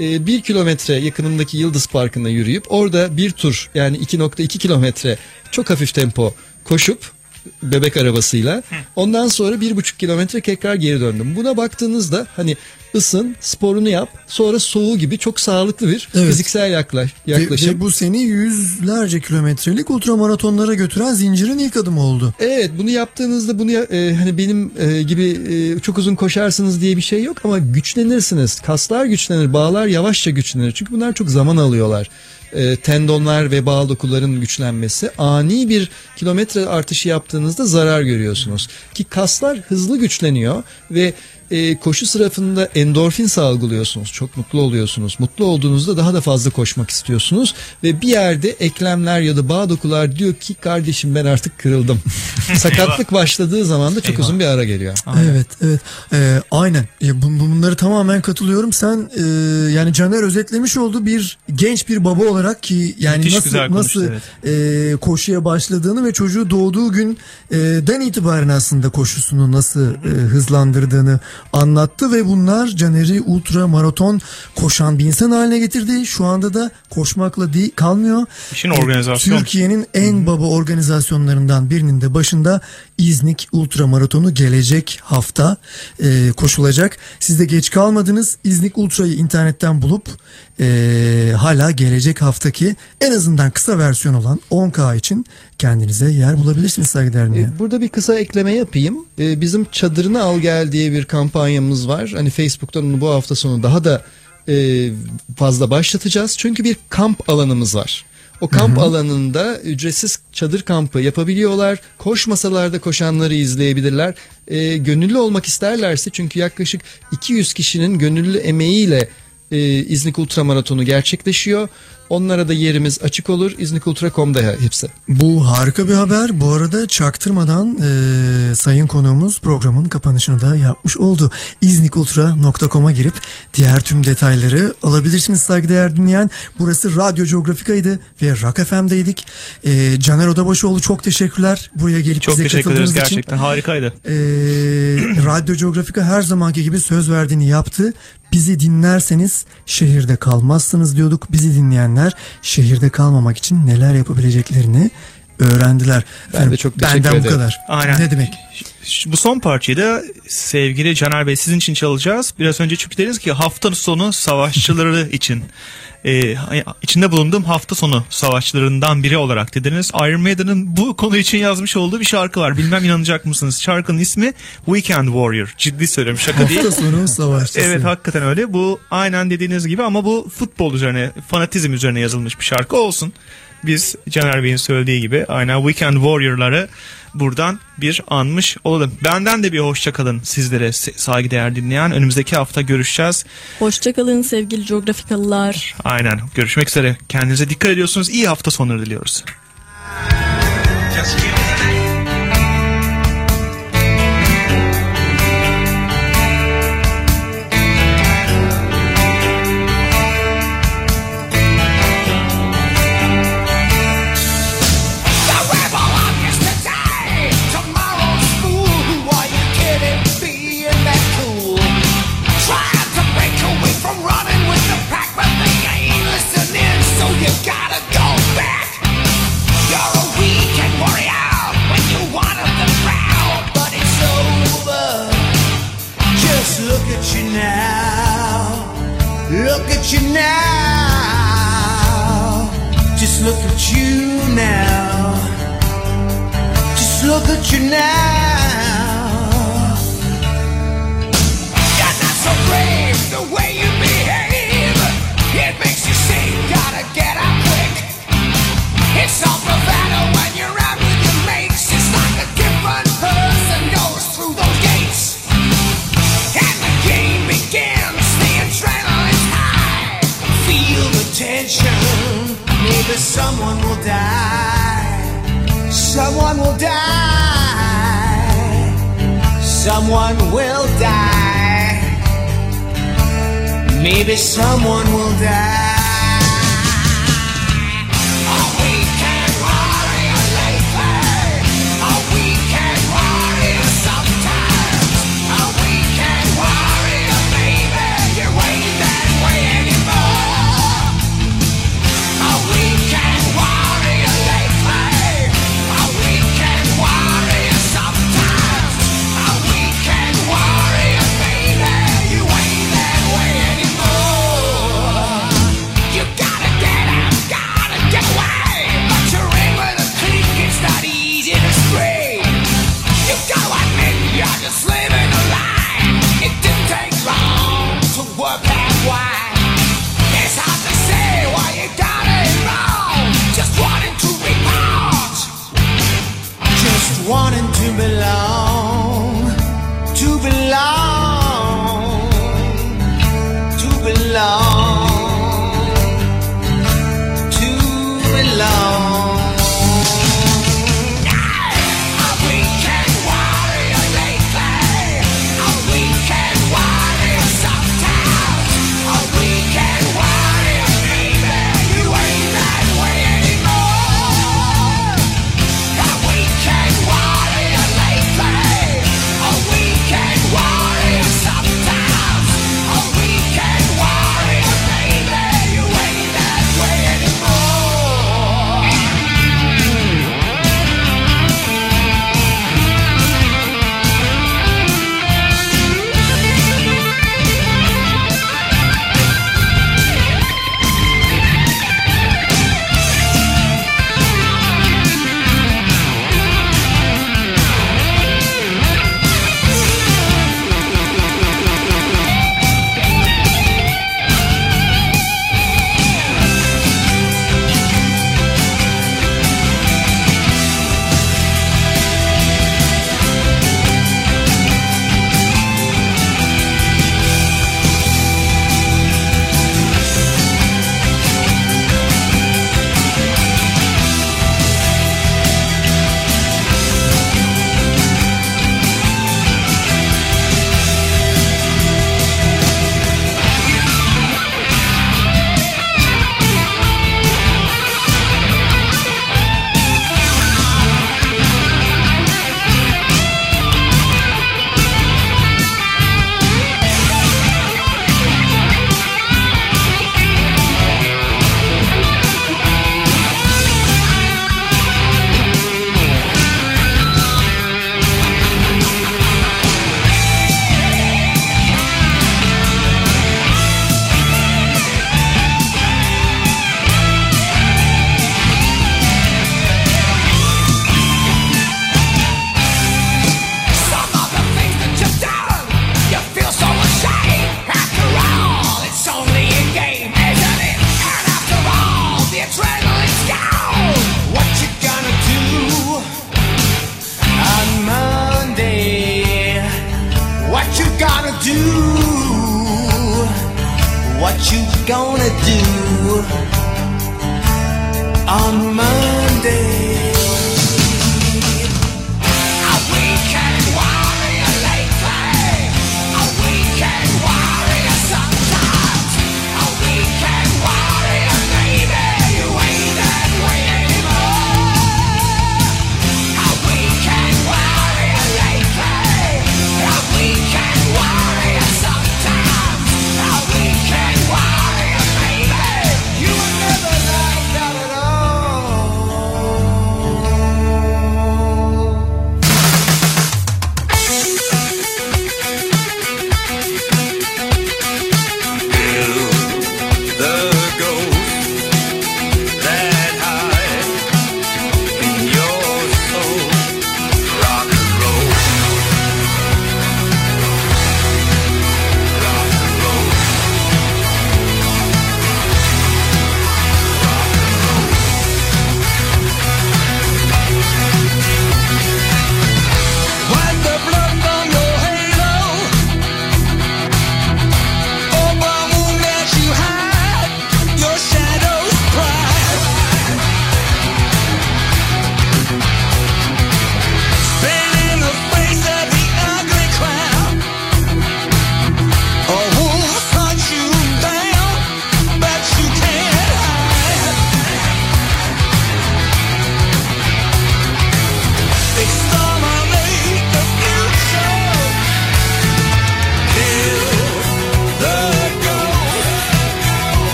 e, bir kilometre yakınındaki Yıldız Parkı'nda yürüyüp orada bir tur yani 2.2 kilometre çok hafif tempo koşup bebek arabasıyla ondan sonra bir buçuk kilometre tekrar geri döndüm. Buna baktığınızda hani ısın sporunu yap sonra soğuğu gibi çok sağlıklı bir Evet. fiziksel yaklaş, Ve, yaklaşım. ve bu seni yüzlerce kilometrelik ultramaratonlara götüren zincirin ilk adımı oldu. Evet bunu yaptığınızda bunu e, hani benim e, gibi e, çok uzun koşarsınız diye bir şey yok ama güçlenirsiniz. Kaslar güçlenir, bağlar yavaşça güçlenir. Çünkü bunlar çok zaman alıyorlar. E, tendonlar ve bağ dokuların güçlenmesi ani bir kilometre artışı yaptığınızda zarar görüyorsunuz. Ki kaslar hızlı güçleniyor ve e, koşu sırasında endorfin salgılıyorsunuz. Çok mutlu oluyorsunuz. Mutlu olduğunuzda daha da fazla koşmak istiyorsunuz. Ve bir yerde eklemler ya da bağ dokular diyor ki kardeşim ben artık kırıldım. Sakatlık başladığı zaman da çok uzun bir ara geliyor. Evet evet. Ee, aynen. E, bu- bunları tamamen katılıyorum. Sen e, yani Caner özetlemiş oldu. Bir genç bir baba olarak ki yani Müthiş nasıl konuştu, nasıl e, koşuya başladığını ve çocuğu doğduğu gün e, den itibaren aslında koşusunu nasıl e, hızlandırdığını anlattı ve bunlar Caner'i ultra maraton koşan bir insan haline getirdi şu anda da koşmakla değil kalmıyor İşin E, organizasyon. Türkiye'nin en baba organizasyonlarından birinin de başında İznik Ultra Maratonu gelecek hafta e, koşulacak. Siz de geç kalmadınız. İznik Ultra'yı internetten bulup e, hala gelecek haftaki en azından kısa versiyon olan 10K için kendinize yer bulabilirsiniz saygıdeğer dinleyen. E, Burada bir kısa ekleme yapayım. E, Bizim çadırını al gel diye bir kampanyamız var. Hani Facebook'tan onu bu hafta sonu daha da e, fazla başlatacağız. Çünkü bir kamp alanımız var. O kamp alanında ücretsiz çadır kampı yapabiliyorlar. Koşmasalar da koşanları izleyebilirler. E, gönüllü olmak isterlerse çünkü yaklaşık 200 kişinin gönüllü emeğiyle e, İznik Ultramaratonu gerçekleşiyor. Onlara da yerimiz açık olur. İznikultra.com'da hepsi. Bu harika bir haber. Bu arada çaktırmadan e, sayın konuğumuz programın kapanışını da yapmış oldu. İznikultra.com'a girip diğer tüm detayları alabilirsiniz saygıdeğer dinleyen. Burası Radyo Geografika'ydı ve Rock FM'deydik. E, Caner Odabaşoğlu çok teşekkürler buraya gelip Çok bize teşekkür ederiz katıldığınız için. gerçekten harikaydı. Ee, Radyo Geografika her zamanki gibi söz verdiğini yaptı. Bizi dinlerseniz şehirde kalmazsınız diyorduk. Bizi dinleyenler şehirde kalmamak için neler yapabileceklerini öğrendiler. Ben de çok teşekkür Benden bu ederim. kadar. Aynen. Ne demek? Bu son parçayı da sevgili Caner Bey sizin için çalacağız. Biraz önce çünkü dediniz ki hafta sonu savaşçıları için e, içinde bulunduğum hafta sonu savaşçılarından biri olarak dediniz. Iron Maiden'ın bu konu için yazmış olduğu bir şarkı var. Bilmem inanacak mısınız? Şarkının ismi Weekend Warrior. Ciddi söylüyorum şaka değil. Hafta sonu savaşçısı. Evet hakikaten öyle. Bu aynen dediğiniz gibi ama bu futbol üzerine, fanatizm üzerine yazılmış bir şarkı olsun. Biz Caner Bey'in söylediği gibi aynen Weekend Warrior'ları buradan bir anmış olalım. Benden de bir hoşça kalın sizlere saygıdeğer dinleyen. Önümüzdeki hafta görüşeceğiz. Hoşçakalın sevgili coğrafikalılar. Aynen. Görüşmek üzere. Kendinize dikkat ediyorsunuz. İyi hafta sonları diliyoruz. Just now. Just look at you now. Just look at you now. You're not so brave the way you behave. It makes you say, gotta get out quick. It's all bravado maybe someone will die. Someone will die. Someone will die. Maybe someone will die.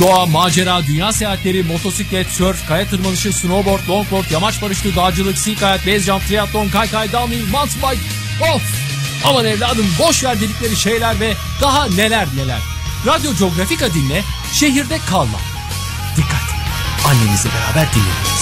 Doğa, macera, dünya seyahatleri, motosiklet, sörf, kaya tırmanışı, snowboard, longboard, yamaç paraşütü, dağcılık, sea kayak, base jump, triatlon, kaykay, downhill, mountain bike, of! Aman evladım boş ver dedikleri şeyler ve daha neler neler. Radyo Geografika dinle, şehirde kalla. Dikkat! Annenizle beraber dinleyin.